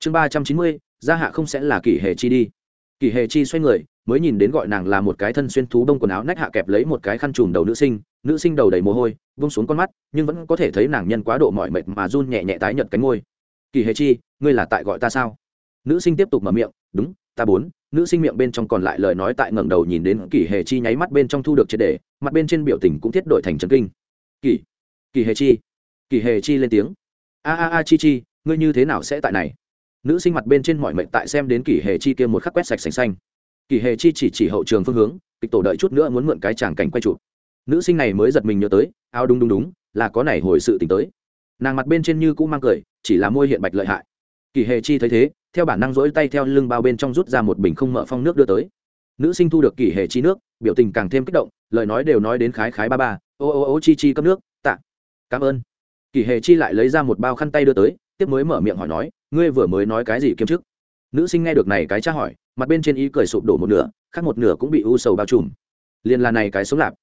chương ba trăm chín mươi, gia hạ không sẽ là kỷ hệ chi đi. Kỷ hệ chi xoay người, mới nhìn đến gọi nàng là một cái thân xuyên thú đông quần áo nách hạ kẹp lấy một cái khăn trùm đầu nữ sinh. Nữ sinh đầu đầy mồ hôi, vung xuống con mắt, nhưng vẫn có thể thấy nàng nhân quá độ mỏi mệt mà run nhẹ nhẹ tái nhợt cánh ngôi kỳ hề chi, ngươi là tại gọi ta sao? Nữ sinh tiếp tục mở miệng, đúng, ta bốn. Nữ sinh miệng bên trong còn lại lời nói tại ngẩng đầu nhìn đến kỳ hề chi nháy mắt bên trong thu được triệt đề mặt bên trên biểu tình cũng thiết đổi thành trấn kinh. Kỳ kỳ hề chi kỳ hề chi lên tiếng. A a a chi chi, ngươi như thế nào sẽ tại này? Nữ sinh mặt bên trên mọi mệnh tại xem đến kỷ hề chi kia một khắc quét sạch sành xanh. Kỷ hề chi chỉ chỉ hậu trường phương hướng, kịch tổ đợi chút nữa muốn mượn cái tràng cảnh quay chụp. Nữ sinh này mới giật mình nhớ tới ao đúng đúng đúng, là có này hồi sự t tới. Nàng mặt bên trên như cũ mang cười, chỉ là môi hiện bạch lợi hại. Kỳ hề chi thấy thế, theo bản năng rỗi tay theo lưng bao bên trong rút ra một bình không mở phong nước đưa tới. Nữ sinh thu được kỳ hề chi nước, biểu tình càng thêm kích động, lời nói đều nói đến khái khái ba ba, ô ô ô, chi chi cấp nước, tạ. Cảm ơn. Kỳ hề chi lại lấy ra một bao khăn tay đưa tới tiếp mới mở miệng hỏi nói, ngươi vừa mới nói cái gì kiêm chức? Nữ sinh nghe được này cái tra hỏi, mặt bên trên ý cười sụp đổ một nửa, khác một nửa cũng bị u sầu bao trùm. Liền là này cái sống lạp.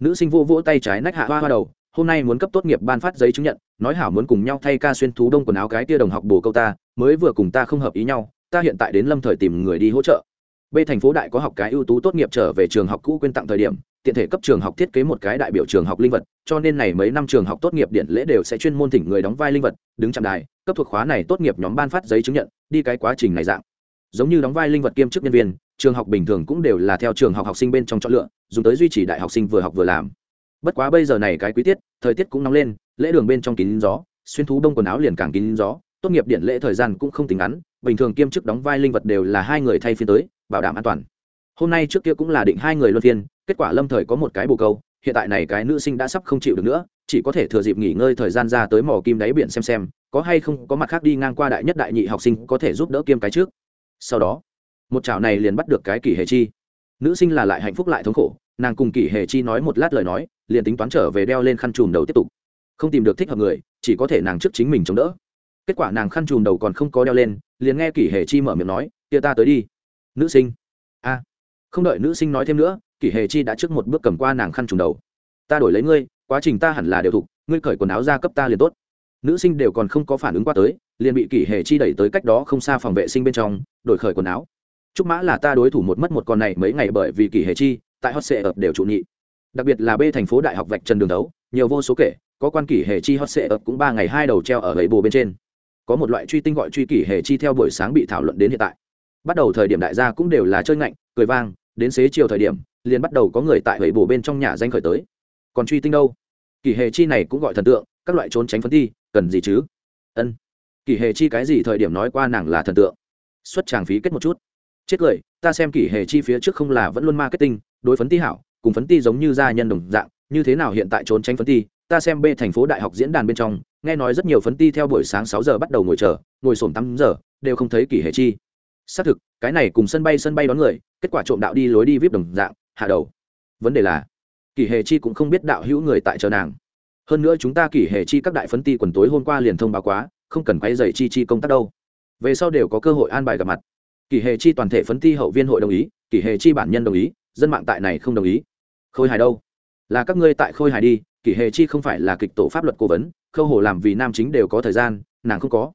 Nữ sinh vô vỗ tay trái nách hạ hoa hoa đầu, hôm nay muốn cấp tốt nghiệp ban phát giấy chứng nhận, nói hảo muốn cùng nhau thay ca xuyên thú đông quần áo cái tia đồng học bồ câu ta, mới vừa cùng ta không hợp ý nhau, ta hiện tại đến lâm thời tìm người đi hỗ trợ. B thành phố đại có học cái ưu tú tốt nghiệp trở về trường học cũ quên tặng thời điểm, tiện thể cấp trường học thiết kế một cái đại biểu trường học linh vật, cho nên này mấy năm trường học tốt nghiệp điện lễ đều sẽ chuyên môn thỉnh người đóng vai linh vật, đứng chạm đài cấp thuộc khóa này tốt nghiệp nhóm ban phát giấy chứng nhận, đi cái quá trình này dạng. Giống như đóng vai linh vật kiêm chức nhân viên, trường học bình thường cũng đều là theo trường học học sinh bên trong chọn lựa, dùng tới duy trì đại học sinh vừa học vừa làm. Bất quá bây giờ này cái quý tiết, thời tiết cũng nóng lên, lễ đường bên trong kín gió, xuyên thú đông quần áo liền càng kín gió, tốt nghiệp điện lễ thời gian cũng không tính ngắn, bình thường kiêm chức đóng vai linh vật đều là hai người thay phiên tới, bảo đảm an toàn. Hôm nay trước kia cũng là định hai người luân phiên, kết quả lâm thời có một cái bồ câu, hiện tại này cái nữ sinh đã sắp không chịu được nữa, chỉ có thể thừa dịp nghỉ ngơi thời gian ra tới mỏ kim đáy biển xem xem có hay không có mặt khác đi ngang qua đại nhất đại nhị học sinh có thể giúp đỡ kiêm cái trước. Sau đó, một chảo này liền bắt được cái kỷ hệ chi. Nữ sinh là lại hạnh phúc lại thống khổ, nàng cùng kỷ hệ chi nói một lát lời nói, liền tính toán trở về đeo lên khăn chùm đầu tiếp tục. Không tìm được thích hợp người, chỉ có thể nàng trước chính mình chống đỡ. Kết quả nàng khăn chùm đầu còn không có đeo lên, liền nghe kỷ hệ chi mở miệng nói tia ta tới đi. Nữ sinh, a. Không đợi nữ sinh nói thêm nữa, kỷ hệ chi đã trước một bước cầm qua nàng khăn chùm đầu. Ta đổi lấy ngươi, quá trình ta hẳn là đều thục ngươi cởi quần áo ra cấp ta liền tốt nữ sinh đều còn không có phản ứng qua tới, liền bị kỷ hệ chi đẩy tới cách đó không xa phòng vệ sinh bên trong, đổi khởi quần áo. Trúc mã là ta đối thủ một mất một con này mấy ngày bởi vì kỷ hệ chi, tại hot sệ ập đều trụ nhị. Đặc biệt là b thành phố đại học vạch trần đường đấu, nhiều vô số kể, có quan kỷ hệ chi hot sệ ập cũng ba ngày hai đầu treo ở gậy bồ bên trên. Có một loại truy tinh gọi truy kỷ hệ chi theo buổi sáng bị thảo luận đến hiện tại. Bắt đầu thời điểm đại gia cũng đều là chơi ngạnh, cười vang, đến xế chiều thời điểm, liền bắt đầu có người tại gậy bồ bên trong nhà danh khởi tới. Còn truy tinh đâu? Kỷ hệ chi này cũng gọi thần tượng các loại trốn tránh phân thi cần gì chứ? Ân. Kỷ hệ chi cái gì thời điểm nói qua nàng là thần tượng? Xuất tràng phí kết một chút. Chết cười, ta xem kỷ hệ chi phía trước không là vẫn luôn marketing, đối phấn ti hảo, cùng phấn ti giống như gia nhân đồng dạng, như thế nào hiện tại trốn tránh phấn ti? Ta xem b thành phố đại học diễn đàn bên trong, nghe nói rất nhiều phấn ti theo buổi sáng sáu giờ bắt đầu ngồi chờ, ngồi sổm tám giờ, đều không thấy kỷ hệ chi. Xác thực, cái này cùng sân bay sân bay đón người, kết quả trộm đạo đi lối đi vip đồng dạng, hạ đầu. Vấn đề là, kỷ hệ chi cũng không biết đạo hữu người tại chờ nàng hơn nữa chúng ta kỷ hệ chi các đại phấn ti quần tối hôm qua liền thông báo quá, không cần quay dày chi chi công tác đâu. Về sau đều có cơ hội an bài gặp mặt. Kỷ hệ chi toàn thể phấn ti hậu viên hội đồng ý kỷ hệ chi bản nhân đồng ý, dân mạng tại này không đồng ý. Khôi hài đâu? Là các ngươi tại khôi hài đi kỷ hệ chi không phải là kịch tổ pháp luật cố vấn, khâu hồ làm vì nam chính đều có thời gian, nàng không có.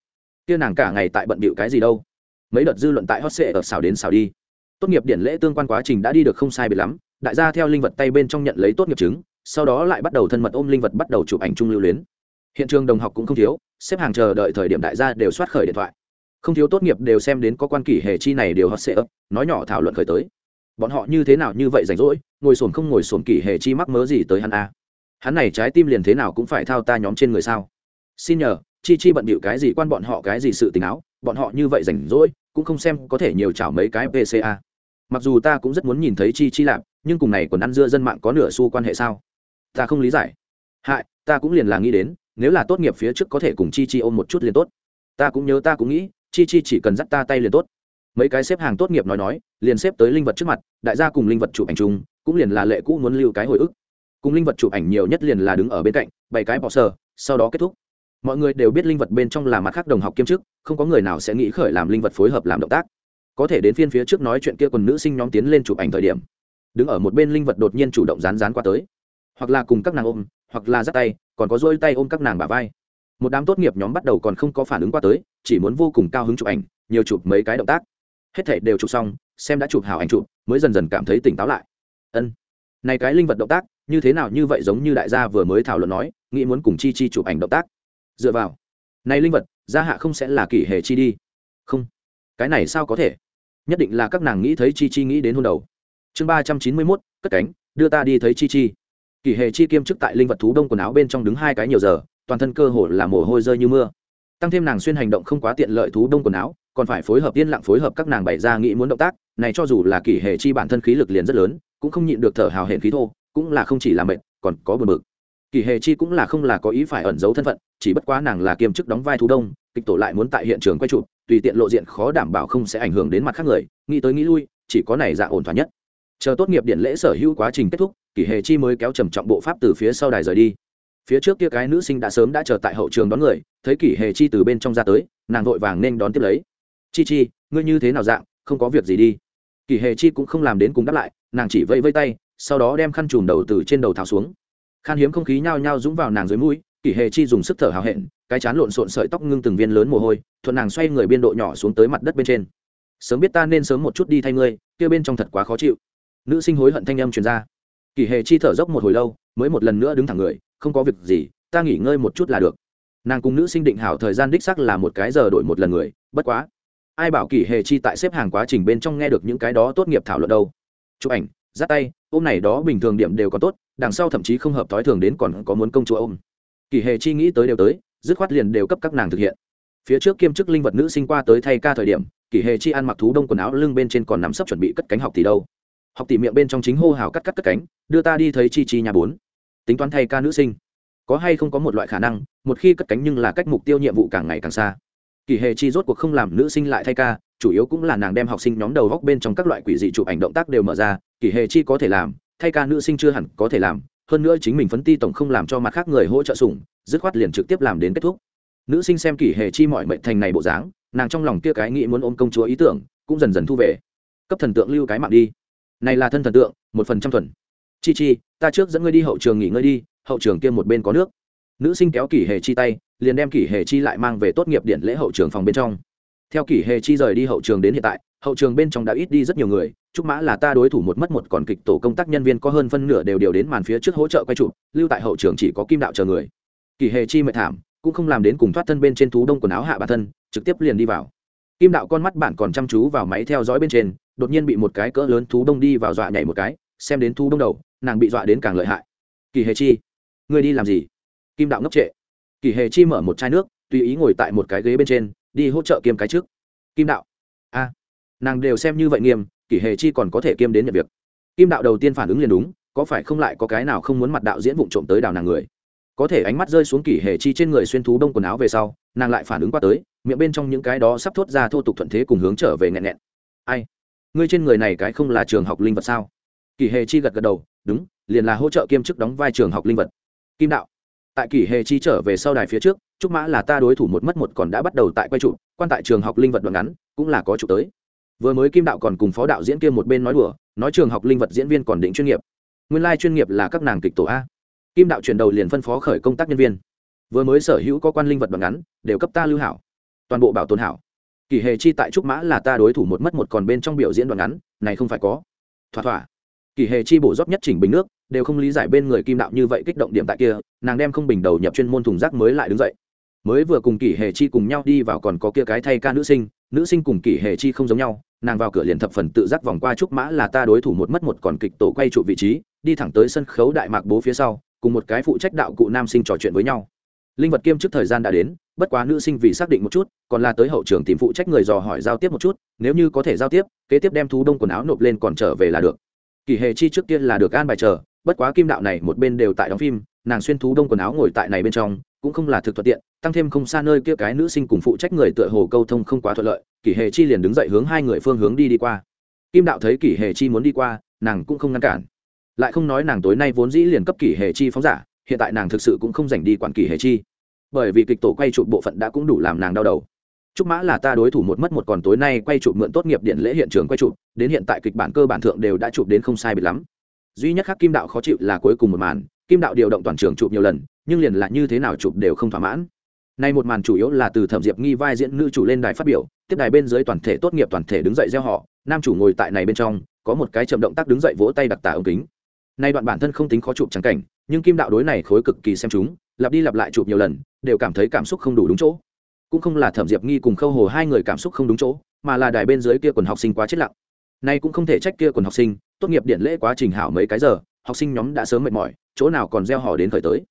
Kia nàng cả ngày tại bận bịu cái gì đâu. Mấy đợt dư luận tại hot sệ ở xào đến xào đi. Tốt nghiệp điện lễ tương quan quá trình đã đi được không sai biệt lắm, đại gia theo linh vật tay bên trong nhận lấy tốt nghiệp chứng sau đó lại bắt đầu thân mật ôm linh vật bắt đầu chụp ảnh chung lưu luyến. Hiện trường đồng học cũng không thiếu, xếp hàng chờ đợi thời điểm đại gia đều soát khởi điện thoại. Không thiếu tốt nghiệp đều xem đến có quan kỷ hệ chi này đều hot sệ ấp nói nhỏ thảo luận khởi tới. Bọn họ như thế nào như vậy rảnh rỗi, ngồi sồn không ngồi sồn kỷ hệ chi mắc mớ gì tới hắn a? Hắn này trái tim liền thế nào cũng phải thao ta nhóm trên người sao? Xin nhờ, chi chi bận bịu cái gì quan bọn họ cái gì sự tình áo, bọn họ như vậy rảnh rỗi, cũng không xem có thể nhiều chảo mấy cái pca mặc dù ta cũng rất muốn nhìn thấy chi chi lạp nhưng cùng này còn ăn dưa dân mạng có nửa xu quan hệ sao? Ta không lý giải. Hại, ta cũng liền là nghĩ đến, nếu là tốt nghiệp phía trước có thể cùng chi chi ôm một chút liền tốt. Ta cũng nhớ ta cũng nghĩ, chi chi chỉ cần dắt ta tay liền tốt. Mấy cái xếp hàng tốt nghiệp nói nói, liền xếp tới linh vật trước mặt, đại gia cùng linh vật chụp ảnh chung, cũng liền là lệ cũ muốn lưu cái hồi ức. Cùng linh vật chụp ảnh nhiều nhất liền là đứng ở bên cạnh bảy cái bỏ sờ, sau đó kết thúc. Mọi người đều biết linh vật bên trong là mặt khác đồng học kiêm chức, không có người nào sẽ nghĩ khởi làm linh vật phối hợp làm động tác. Có thể đến phiên phía trước nói chuyện kia quần nữ sinh nhóm tiến lên chụp ảnh thời điểm. Đứng ở một bên linh vật đột nhiên chủ động rán rán qua tới hoặc là cùng các nàng ôm, hoặc là dắt tay, còn có dôi tay ôm các nàng bà vai. Một đám tốt nghiệp nhóm bắt đầu còn không có phản ứng qua tới, chỉ muốn vô cùng cao hứng chụp ảnh, nhiều chụp mấy cái động tác. Hết thể đều chụp xong, xem đã chụp hảo ảnh chụp, mới dần dần cảm thấy tỉnh táo lại. Ân. Này cái linh vật động tác, như thế nào như vậy giống như đại gia vừa mới thảo luận nói, nghĩ muốn cùng chi chi chụp ảnh động tác. Dựa vào. Này linh vật, gia hạ không sẽ là kỷ hệ chi đi. Không. Cái này sao có thể? Nhất định là các nàng nghĩ thấy chi chi nghĩ đến hôn đầu. Chương ba trăm chín mươi mốt, cất cánh, đưa ta đi thấy chi chi kỷ hệ chi kiêm chức tại linh vật thú đông quần áo bên trong đứng hai cái nhiều giờ, toàn thân cơ hồ là mồ hôi rơi như mưa. Tăng thêm nàng xuyên hành động không quá tiện lợi thú đông quần áo, còn phải phối hợp yên lặng phối hợp các nàng bày ra nghĩ muốn động tác, này cho dù là kỷ hệ chi bản thân khí lực liền rất lớn, cũng không nhịn được thở hào hển khí thô, cũng là không chỉ là mệt, còn có buồn bực. Kỷ hệ chi cũng là không là có ý phải ẩn giấu thân phận, chỉ bất quá nàng là kiêm chức đóng vai thú đông, kịch tổ lại muốn tại hiện trường quay chụp, tùy tiện lộ diện khó đảm bảo không sẽ ảnh hưởng đến mặt khác người, nghĩ tới nghĩ lui, chỉ có này dạ ổn thỏa nhất chờ tốt nghiệp điện lễ sở hữu quá trình kết thúc, kỷ hệ chi mới kéo trầm trọng bộ pháp từ phía sau đài rời đi. Phía trước kia cái nữ sinh đã sớm đã chờ tại hậu trường đón người, thấy kỷ hệ chi từ bên trong ra tới, nàng vội vàng nên đón tiếp lấy. Chi chi, ngươi như thế nào dạng, không có việc gì đi. Kỷ hệ chi cũng không làm đến cùng đáp lại, nàng chỉ vẫy vây tay, sau đó đem khăn chùm đầu từ trên đầu tháo xuống. Khan hiếm không khí nhao nhao dũng vào nàng dưới mũi, kỷ hệ chi dùng sức thở hào hẹn, cái chán lộn xộn sợi tóc ngưng từng viên lớn mồ hôi, thuận nàng xoay người biên độ nhỏ xuống tới mặt đất bên trên. Sớm biết ta nên sớm một chút đi thay ngươi, kia bên trong thật quá khó chịu nữ sinh hối hận thanh âm truyền ra. Kỷ hệ chi thở dốc một hồi lâu, mới một lần nữa đứng thẳng người, không có việc gì, ta nghỉ ngơi một chút là được. Nàng cùng nữ sinh định hảo thời gian đích sắc là một cái giờ đổi một lần người, bất quá. Ai bảo kỷ hệ chi tại xếp hàng quá trình bên trong nghe được những cái đó tốt nghiệp thảo luận đâu. Chụp ảnh dắt tay, ôm này đó bình thường điểm đều có tốt, đằng sau thậm chí không hợp thói thường đến còn có muốn công chúa ôm. Kỷ hệ chi nghĩ tới đều tới, dứt khoát liền đều cấp các nàng thực hiện. Phía trước kiêm chức linh vật nữ sinh qua tới thay ca thời điểm kỷ hệ chi ăn mặc thú đông quần áo lưng bên trên còn nắm sấp chuẩn bị cất cánh học tỷ đâu học tỷ miệng bên trong chính hô hào cắt cắt cất cánh, đưa ta đi thấy chi chi nhà bốn. Tính toán thay ca nữ sinh. Có hay không có một loại khả năng, một khi cất cánh nhưng là cách mục tiêu nhiệm vụ càng ngày càng xa. Kỳ hề chi rốt cuộc không làm nữ sinh lại thay ca, chủ yếu cũng là nàng đem học sinh nhóm đầu góc bên trong các loại quỷ dị chụp ảnh động tác đều mở ra, kỳ hề chi có thể làm, thay ca nữ sinh chưa hẳn có thể làm, hơn nữa chính mình phấn ti tổng không làm cho mặt khác người hỗ trợ sủng, dứt khoát liền trực tiếp làm đến kết thúc. Nữ sinh xem kỳ hề chi mọi mệnh thành này bộ dáng, nàng trong lòng kia cái nghĩ muốn ôm công chúa ý tưởng, cũng dần dần thu về. Cấp thần tượng lưu cái mạng đi này là thân thần tượng, một phần trăm thuần. Chi chi, ta trước dẫn ngươi đi hậu trường nghỉ ngơi đi, hậu trường kia một bên có nước. Nữ sinh kéo kỷ hề chi tay, liền đem kỷ hề chi lại mang về tốt nghiệp điện lễ hậu trường phòng bên trong. Theo kỷ hề chi rời đi hậu trường đến hiện tại, hậu trường bên trong đã ít đi rất nhiều người trúc mã là ta đối thủ một mất một, còn kịch tổ công tác nhân viên có hơn phân nửa đều điều đến màn phía trước hỗ trợ quay chụp, lưu tại hậu trường chỉ có kim đạo chờ người. Kỷ hề chi mệt thảm, cũng không làm đến cùng thoát thân bên trên thú đông quần áo hạ bản thân, trực tiếp liền đi vào. Kim đạo con mắt bản còn chăm chú vào máy theo dõi bên trên đột nhiên bị một cái cỡ lớn thú đông đi vào dọa nhảy một cái, xem đến thú đông đầu, nàng bị dọa đến càng lợi hại. Kỳ hề chi, ngươi đi làm gì? Kim đạo ngốc trệ. Kỳ hề chi mở một chai nước, tùy ý ngồi tại một cái ghế bên trên, đi hỗ trợ kiêm cái trước. Kim đạo, a, nàng đều xem như vậy nghiêm, kỳ hề chi còn có thể kiêm đến nhận việc. Kim đạo đầu tiên phản ứng liền đúng, có phải không lại có cái nào không muốn mặt đạo diễn vụ trộm tới đào nàng người? Có thể ánh mắt rơi xuống kỳ hề chi trên người xuyên thú đông quần áo về sau, nàng lại phản ứng qua tới, miệng bên trong những cái đó sắp thốt ra thô tục thuận thế cùng hướng trở về nghẹn nghẹn. Ai? Ngươi trên người này cái không là trường học linh vật sao? Kỳ hề chi gật gật đầu, đúng, liền là hỗ trợ kiêm chức đóng vai trường học linh vật. Kim đạo, tại kỷ hề chi trở về sau đài phía trước, trúc mã là ta đối thủ một mất một còn đã bắt đầu tại quay trụ, quan tại trường học linh vật đoạn ngắn, cũng là có trụ tới. Vừa mới kim đạo còn cùng phó đạo diễn kia một bên nói đùa, nói trường học linh vật diễn viên còn định chuyên nghiệp. Nguyên lai chuyên nghiệp là các nàng kịch tổ a. Kim đạo chuyển đầu liền phân phó khởi công tác nhân viên. Vừa mới sở hữu có quan linh vật đoạn ngắn, đều cấp ta lưu hảo. Toàn bộ bảo tồn hảo. Kỳ hề chi tại trúc mã là ta đối thủ một mất một còn bên trong biểu diễn đoạn ngắn, này không phải có. Thỏa thỏa. Kỳ hề chi bổ rót nhất chỉnh bình nước, đều không lý giải bên người kim đạo như vậy kích động điểm tại kia, nàng đem không bình đầu nhập chuyên môn thùng rác mới lại đứng dậy. Mới vừa cùng kỷ hề chi cùng nhau đi vào còn có kia cái thay ca nữ sinh nữ sinh cùng kỷ hề chi không giống nhau, nàng vào cửa liền thập phần tự giác vòng qua trúc mã là ta đối thủ một mất một còn kịch tổ quay trụ vị trí, đi thẳng tới sân khấu đại mạc bố phía sau, cùng một cái phụ trách đạo cụ nam sinh trò chuyện với nhau. Linh vật kiêm trước thời gian đã đến bất quá nữ sinh vì xác định một chút, còn là tới hậu trường tìm phụ trách người dò hỏi giao tiếp một chút, nếu như có thể giao tiếp, kế tiếp đem thú đông quần áo nộp lên còn trở về là được. Kỳ hề chi trước tiên là được an bài chờ, bất quá kim đạo này một bên đều tại đóng phim, nàng xuyên thú đông quần áo ngồi tại này bên trong, cũng không là thực thuận tiện, tăng thêm không xa nơi kia cái nữ sinh cùng phụ trách người tựa hồ câu thông không quá thuận lợi kỷ hề chi liền đứng dậy hướng hai người phương hướng đi đi qua. Kim đạo thấy kỷ hề chi muốn đi qua, nàng cũng không ngăn cản. Lại không nói nàng tối nay vốn dĩ liền cấp kỷ hề chi phóng giả, hiện tại nàng thực sự cũng không dành đi quản kỷ hề chi bởi vì kịch tổ quay chụp bộ phận đã cũng đủ làm nàng đau đầu Trúc Mã là ta đối thủ một mất một còn tối nay quay chụp mượn tốt nghiệp điện lễ hiện trường quay chụp, đến hiện tại kịch bản cơ bản thượng đều đã chụp đến không sai biệt lắm. Duy nhất khác Kim Đạo khó chịu là cuối cùng một màn, Kim Đạo điều động toàn trường chụp nhiều lần, nhưng liền là như thế nào chụp đều không thỏa mãn. nay một màn chủ yếu là từ thẩm diệp nghi vai diễn nữ chủ lên đài phát biểu tiếp đài bên dưới toàn thể tốt nghiệp toàn thể đứng dậy gieo họ nam chủ ngồi tại này bên trong có một cái chậm động tác đứng dậy vỗ tay đặc tả ống kính nay đoạn bản thân không tính khó chụp trắng cảnh nhưng kim đạo đối này khối cực kỳ xem chúng, lặp đi lặp lại chụp nhiều lần, đều cảm thấy cảm xúc không đủ đúng chỗ. Cũng không là thẩm diệp nghi cùng khâu hồ hai người cảm xúc không đúng chỗ, mà là đài bên dưới kia quần học sinh quá chết lặng. Nay cũng không thể trách kia quần học sinh, tốt nghiệp điện lễ quá trình hảo mấy cái giờ, học sinh nhóm đã sớm mệt mỏi, chỗ nào còn gieo hò đến khởi tới.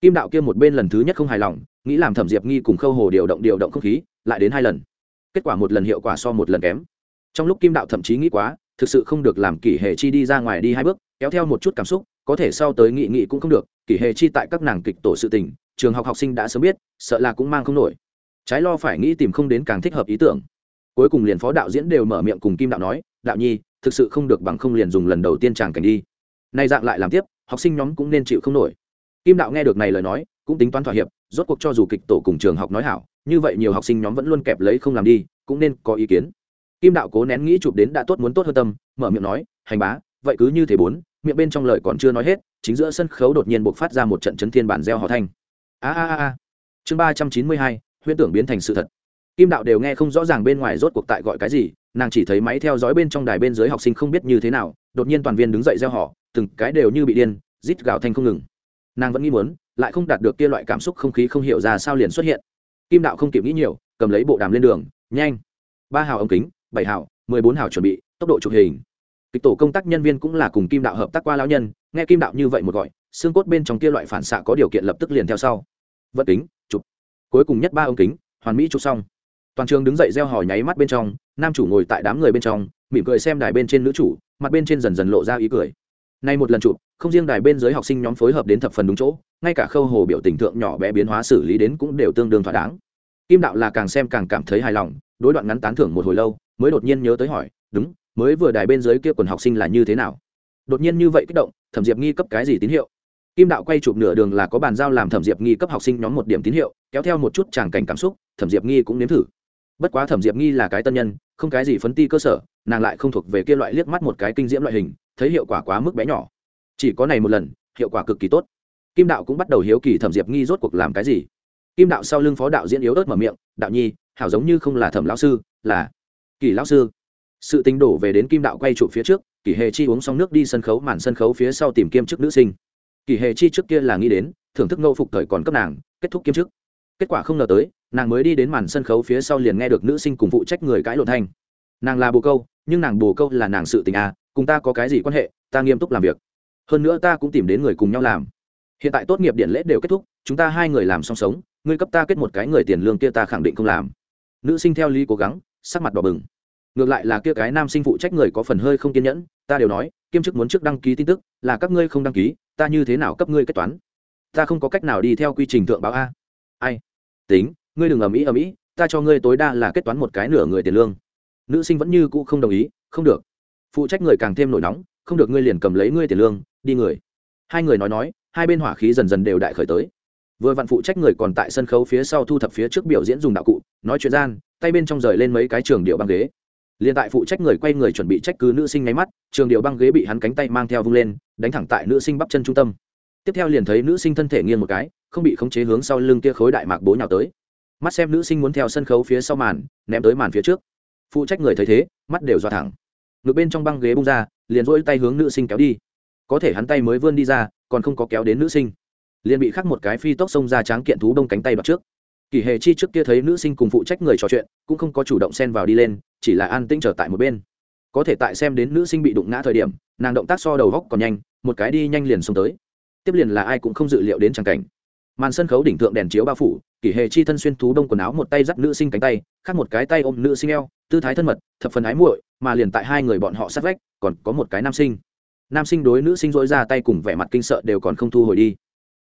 Kim đạo kia một bên lần thứ nhất không hài lòng, nghĩ làm thẩm diệp nghi cùng khâu hồ điều động điều động không khí, lại đến hai lần. Kết quả một lần hiệu quả so một lần kém. Trong lúc kim đạo thậm chí nghĩ quá, thực sự không được làm kỷ hệ chi đi ra ngoài đi hai bước, kéo theo một chút cảm xúc có thể sau tới nghị nghị cũng không được, kỷ hệ chi tại các nàng kịch tổ sự tình, trường học học sinh đã sớm biết, sợ là cũng mang không nổi. Trái lo phải nghĩ tìm không đến càng thích hợp ý tưởng. Cuối cùng liền phó đạo diễn đều mở miệng cùng kim đạo nói, đạo nhi, thực sự không được bằng không liền dùng lần đầu tiên chàng cảnh đi. Nay dạng lại làm tiếp, học sinh nhóm cũng nên chịu không nổi. Kim đạo nghe được này lời nói, cũng tính toán thỏa hiệp, rốt cuộc cho dù kịch tổ cùng trường học nói hảo, như vậy nhiều học sinh nhóm vẫn luôn kẹp lấy không làm đi, cũng nên có ý kiến. Kim đạo cố nén nghĩ chụp đến đã tốt muốn tốt hơn tâm, mở miệng nói, hành bá, vậy cứ như thế bốn miệng bên trong lời còn chưa nói hết, chính giữa sân khấu đột nhiên buộc phát ra một trận chấn thiên bản gieo họ thanh. A a a chương ba trăm chín mươi hai, huyễn tưởng biến thành sự thật. Kim đạo đều nghe không rõ ràng bên ngoài rốt cuộc tại gọi cái gì, nàng chỉ thấy máy theo dõi bên trong đài bên dưới học sinh không biết như thế nào, đột nhiên toàn viên đứng dậy gieo họ từng cái đều như bị điên, rít gào thanh không ngừng. Nàng vẫn nghĩ muốn, lại không đạt được kia loại cảm xúc không khí không hiểu ra sao liền xuất hiện. Kim đạo không kịp nghĩ nhiều, cầm lấy bộ đàm lên đường, nhanh. Ba hào ống kính, bảy hào, mười bốn hào chuẩn bị, tốc độ chụp hình kịch tổ công tác nhân viên cũng là cùng kim đạo hợp tác qua lão nhân, nghe kim đạo như vậy một gọi, xương cốt bên trong kia loại phản xạ có điều kiện lập tức liền theo sau. Vật kính, chụp. Cuối cùng nhất ba ống kính, hoàn mỹ chụp xong. Toàn trường đứng dậy reo hò nháy mắt bên trong, nam chủ ngồi tại đám người bên trong, mỉm cười xem đài bên trên nữ chủ, mặt bên trên dần dần lộ ra ý cười. Nay một lần chụp, không riêng đài bên dưới học sinh nhóm phối hợp đến thập phần đúng chỗ, ngay cả khâu hồ biểu tình thượng nhỏ bé biến hóa xử lý đến cũng đều tương đương thỏa đáng. Kim đạo là càng xem càng cảm thấy hài lòng, đối đoạn ngắn tán thưởng một hồi lâu, mới đột nhiên nhớ tới hỏi, đúng mới vừa đài bên dưới kia quần học sinh là như thế nào? Đột nhiên như vậy kích động, thẩm diệp nghi cấp cái gì tín hiệu? Kim đạo quay chụp nửa đường là có bàn giao làm thẩm diệp nghi cấp học sinh nhóm một điểm tín hiệu, kéo theo một chút tràng cảnh cảm xúc, thẩm diệp nghi cũng nếm thử. Bất quá thẩm diệp nghi là cái tân nhân, không cái gì phấn ti cơ sở, nàng lại không thuộc về kia loại liếc mắt một cái kinh diễm loại hình, thấy hiệu quả quá mức bé nhỏ. Chỉ có này một lần, hiệu quả cực kỳ tốt. Kim đạo cũng bắt đầu hiếu kỳ thẩm diệp nghi rốt cuộc làm cái gì. Kim đạo sau lưng phó đạo diễn yếu ớt mở miệng, đạo nhi, hảo giống như không là thẩm lão sư, là kỳ lão sư sự tính đổ về đến kim đạo quay trụ phía trước, kỷ hề chi uống xong nước đi sân khấu màn sân khấu phía sau tìm kiêm chức nữ sinh. Kỷ hề chi trước kia là nghĩ đến, thưởng thức ngẫu phục thời còn cấp nàng, kết thúc kiêm chức. Kết quả không ngờ tới, nàng mới đi đến màn sân khấu phía sau liền nghe được nữ sinh cùng phụ trách người cãi lộn thanh. Nàng là bồ câu, nhưng nàng bồ câu là nàng sự tình à cùng ta có cái gì quan hệ, ta nghiêm túc làm việc. Hơn nữa ta cũng tìm đến người cùng nhau làm. Hiện tại tốt nghiệp điện lễ đều kết thúc, chúng ta hai người làm song sống, ngươi cấp ta kết một cái người tiền lương kia ta khẳng định không làm. Nữ sinh theo lý cố gắng, sắc mặt đỏ bừng ngược lại là kia cái nam sinh phụ trách người có phần hơi không kiên nhẫn, ta đều nói, kiêm chức muốn trước đăng ký tin tức, là các ngươi không đăng ký, ta như thế nào cấp ngươi kết toán? Ta không có cách nào đi theo quy trình thượng báo a. Ai? Tính, ngươi đừng ầm ĩ ầm ĩ, ta cho ngươi tối đa là kết toán một cái nửa người tiền lương. Nữ sinh vẫn như cũ không đồng ý, không được. Phụ trách người càng thêm nổi nóng, không được ngươi liền cầm lấy ngươi tiền lương, đi người. Hai người nói nói, hai bên hỏa khí dần dần đều đại khởi tới. Vừa vặn phụ trách người còn tại sân khấu phía sau thu thập phía trước biểu diễn dùng đạo cụ, nói chuyện gian, tay bên trong rời lên mấy cái trường điệu băng ghế liền tại phụ trách người quay người chuẩn bị trách cứ nữ sinh nháy mắt, trường điệu băng ghế bị hắn cánh tay mang theo vung lên, đánh thẳng tại nữ sinh bắp chân trung tâm. Tiếp theo liền thấy nữ sinh thân thể nghiêng một cái, không bị khống chế hướng sau lưng kia khối đại mạc bố nhào tới. Mắt xem nữ sinh muốn theo sân khấu phía sau màn, ném tới màn phía trước. Phụ trách người thấy thế, mắt đều dọa thẳng. Ngược bên trong băng ghế bung ra, liền rỗi tay hướng nữ sinh kéo đi. Có thể hắn tay mới vươn đi ra, còn không có kéo đến nữ sinh. Liền bị khắc một cái phi tốc xông ra tráng kiện thú đông cánh tay bật trước. Kỳ hề chi trước kia thấy nữ sinh cùng phụ trách người trò chuyện, cũng không có chủ động xen vào đi lên chỉ là an tĩnh trở tại một bên. Có thể tại xem đến nữ sinh bị đụng ngã thời điểm, nàng động tác so đầu góc còn nhanh, một cái đi nhanh liền xông tới. Tiếp liền là ai cũng không dự liệu đến tràng cảnh. Màn sân khấu đỉnh thượng đèn chiếu bao phủ, kỷ hề chi thân xuyên thú đông quần áo một tay dắt nữ sinh cánh tay, khác một cái tay ôm nữ sinh eo, tư thái thân mật, thập phần ái muội, mà liền tại hai người bọn họ sát vách, còn có một cái nam sinh. Nam sinh đối nữ sinh dỗi ra tay cùng vẻ mặt kinh sợ đều còn không thu hồi đi.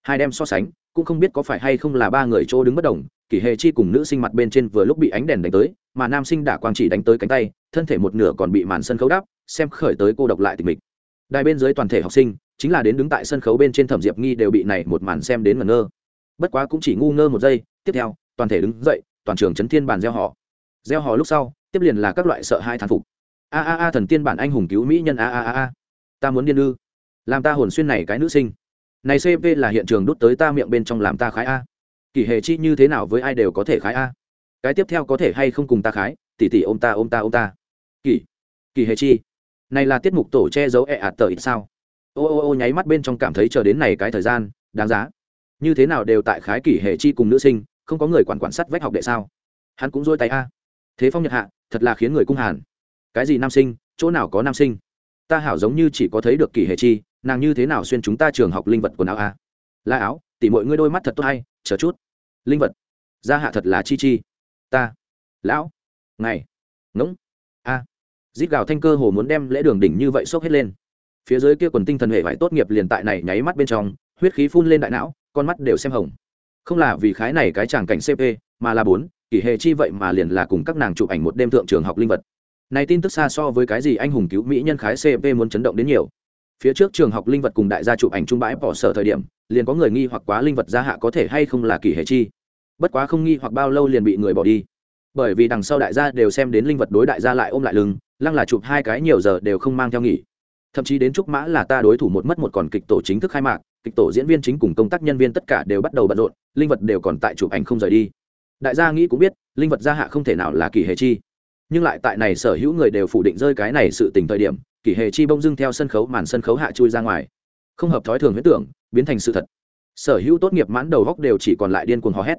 Hai đem so sánh cũng không biết có phải hay không là ba người chỗ đứng bất đồng, kỷ hề chi cùng nữ sinh mặt bên trên vừa lúc bị ánh đèn đánh tới, mà nam sinh đã quang chỉ đánh tới cánh tay, thân thể một nửa còn bị màn sân khấu đáp xem khởi tới cô độc lại tình mình đài bên dưới toàn thể học sinh, chính là đến đứng tại sân khấu bên trên thẩm diệp nghi đều bị này một màn xem đến ngẩn ngơ. Bất quá cũng chỉ ngu ngơ một giây, tiếp theo, toàn thể đứng dậy, toàn trường chấn thiên bàn gieo họ. Gieo họ lúc sau, tiếp liền là các loại sợ hai thán phục. A a a thần tiên bản anh hùng cứu mỹ nhân a a a a. Ta muốn điên ư. Làm ta hồn xuyên này cái nữ sinh này cp là hiện trường đút tới ta miệng bên trong làm ta khái a. Kỳ hề chi như thế nào với ai đều có thể khái a. Cái tiếp theo có thể hay không cùng ta khái, tỉ tỉ ôm ta ôm ta ôm ta. Kỳ kỳ hề chi. Này là tiết mục tổ che giấu ẹ ạt tờ ít sao? Ô ô ô, nháy mắt bên trong cảm thấy chờ đến này cái thời gian, đáng giá. Như thế nào đều tại khái kỳ hệ chi cùng nữ sinh, không có người quản quản sắt vách học đệ sao? Hắn cũng dôi tay a. Thế phong nhật hạ, thật là khiến người cung hàn. Cái gì nam sinh, chỗ nào có nam sinh? Ta hảo giống như chỉ có thấy được kỳ hệ chi nàng như thế nào xuyên chúng ta trường học linh vật quần áo a? La áo, tỉ mọi ngươi đôi mắt thật tốt hay, chờ chút. Linh vật, gia hạ thật là chi chi. Ta, lão, ngày, ngỗng, a. À. rít gào thanh cơ hồ muốn đem lễ đường đỉnh như vậy xốc hết lên. Phía dưới kia quần tinh thần hệ vải tốt nghiệp liền tại này nháy mắt bên trong, huyết khí phun lên đại não, con mắt đều xem hồng. Không là vì khái này cái chàng cảnh cp mà là bốn, kỷ hệ chi vậy mà liền là cùng các nàng chụp ảnh một đêm thượng trường học linh vật. Này tin tức xa so với cái gì anh hùng cứu mỹ nhân khái cp muốn chấn động đến nhiều phía trước trường học linh vật cùng đại gia chụp ảnh trung bãi bỏ sở thời điểm, liền có người nghi hoặc quá linh vật gia hạ có thể hay không là kỳ hệ chi. Bất quá không nghi hoặc bao lâu liền bị người bỏ đi. Bởi vì đằng sau đại gia đều xem đến linh vật đối đại gia lại ôm lại lưng, lăng là chụp hai cái nhiều giờ đều không mang theo nghỉ. Thậm chí đến trúc mã là ta đối thủ một mất một còn kịch tổ chính thức khai mạc, kịch tổ diễn viên chính cùng công tác nhân viên tất cả đều bắt đầu bận rộn, linh vật đều còn tại chụp ảnh không rời đi. Đại gia nghĩ cũng biết, linh vật gia hạ không thể nào là kỳ hề chi. Nhưng lại tại này sở hữu người đều phủ định rơi cái này sự tình thời điểm kỳ hề chi bông dưng theo sân khấu màn sân khấu hạ chui ra ngoài. Không hợp thói thường huyết tưởng, biến thành sự thật. Sở hữu tốt nghiệp mãn đầu góc đều chỉ còn lại điên cuồng hò hét.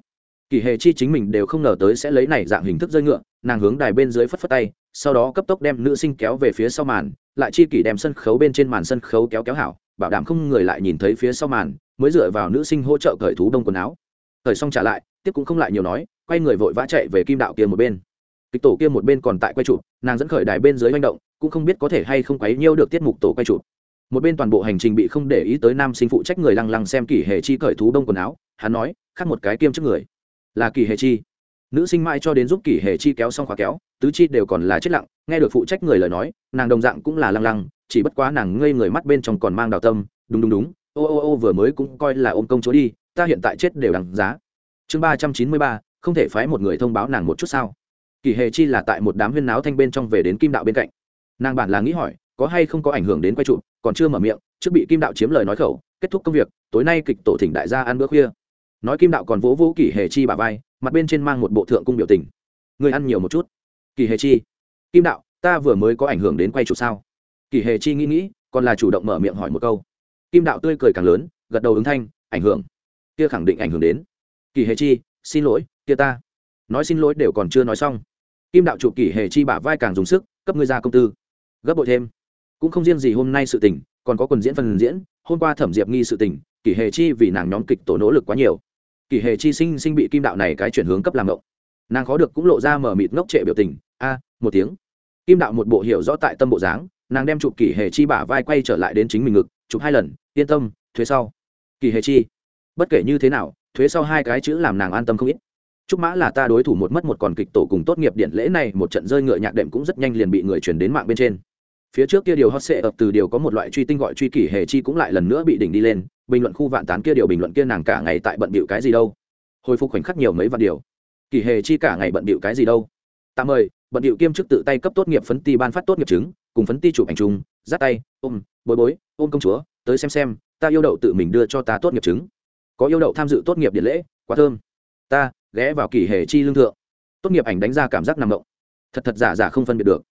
Kỳ hề chi chính mình đều không ngờ tới sẽ lấy này dạng hình thức rơi ngựa, nàng hướng đài bên dưới phất phất tay, sau đó cấp tốc đem nữ sinh kéo về phía sau màn, lại chi kỷ đem sân khấu bên trên màn sân khấu kéo kéo hảo, bảo đảm không người lại nhìn thấy phía sau màn, mới dựa vào nữ sinh hỗ trợ cởi thú đông quần áo. Cởi xong trả lại, tiếp cũng không lại nhiều nói, quay người vội vã chạy về kim đạo kia một bên. Kịch tổ kia một bên còn tại quay chụp nàng dẫn khởi đài bên dưới manh động, cũng không biết có thể hay không quấy nhiêu được tiết mục tổ quay chụp. Một bên toàn bộ hành trình bị không để ý tới nam sinh phụ trách người lăng lăng xem kỷ hệ chi cởi thú đông quần áo, hắn nói, khác một cái kiêm trước người. Là kỷ hệ chi. Nữ sinh mãi cho đến giúp kỷ hệ chi kéo xong khóa kéo, tứ chi đều còn là chết lặng, nghe được phụ trách người lời nói, nàng đồng dạng cũng là lăng lăng, chỉ bất quá nàng ngây người mắt bên trong còn mang đào tâm, đúng đúng đúng, ô ô ô vừa mới cũng coi là ôm công chúa đi, ta hiện tại chết đều đằng giá. Chương ba trăm chín mươi ba, không thể phái một người thông báo nàng một chút sao kỳ hề chi là tại một đám huyên náo thanh bên trong về đến kim đạo bên cạnh. Nàng bản là nghĩ hỏi, có hay không có ảnh hưởng đến quay trụ, còn chưa mở miệng, trước bị kim đạo chiếm lời nói khẩu, kết thúc công việc, tối nay kịch tổ thỉnh đại gia ăn bữa khuya. Nói kim đạo còn vỗ vỗ kỳ hề chi bà vai, mặt bên trên mang một bộ thượng cung biểu tình. Người ăn nhiều một chút. Kỳ hề chi, kim đạo, ta vừa mới có ảnh hưởng đến quay trụ sao? Kỳ hề chi nghĩ nghĩ, còn là chủ động mở miệng hỏi một câu. Kim đạo tươi cười càng lớn, gật đầu ứng thanh, ảnh hưởng. Kia khẳng định ảnh hưởng đến. Kỳ hề chi, xin lỗi, kia ta. Nói xin lỗi đều còn chưa nói xong kim đạo chụp kỷ hề chi bả vai càng dùng sức, cấp ngươi ra công tư. Gấp bội thêm. Cũng không riêng gì hôm nay sự tình, còn có quần diễn phần diễn, hôm qua thẩm diệp nghi sự tình, kỷ hề chi vì nàng nhóm kịch tổ nỗ lực quá nhiều. Kỷ hề chi sinh sinh bị kim đạo này cái chuyển hướng cấp làm ngộng. Nàng khó được cũng lộ ra mở mịt ngốc trệ biểu tình. A, một tiếng. Kim đạo một bộ hiểu rõ tại tâm bộ dáng, nàng đem chụp kỷ hề chi bả vai quay trở lại đến chính mình ngực, chụp hai lần, yên tâm, thuế sau. Kỷ hề chi, bất kể như thế nào, thuế sau hai cái chữ làm nàng an tâm không ít chúc mã là ta đối thủ một mất một còn kịch tổ cùng tốt nghiệp điện lễ này, một trận rơi ngựa nhạc đệm cũng rất nhanh liền bị người truyền đến mạng bên trên. Phía trước kia điều hot sệ ập từ điều có một loại truy tinh gọi truy kỷ hề chi cũng lại lần nữa bị đỉnh đi lên, bình luận khu vạn tán kia điều bình luận kia nàng cả ngày tại bận bịu cái gì đâu. Hồi phục khoảnh khắc nhiều mấy vạn điều. Kỷ hề chi cả ngày bận bịu cái gì đâu. Tạm mời, bận bịu kiêm chức tự tay cấp tốt nghiệp phấn ti ban phát tốt nghiệp chứng, cùng phấn ti chụp ảnh chung giắt tay, ôm, bối bối, ôm công chúa, tới xem xem, ta yêu đậu tự mình đưa cho ta tốt nghiệp chứng. Có yêu đậu tham dự tốt nghiệp điện lễ, quá thơm. Ta ghé vào kỳ hề chi lương thượng. Tốt nghiệp ảnh đánh ra cảm giác nằm động. Thật thật giả giả không phân biệt được.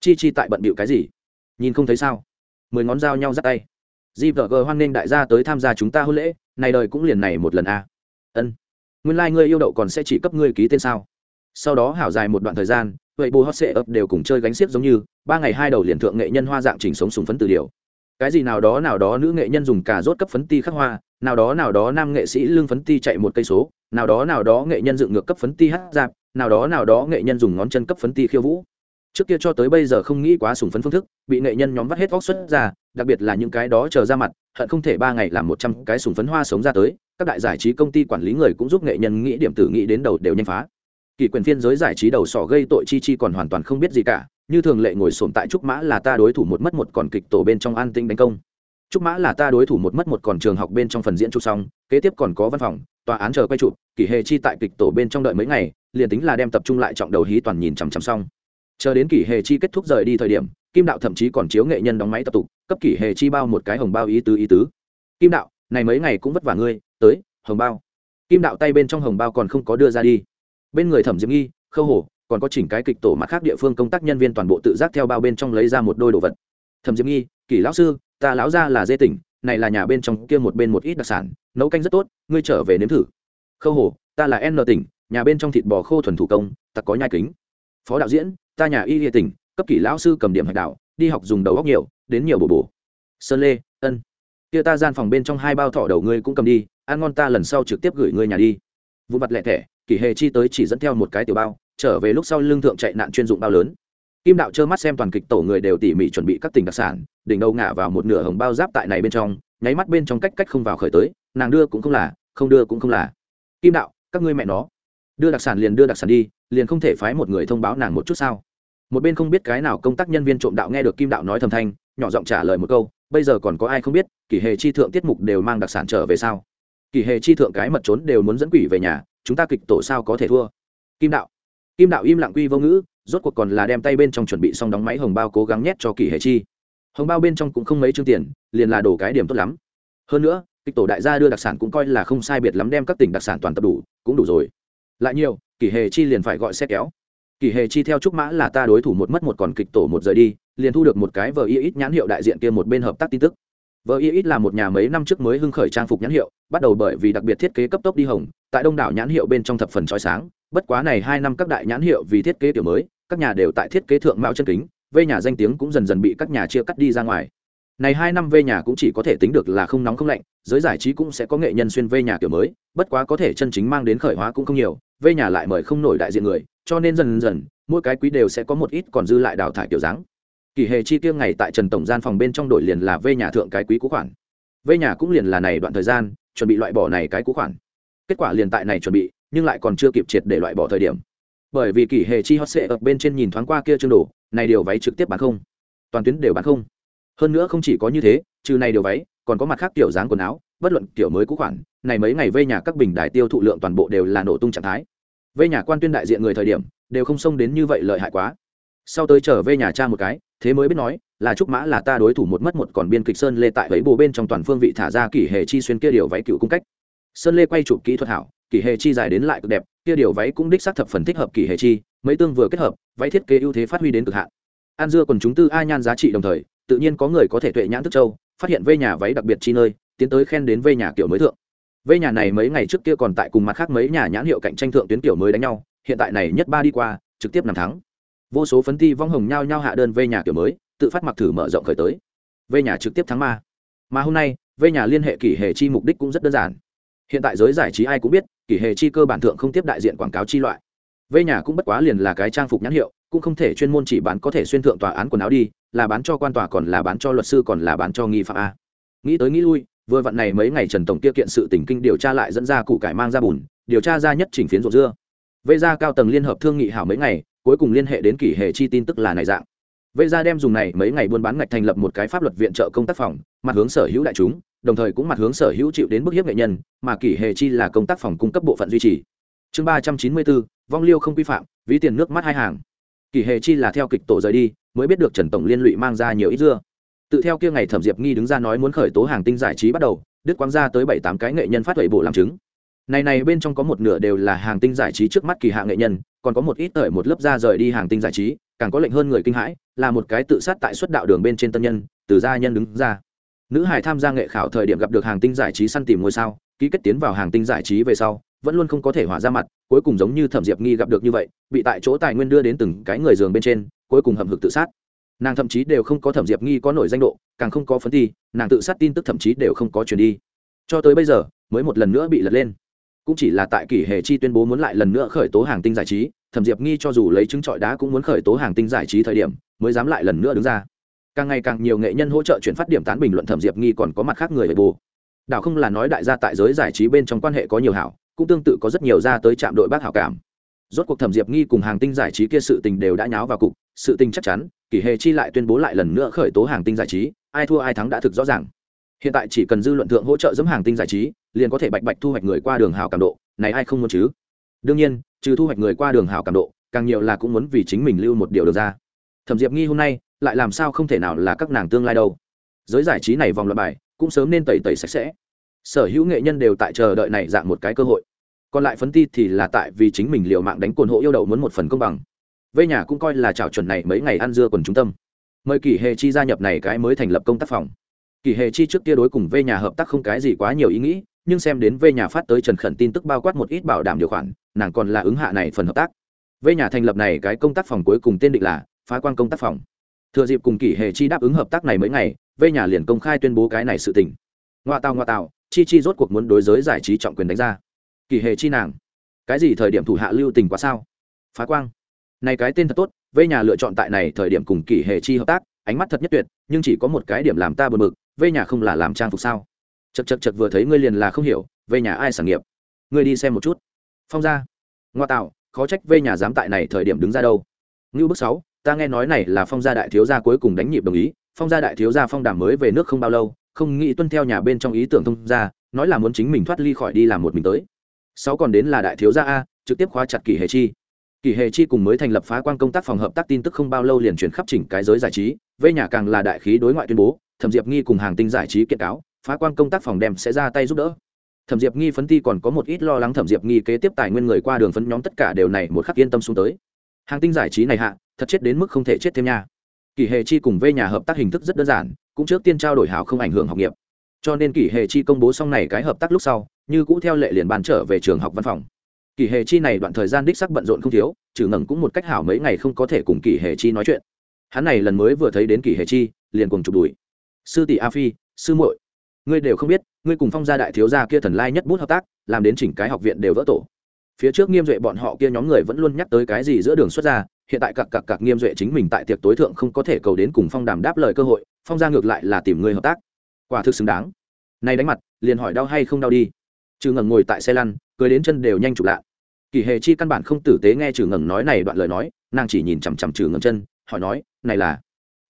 Chi chi tại bận bịu cái gì? Nhìn không thấy sao? Mười ngón dao nhau dắt tay. Di vợ gờ hoan nghênh đại gia tới tham gia chúng ta hôn lễ, này đời cũng liền này một lần a. À. ân. Nguyên lai、like、ngươi yêu đậu còn sẽ chỉ cấp ngươi ký tên sao? Sau đó hảo dài một đoạn thời gian, vậy bù hot sệ ấp đều cùng chơi gánh xiếc giống như, ba ngày hai đầu liền thượng nghệ nhân hoa dạng chỉnh sống sùng phấn từ điều cái gì nào đó nào đó nữ nghệ nhân dùng cà rốt cấp phấn ti khắc hoa nào đó nào đó nam nghệ sĩ lương phấn ti chạy một cây số, nào đó nào đó nghệ nhân dựng ngược cấp phấn ti hát dạp, nào đó nào đó nghệ nhân dùng ngón chân cấp phấn ti khiêu vũ. Trước kia cho tới bây giờ không nghĩ quá sùng phấn phương thức, bị nghệ nhân nhóm vắt hết vóc xuất ra, đặc biệt là những cái đó chờ ra mặt, hận không thể ba ngày làm một trăm cái sùng phấn hoa sống ra tới, các đại giải trí công ty quản lý người cũng giúp nghệ nhân nghĩ điểm tử nghĩ đến đầu đều nhanh phá. Kỳ quyền phiên giới giải trí đầu sỏ gây tội chi chi còn hoàn toàn không biết gì cả, như thường lệ ngồi sồn tại trúc mã là ta đối thủ một mất một còn kịch tổ bên trong an tinh đánh công trúc mã là ta đối thủ một mất một còn trường học bên trong phần diễn chụp xong, kế tiếp còn có văn phòng, tòa án chờ quay chụp kỳ hề chi tại kịch tổ bên trong đợi mấy ngày, liền tính là đem tập trung lại trọng đầu hí toàn nhìn chằm chằm xong. Chờ đến kỷ hề chi kết thúc rời đi thời điểm, kim đạo thậm chí còn chiếu nghệ nhân đóng máy tập tục, cấp kỷ hề chi bao một cái hồng bao ý tứ ý tứ. Kim đạo, này mấy ngày cũng vất vả ngươi, tới, hồng bao. Kim đạo tay bên trong hồng bao còn không có đưa ra đi. Bên người thẩm diễm nghi, khâu hổ, còn có chỉnh cái kịch tổ mặt khác địa phương công tác nhân viên toàn bộ tự giác theo bao bên trong lấy ra một đôi đồ vật. Thẩm diễm nghi, kỷ lão sư ta lão ra là dê tỉnh, này là nhà bên trong kia một bên một ít đặc sản, nấu canh rất tốt, ngươi trở về nếm thử. Khâu hồ, ta là n tỉnh, nhà bên trong thịt bò khô thuần thủ công, ta có nhai kính. Phó đạo diễn, ta nhà y địa tỉnh, cấp kỷ lão sư cầm điểm hạch đạo, đi học dùng đầu góc nhiều, đến nhiều bổ bổ. Sơn lê, ân. Kia ta gian phòng bên trong hai bao thỏ đầu ngươi cũng cầm đi, ăn ngon ta lần sau trực tiếp gửi ngươi nhà đi. Vụ mặt lẹ thẻ, kỷ hề chi tới chỉ dẫn theo một cái tiểu bao, trở về lúc sau lương thượng chạy nạn chuyên dụng bao lớn kim đạo trơ mắt xem toàn kịch tổ người đều tỉ mỉ chuẩn bị các tình đặc sản, đỉnh đầu ngả vào một nửa hồng bao giáp tại này bên trong, nháy mắt bên trong cách cách không vào khởi tới, nàng đưa cũng không là, không đưa cũng không là. Kim đạo, các ngươi mẹ nó. Đưa đặc sản liền đưa đặc sản đi, liền không thể phái một người thông báo nàng một chút sao? Một bên không biết cái nào công tác nhân viên trộm đạo nghe được kim đạo nói thầm thanh, nhỏ giọng trả lời một câu, bây giờ còn có ai không biết, kỷ hệ chi thượng tiết mục đều mang đặc sản trở về sao? Kỷ hệ chi thượng cái mật trốn đều muốn dẫn quỷ về nhà, chúng ta kịch tổ sao có thể thua? Kim đạo. Kim đạo im lặng quy vô ngữ rốt cuộc còn là đem tay bên trong chuẩn bị xong đóng máy hồng bao cố gắng nhét cho Kỳ hệ chi. Hồng bao bên trong cũng không mấy chương tiền, liền là đổ cái điểm tốt lắm. Hơn nữa, kịch tổ đại gia đưa đặc sản cũng coi là không sai biệt lắm đem các tỉnh đặc sản toàn tập đủ, cũng đủ rồi. Lại nhiều, Kỳ hệ chi liền phải gọi xe kéo. Kỳ hệ chi theo trúc mã là ta đối thủ một mất một còn kịch tổ một rời đi, liền thu được một cái vờ y ít nhãn hiệu đại diện kia một bên hợp tác tin tức. Vờ y ít là một nhà mấy năm trước mới hưng khởi trang phục nhãn hiệu, bắt đầu bởi vì đặc biệt thiết kế cấp tốc đi hồng, tại đông đảo nhãn hiệu bên trong thập phần trói sáng, bất quá này hai năm các đại nhãn hiệu vì thiết kế kiểu mới các nhà đều tại thiết kế thượng mạo chân kính, vây nhà danh tiếng cũng dần dần bị các nhà chia cắt đi ra ngoài. Này hai năm vây nhà cũng chỉ có thể tính được là không nóng không lạnh, giới giải trí cũng sẽ có nghệ nhân xuyên vây nhà kiểu mới, bất quá có thể chân chính mang đến khởi hóa cũng không nhiều, vây nhà lại mời không nổi đại diện người, cho nên dần dần, mỗi cái quý đều sẽ có một ít còn dư lại đào thải kiểu dáng. Kỳ hề chi tiêu ngày tại trần tổng gian phòng bên trong đội liền là vây nhà thượng cái quý cũ khoản. Vây nhà cũng liền là này đoạn thời gian, chuẩn bị loại bỏ này cái cũ khoản. Kết quả liền tại này chuẩn bị, nhưng lại còn chưa kịp triệt để loại bỏ thời điểm bởi vì kỷ hệ chi hot sệ ở bên trên nhìn thoáng qua kia chương đồ, này điều váy trực tiếp bán không. Toàn tuyến đều bán không. Hơn nữa không chỉ có như thế, trừ này điều váy, còn có mặt khác kiểu dáng quần áo, bất luận kiểu mới cũ khoản, này mấy ngày vây nhà các bình đài tiêu thụ lượng toàn bộ đều là nổ tung trạng thái. Vây nhà quan tuyên đại diện người thời điểm, đều không xông đến như vậy lợi hại quá. Sau tới trở về nhà cha một cái, thế mới biết nói, là trúc mã là ta đối thủ một mất một còn biên kịch sơn lê tại vẫy bồ bên trong toàn phương vị thả ra kỷ hệ chi xuyên kia điều váy cựu cung cách sơn lê quay chụp kỹ thuật hảo kỳ hệ chi dài đến lại cực đẹp, kia điều váy cũng đích xác thập phần thích hợp kỳ hệ chi, mấy tương vừa kết hợp, váy thiết kế ưu thế phát huy đến cực hạn. An dưa còn chúng tư a nhan giá trị đồng thời, tự nhiên có người có thể tuệ nhãn thức châu, phát hiện vây nhà váy đặc biệt chi nơi, tiến tới khen đến vây nhà kiểu mới thượng. Vây nhà này mấy ngày trước kia còn tại cùng mặt khác mấy nhà nhãn hiệu cạnh tranh thượng tuyến kiểu mới đánh nhau, hiện tại này nhất ba đi qua, trực tiếp nằm thắng. Vô số phấn ti vong hồng nhau nhau hạ đơn vây nhà kiểu mới, tự phát mặc thử mở rộng khởi tới. Vây nhà trực tiếp thắng ma. Mà hôm nay vây nhà liên hệ kỷ hệ chi mục đích cũng rất đơn giản hiện tại giới giải trí ai cũng biết, kỷ hệ chi cơ bản thượng không tiếp đại diện quảng cáo chi loại. Vây nhà cũng bất quá liền là cái trang phục nhãn hiệu, cũng không thể chuyên môn chỉ bán có thể xuyên thượng tòa án quần áo đi, là bán cho quan tòa còn là bán cho luật sư còn là bán cho nghi phạm a. Nghĩ tới nghĩ lui, vừa vặn này mấy ngày trần tổng kia kiện sự tỉnh kinh điều tra lại dẫn ra cụ cải mang ra bùn, điều tra ra nhất chỉnh phiến rộn dưa. Vây ra cao tầng liên hợp thương nghị hảo mấy ngày, cuối cùng liên hệ đến kỷ hệ chi tin tức là này dạng. Vây ra đem dùng này mấy ngày buôn bán ngạch thành lập một cái pháp luật viện trợ công tác phòng, mặt hướng sở hữu đại chúng đồng thời cũng mặt hướng sở hữu chịu đến bức hiếp nghệ nhân, mà kỷ hệ chi là công tác phòng cung cấp bộ phận duy trì. Chương ba trăm chín mươi bốn vong liêu không quy phạm, ví tiền nước mắt hai hàng. Kỷ hệ chi là theo kịch tổ rời đi, mới biết được trần tổng liên lụy mang ra nhiều ít dưa. Tự theo kia ngày thẩm diệp nghi đứng ra nói muốn khởi tố hàng tinh giải trí bắt đầu đức quang ra tới bảy tám cái nghệ nhân phát huệ bộ làm chứng. Này này bên trong có một nửa đều là hàng tinh giải trí trước mắt kỳ hạ nghệ nhân, còn có một ít tởi một lớp ra rời đi hàng tinh giải trí, càng có lệnh hơn người kinh hãi, là một cái tự sát tại xuất đạo đường bên trên tân nhân, từ gia nhân đứng ra nữ hải tham gia nghệ khảo thời điểm gặp được hàng tinh giải trí săn tìm ngôi sao, ký kết tiến vào hàng tinh giải trí về sau, vẫn luôn không có thể hỏa ra mặt, cuối cùng giống như thẩm diệp nghi gặp được như vậy, bị tại chỗ tài nguyên đưa đến từng cái người giường bên trên, cuối cùng hầm hực tự sát. Nàng thậm chí đều không có thẩm diệp nghi có nổi danh độ, càng không có phấn thi nàng tự sát tin tức thậm chí đều không có chuyển đi. Cho tới bây giờ, mới một lần nữa bị lật lên. Cũng chỉ là tại kỷ hệ chi tuyên bố muốn lại lần nữa khởi tố hàng tinh giải trí, thẩm diệp nghi cho dù lấy chứng trọi đá cũng muốn khởi tố hàng tinh giải trí thời điểm, mới dám lại lần nữa đứng ra càng ngày càng nhiều nghệ nhân hỗ trợ chuyển phát điểm tán bình luận thẩm diệp nghi còn có mặt khác người bù. Đảo không là nói đại gia tại giới giải trí bên trong quan hệ có nhiều hảo, cũng tương tự có rất nhiều ra tới trạm đội bác hảo cảm. Rốt cuộc thẩm diệp nghi cùng hàng tinh giải trí kia sự tình đều đã nháo vào cục, sự tình chắc chắn, kỷ hề chi lại tuyên bố lại lần nữa khởi tố hàng tinh giải trí, ai thua ai thắng đã thực rõ ràng. Hiện tại chỉ cần dư luận thượng hỗ trợ giấm hàng tinh giải trí, liền có thể bạch bạch thu hoạch người qua đường hào cảm độ, này ai không muốn chứ? Đương nhiên, trừ thu hoạch người qua đường hào cảm độ, càng nhiều là cũng muốn vì chính mình lưu một điều được ra. Thẩm diệp nghi hôm nay lại làm sao không thể nào là các nàng tương lai đâu. Giới giải trí này vòng loại bài, cũng sớm nên tẩy tẩy sạch sẽ. Sở hữu nghệ nhân đều tại chờ đợi này dạng một cái cơ hội. Còn lại phấn ti thì là tại vì chính mình liều mạng đánh cồn hộ yêu đậu muốn một phần công bằng. Vây nhà cũng coi là trào chuẩn này mấy ngày ăn dưa quần trung tâm. Mời kỷ hề chi gia nhập này cái mới thành lập công tác phòng. Kỷ hề chi trước kia đối cùng vây nhà hợp tác không cái gì quá nhiều ý nghĩ, nhưng xem đến vây nhà phát tới trần khẩn tin tức bao quát một ít bảo đảm điều khoản, nàng còn là ứng hạ này phần hợp tác. Vây nhà thành lập này cái công tác phòng cuối cùng tên định là phá quan công tác phòng thừa dịp cùng kỷ hề chi đáp ứng hợp tác này mấy ngày vây nhà liền công khai tuyên bố cái này sự tình. Ngoa tào ngoa tào, chi chi rốt cuộc muốn đối giới giải trí trọng quyền đánh ra. Kỷ hề chi nàng, cái gì thời điểm thủ hạ lưu tình quá sao? Phá quang. Này cái tên thật tốt vây nhà lựa chọn tại này thời điểm cùng kỷ hề chi hợp tác, ánh mắt thật nhất tuyệt, nhưng chỉ có một cái điểm làm ta bờ mực vây nhà không là làm trang phục sao? Chật chật chật vừa thấy ngươi liền là không hiểu vây nhà ai sản nghiệp? Ngươi đi xem một chút. Phong ra ngoa tạo khó trách vây nhà dám tại này thời điểm đứng ra đâu. Ngưu bước sáu ta nghe nói này là phong gia đại thiếu gia cuối cùng đánh nhịp đồng ý, phong gia đại thiếu gia phong đàm mới về nước không bao lâu, không nghĩ tuân theo nhà bên trong ý tưởng thông gia, nói là muốn chính mình thoát ly khỏi đi làm một mình tới. Sáu còn đến là đại thiếu gia a, trực tiếp khóa chặt kỷ hề chi. Kỷ hề chi cùng mới thành lập phá quan công tác phòng hợp tác tin tức không bao lâu liền chuyển khắp chỉnh cái giới giải trí vây nhà càng là đại khí đối ngoại tuyên bố, thẩm diệp nghi cùng hàng tinh giải trí kiện cáo, phá quan công tác phòng đem sẽ ra tay giúp đỡ. Thẩm diệp nghi phấn ti còn có một ít lo lắng thẩm diệp nghi kế tiếp tài nguyên người qua đường phấn nhóm tất cả đều này một khắc yên tâm xuống tới. Hàng tinh giải trí này hạ thật chết đến mức không thể chết thêm nha. Kỷ hệ chi cùng vây nhà hợp tác hình thức rất đơn giản, cũng trước tiên trao đổi hảo không ảnh hưởng học nghiệp. Cho nên kỷ hệ chi công bố xong này cái hợp tác lúc sau, như cũ theo lệ liền bàn trở về trường học văn phòng. Kỷ hệ chi này đoạn thời gian đích sắc bận rộn không thiếu, trừ ngẩng cũng một cách hảo mấy ngày không có thể cùng kỷ hệ chi nói chuyện. Hắn này lần mới vừa thấy đến kỷ hệ chi, liền cùng chụp đuổi sư tỷ a phi, sư muội, ngươi đều không biết, ngươi cùng phong gia đại thiếu gia kia thần lai nhất bút hợp tác, làm đến chỉnh cái học viện đều vỡ tổ phía trước nghiêm duệ bọn họ kia nhóm người vẫn luôn nhắc tới cái gì giữa đường xuất ra, hiện tại cặc cặc cặc nghiêm duệ chính mình tại tiệc tối thượng không có thể cầu đến cùng phong đàm đáp lời cơ hội, phong ra ngược lại là tìm người hợp tác. Quả thực xứng đáng. Nay đánh mặt, liền hỏi đau hay không đau đi. Trừ ngẩng ngồi tại xe lăn, cười đến chân đều nhanh chụp lạ kỳ hề chi căn bản không tử tế nghe trừ ngẩng nói này đoạn lời nói, nàng chỉ nhìn chằm chằm trừ ngẩng chân, hỏi nói, này là?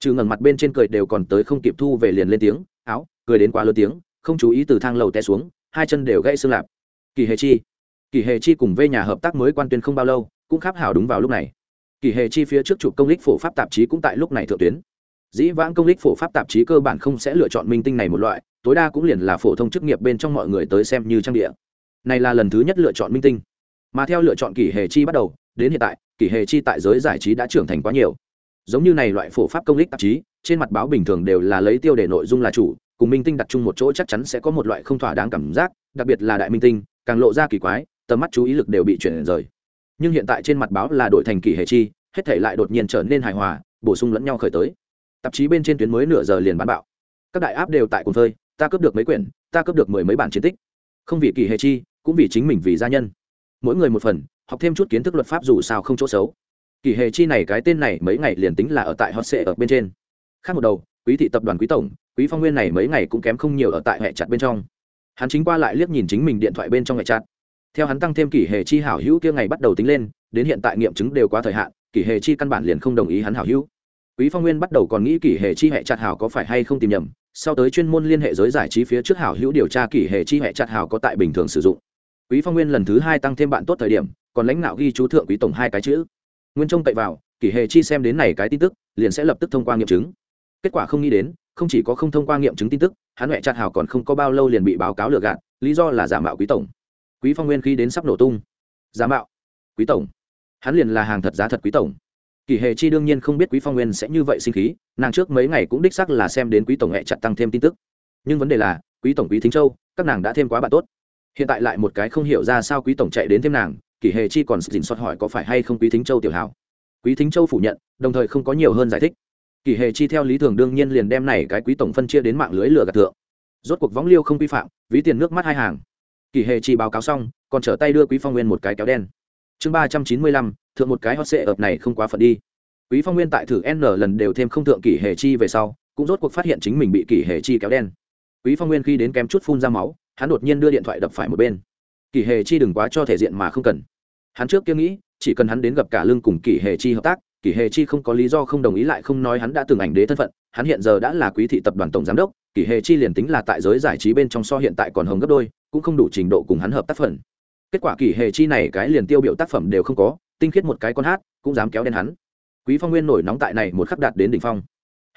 Trừ ngẩng mặt bên trên cười đều còn tới không kịp thu về liền lên tiếng, áo, cười đến quá lớn tiếng, không chú ý từ thang lầu té xuống, hai chân đều gãy xương lạp. Kỳ hề chi kỳ hề chi cùng vây nhà hợp tác mới quan tuyên không bao lâu, cũng khắp hảo đúng vào lúc này. Kỳ hề chi phía trước chụp công lích phổ pháp tạp chí cũng tại lúc này thượng tuyến. Dĩ vãng công lích phổ pháp tạp chí cơ bản không sẽ lựa chọn minh tinh này một loại, tối đa cũng liền là phổ thông chức nghiệp bên trong mọi người tới xem như trang địa. Này là lần thứ nhất lựa chọn minh tinh. Mà theo lựa chọn kỷ hề chi bắt đầu, đến hiện tại kỷ hề chi tại giới giải trí đã trưởng thành quá nhiều. Giống như này loại phổ pháp công lích tạp chí, trên mặt báo bình thường đều là lấy tiêu đề nội dung là chủ, cùng minh tinh đặt chung một chỗ chắc chắn sẽ có một loại không thỏa đáng cảm giác, đặc biệt là đại minh tinh, càng lộ ra kỳ quái tầm mắt chú ý lực đều bị chuyển rời. Nhưng hiện tại trên mặt báo là đổi thành kỷ hệ chi, hết thể lại đột nhiên trở nên hài hòa, bổ sung lẫn nhau khởi tới. Tạp chí bên trên tuyến mới nửa giờ liền bán bạo. Các đại áp đều tại cùng phơi, ta cướp được mấy quyển, ta cướp được mười mấy bản chiến tích. Không vì kỷ hệ chi, cũng vì chính mình vì gia nhân. Mỗi người một phần, học thêm chút kiến thức luật pháp dù sao không chỗ xấu. Kỷ hệ chi này cái tên này mấy ngày liền tính là ở tại hot sệ ở bên trên. Khác một đầu, quý thị tập đoàn quý tổng, quý phong nguyên này mấy ngày cũng kém không nhiều ở tại hệ chặt bên trong. Hắn chính qua lại liếc nhìn chính mình điện thoại bên trong hệ chặt theo hắn tăng thêm kỷ hệ chi hảo hữu kia ngày bắt đầu tính lên, đến hiện tại nghiệm chứng đều quá thời hạn, kỷ hệ chi căn bản liền không đồng ý hắn hảo hữu. Quý phong nguyên bắt đầu còn nghĩ kỷ hệ chi hệ chặt hảo có phải hay không tìm nhầm, sau tới chuyên môn liên hệ giới giải trí phía trước hảo hữu điều tra kỷ hệ chi hệ chặt hảo có tại bình thường sử dụng. Quý phong nguyên lần thứ hai tăng thêm bạn tốt thời điểm, còn lãnh đạo ghi chú thượng quý tổng hai cái chữ. Nguyên trông cậy vào, kỷ hệ chi xem đến này cái tin tức, liền sẽ lập tức thông qua nghiệm chứng. Kết quả không nghĩ đến, không chỉ có không thông qua nghiệm chứng tin tức, hắn huệ chặt hảo còn không có bao lâu liền bị báo cáo lừa gạt, lý do là giả mạo quý tổng quý phong nguyên khi đến sắp nổ tung. Giá mạo. Quý tổng. Hắn liền là hàng thật giá thật quý tổng. Kỳ hề chi đương nhiên không biết quý phong nguyên sẽ như vậy sinh khí, nàng trước mấy ngày cũng đích xác là xem đến quý tổng hẹ chặt tăng thêm tin tức. Nhưng vấn đề là, quý tổng quý thính châu, các nàng đã thêm quá bạn tốt. Hiện tại lại một cái không hiểu ra sao quý tổng chạy đến thêm nàng, kỳ hề chi còn dình xót hỏi có phải hay không quý thính châu tiểu hảo. Quý thính châu phủ nhận, đồng thời không có nhiều hơn giải thích. Kỳ hề chi theo lý thường đương nhiên liền đem này cái quý tổng phân chia đến mạng lưới lửa gạt thượng. Rốt cuộc võng liêu không vi phạm, ví tiền nước mắt hai hàng kỳ hề chi báo cáo xong, còn trở tay đưa quý phong nguyên một cái kéo đen. Chương ba trăm chín mươi lăm, thượng một cái hot sệ ập này không quá phận đi. Quý phong nguyên tại thử n lần đều thêm không thượng kỳ hề chi về sau, cũng rốt cuộc phát hiện chính mình bị kỳ hề chi kéo đen. Quý phong nguyên khi đến kém chút phun ra máu, hắn đột nhiên đưa điện thoại đập phải một bên. Kỳ hề chi đừng quá cho thể diện mà không cần. Hắn trước kia nghĩ, chỉ cần hắn đến gặp cả lương cùng kỳ hề chi hợp tác kỷ hề chi không có lý do không đồng ý lại không nói hắn đã từng ảnh đế thân phận, hắn hiện giờ đã là quý thị tập đoàn tổng giám đốc, kỷ hề chi liền tính là tại giới giải trí bên trong so hiện tại còn hồng gấp đôi, cũng không đủ trình độ cùng hắn hợp tác phẩm kết quả kỷ hề chi này cái liền tiêu biểu tác phẩm đều không có, tinh khiết một cái con hát, cũng dám kéo đen hắn. Quý phong nguyên nổi nóng tại này một khắc đạt đến đỉnh phong.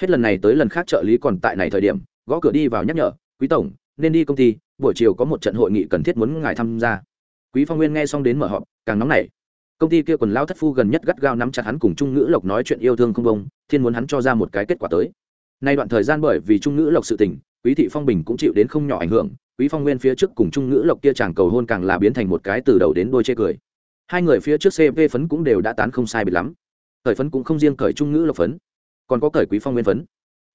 Hết lần này tới lần khác trợ lý còn tại này thời điểm, gõ cửa đi vào nhắc nhở, quý tổng, nên đi công ty, buổi chiều có một trận hội nghị cần thiết muốn ngài tham gia. Quý phong nguyên nghe xong đến mở họp, càng nóng nảy công ty kia quần lao thất phu gần nhất gắt gao nắm chặt hắn cùng trung ngữ lộc nói chuyện yêu thương không bông, thiên muốn hắn cho ra một cái kết quả tới. Nay đoạn thời gian bởi vì trung ngữ lộc sự tình, quý thị phong bình cũng chịu đến không nhỏ ảnh hưởng, quý phong nguyên phía trước cùng trung ngữ lộc kia chàng cầu hôn càng là biến thành một cái từ đầu đến đôi chê cười. Hai người phía trước cv phấn cũng đều đã tán không sai biệt lắm. Cởi phấn cũng không riêng cởi trung ngữ lộc phấn, còn có cởi quý phong nguyên phấn.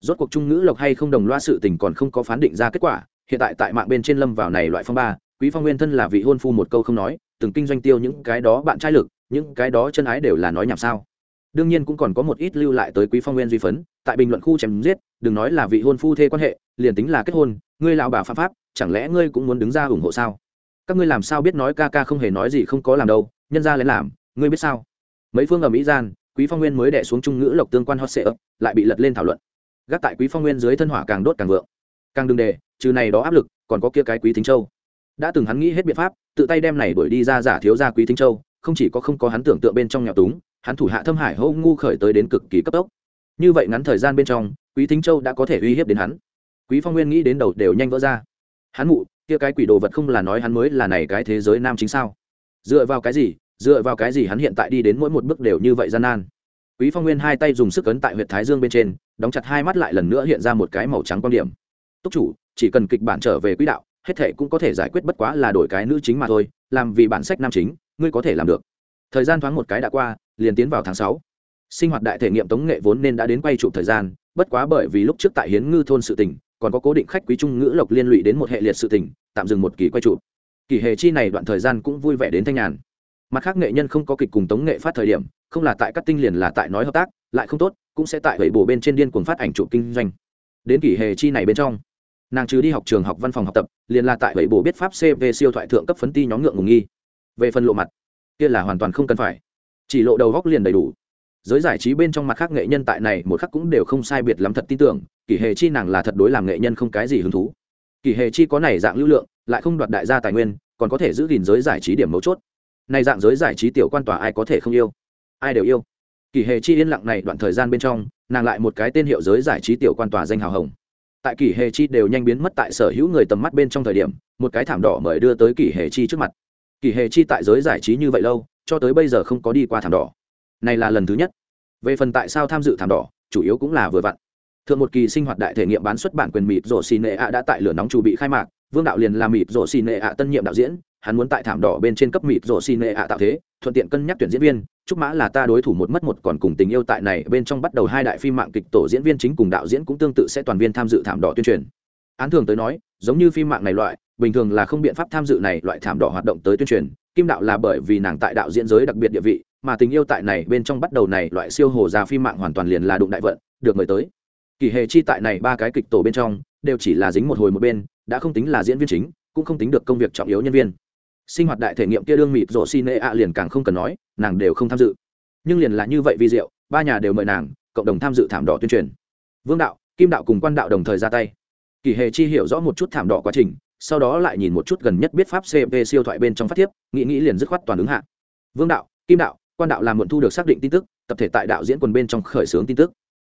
Rốt cuộc trung ngữ lộc hay không đồng loa sự tình còn không có phán định ra kết quả, hiện tại tại mạng bên trên lâm vào này loại phong ba, quý phong nguyên thân là vị hôn phu một câu không nói, từng kinh doanh tiêu những cái đó bạn trai lực những cái đó chân ái đều là nói nhảm sao. Đương nhiên cũng còn có một ít lưu lại tới quý phong nguyên duy phấn, tại bình luận khu chém giết, đừng nói là vị hôn phu thê quan hệ, liền tính là kết hôn, ngươi lão bà phạm pháp, chẳng lẽ ngươi cũng muốn đứng ra ủng hộ sao? Các ngươi làm sao biết nói ca ca không hề nói gì không có làm đâu, nhân ra lén làm, ngươi biết sao? Mấy phương ở mỹ gian, quý phong nguyên mới đẻ xuống trung ngữ lộc tương quan hot sệ ấp lại bị lật lên thảo luận. Gác tại quý phong nguyên dưới thân hỏa càng đốt càng vượng. Càng đừng đề trừ này đó áp lực, còn có kia cái quý thính châu. Đã từng hắn nghĩ hết biện pháp, tự tay đem này đuổi đi ra giả thiếu gia quý thính châu không chỉ có không có hắn tưởng tượng bên trong nghèo túng, hắn thủ hạ thâm hải hô ngu khởi tới đến cực kỳ cấp tốc. Như vậy ngắn thời gian bên trong, quý thính châu đã có thể uy hiếp đến hắn. Quý phong nguyên nghĩ đến đầu đều nhanh vỡ ra. Hắn mụ, kia cái quỷ đồ vật không là nói hắn mới là này cái thế giới nam chính sao? Dựa vào cái gì, dựa vào cái gì hắn hiện tại đi đến mỗi một bước đều như vậy gian nan? Quý phong nguyên hai tay dùng sức ấn tại huyệt thái dương bên trên, đóng chặt hai mắt lại lần nữa hiện ra một cái màu trắng quan điểm. Túc chủ, chỉ cần kịch bản trở về quỹ đạo, hết thể cũng có thể giải quyết bất quá là đổi cái nữ chính mà thôi, làm vì bản sách nam chính ngươi có thể làm được. Thời gian thoáng một cái đã qua, liền tiến vào tháng sáu. Sinh hoạt đại thể nghiệm tống nghệ vốn nên đã đến quay chụp thời gian, bất quá bởi vì lúc trước tại hiến ngư thôn sự tỉnh còn có cố định khách quý trung ngữ lộc liên lụy đến một hệ liệt sự tỉnh tạm dừng một kỳ quay chụp. Kỳ hề chi này đoạn thời gian cũng vui vẻ đến thanh nhàn. Mặt khác nghệ nhân không có kịch cùng tống nghệ phát thời điểm, không là tại các tinh liền là tại nói hợp tác, lại không tốt, cũng sẽ tại vậy bổ bên trên điên cuồng phát ảnh chụp kinh doanh. Đến kỳ hề chi này bên trong, nàng trừ đi học trường học văn phòng học tập, liền là tại vậy bổ biết pháp cv siêu thoại thượng cấp phấn ti nhóm ngượng ngùng nghi về phần lộ mặt, kia là hoàn toàn không cần phải. Chỉ lộ đầu góc liền đầy đủ. Giới giải trí bên trong mặt khác nghệ nhân tại này một khắc cũng đều không sai biệt lắm thật tin tưởng, kỷ hề chi nàng là thật đối làm nghệ nhân không cái gì hứng thú. Kỷ hề chi có này dạng lưu lượng, lại không đoạt đại gia tài nguyên, còn có thể giữ gìn giới giải trí điểm mấu chốt. Này dạng giới giải trí tiểu quan tòa ai có thể không yêu? Ai đều yêu. Kỷ hề chi yên lặng này đoạn thời gian bên trong, nàng lại một cái tên hiệu giới giải trí tiểu quan tòa danh hào hồng. Tại kỷ hề chi đều nhanh biến mất tại sở hữu người tầm mắt bên trong thời điểm, một cái thảm đỏ mời đưa tới kỷ hề chi trước mặt. Kỳ hề chi tại giới giải trí như vậy lâu, cho tới bây giờ không có đi qua thảm đỏ. Này là lần thứ nhất. Về phần tại sao tham dự thảm đỏ, chủ yếu cũng là vừa vặn. Thượng một kỳ sinh hoạt đại thể nghiệm bán xuất bản quyền mịp rổ xì nệ ạ đã tại lửa nóng chủ bị khai mạc, vương đạo liền làm mịp rổ xì nệ ạ tân nhiệm đạo diễn, hắn muốn tại thảm đỏ bên trên cấp mịp rổ xì nệ ạ tạo thế, thuận tiện cân nhắc tuyển diễn viên trúc mã là ta đối thủ một mất một, còn cùng tình yêu tại này bên trong bắt đầu hai đại phim mạng kịch tổ diễn viên chính cùng đạo diễn cũng tương tự sẽ toàn viên tham dự thảm đỏ tuyên truyền. Án thường tới nói, giống như phim mạng này loại bình thường là không biện pháp tham dự này loại thảm đỏ hoạt động tới tuyên truyền, kim đạo là bởi vì nàng tại đạo diễn giới đặc biệt địa vị, mà tình yêu tại này bên trong bắt đầu này loại siêu hồ già phim mạng hoàn toàn liền là đụng đại vận, được mời tới. Kỳ hề chi tại này ba cái kịch tổ bên trong, đều chỉ là dính một hồi một bên, đã không tính là diễn viên chính, cũng không tính được công việc trọng yếu nhân viên. Sinh hoạt đại thể nghiệm kia đương mịt rộ xin nệ ạ liền càng không cần nói, nàng đều không tham dự. Nhưng liền là như vậy vi diệu, ba nhà đều mời nàng, cộng đồng tham dự thảm đỏ tuyên truyền. Vương đạo, kim đạo cùng quan đạo đồng thời ra tay. Kỳ hề chi hiểu rõ một chút thảm đỏ quá trình sau đó lại nhìn một chút gần nhất biết pháp cp siêu thoại bên trong phát thiếp, nghĩ nghĩ liền dứt khoát toàn ứng hạ. Vương đạo, kim đạo, quan đạo làm muộn thu được xác định tin tức, tập thể tại đạo diễn quần bên trong khởi xướng tin tức.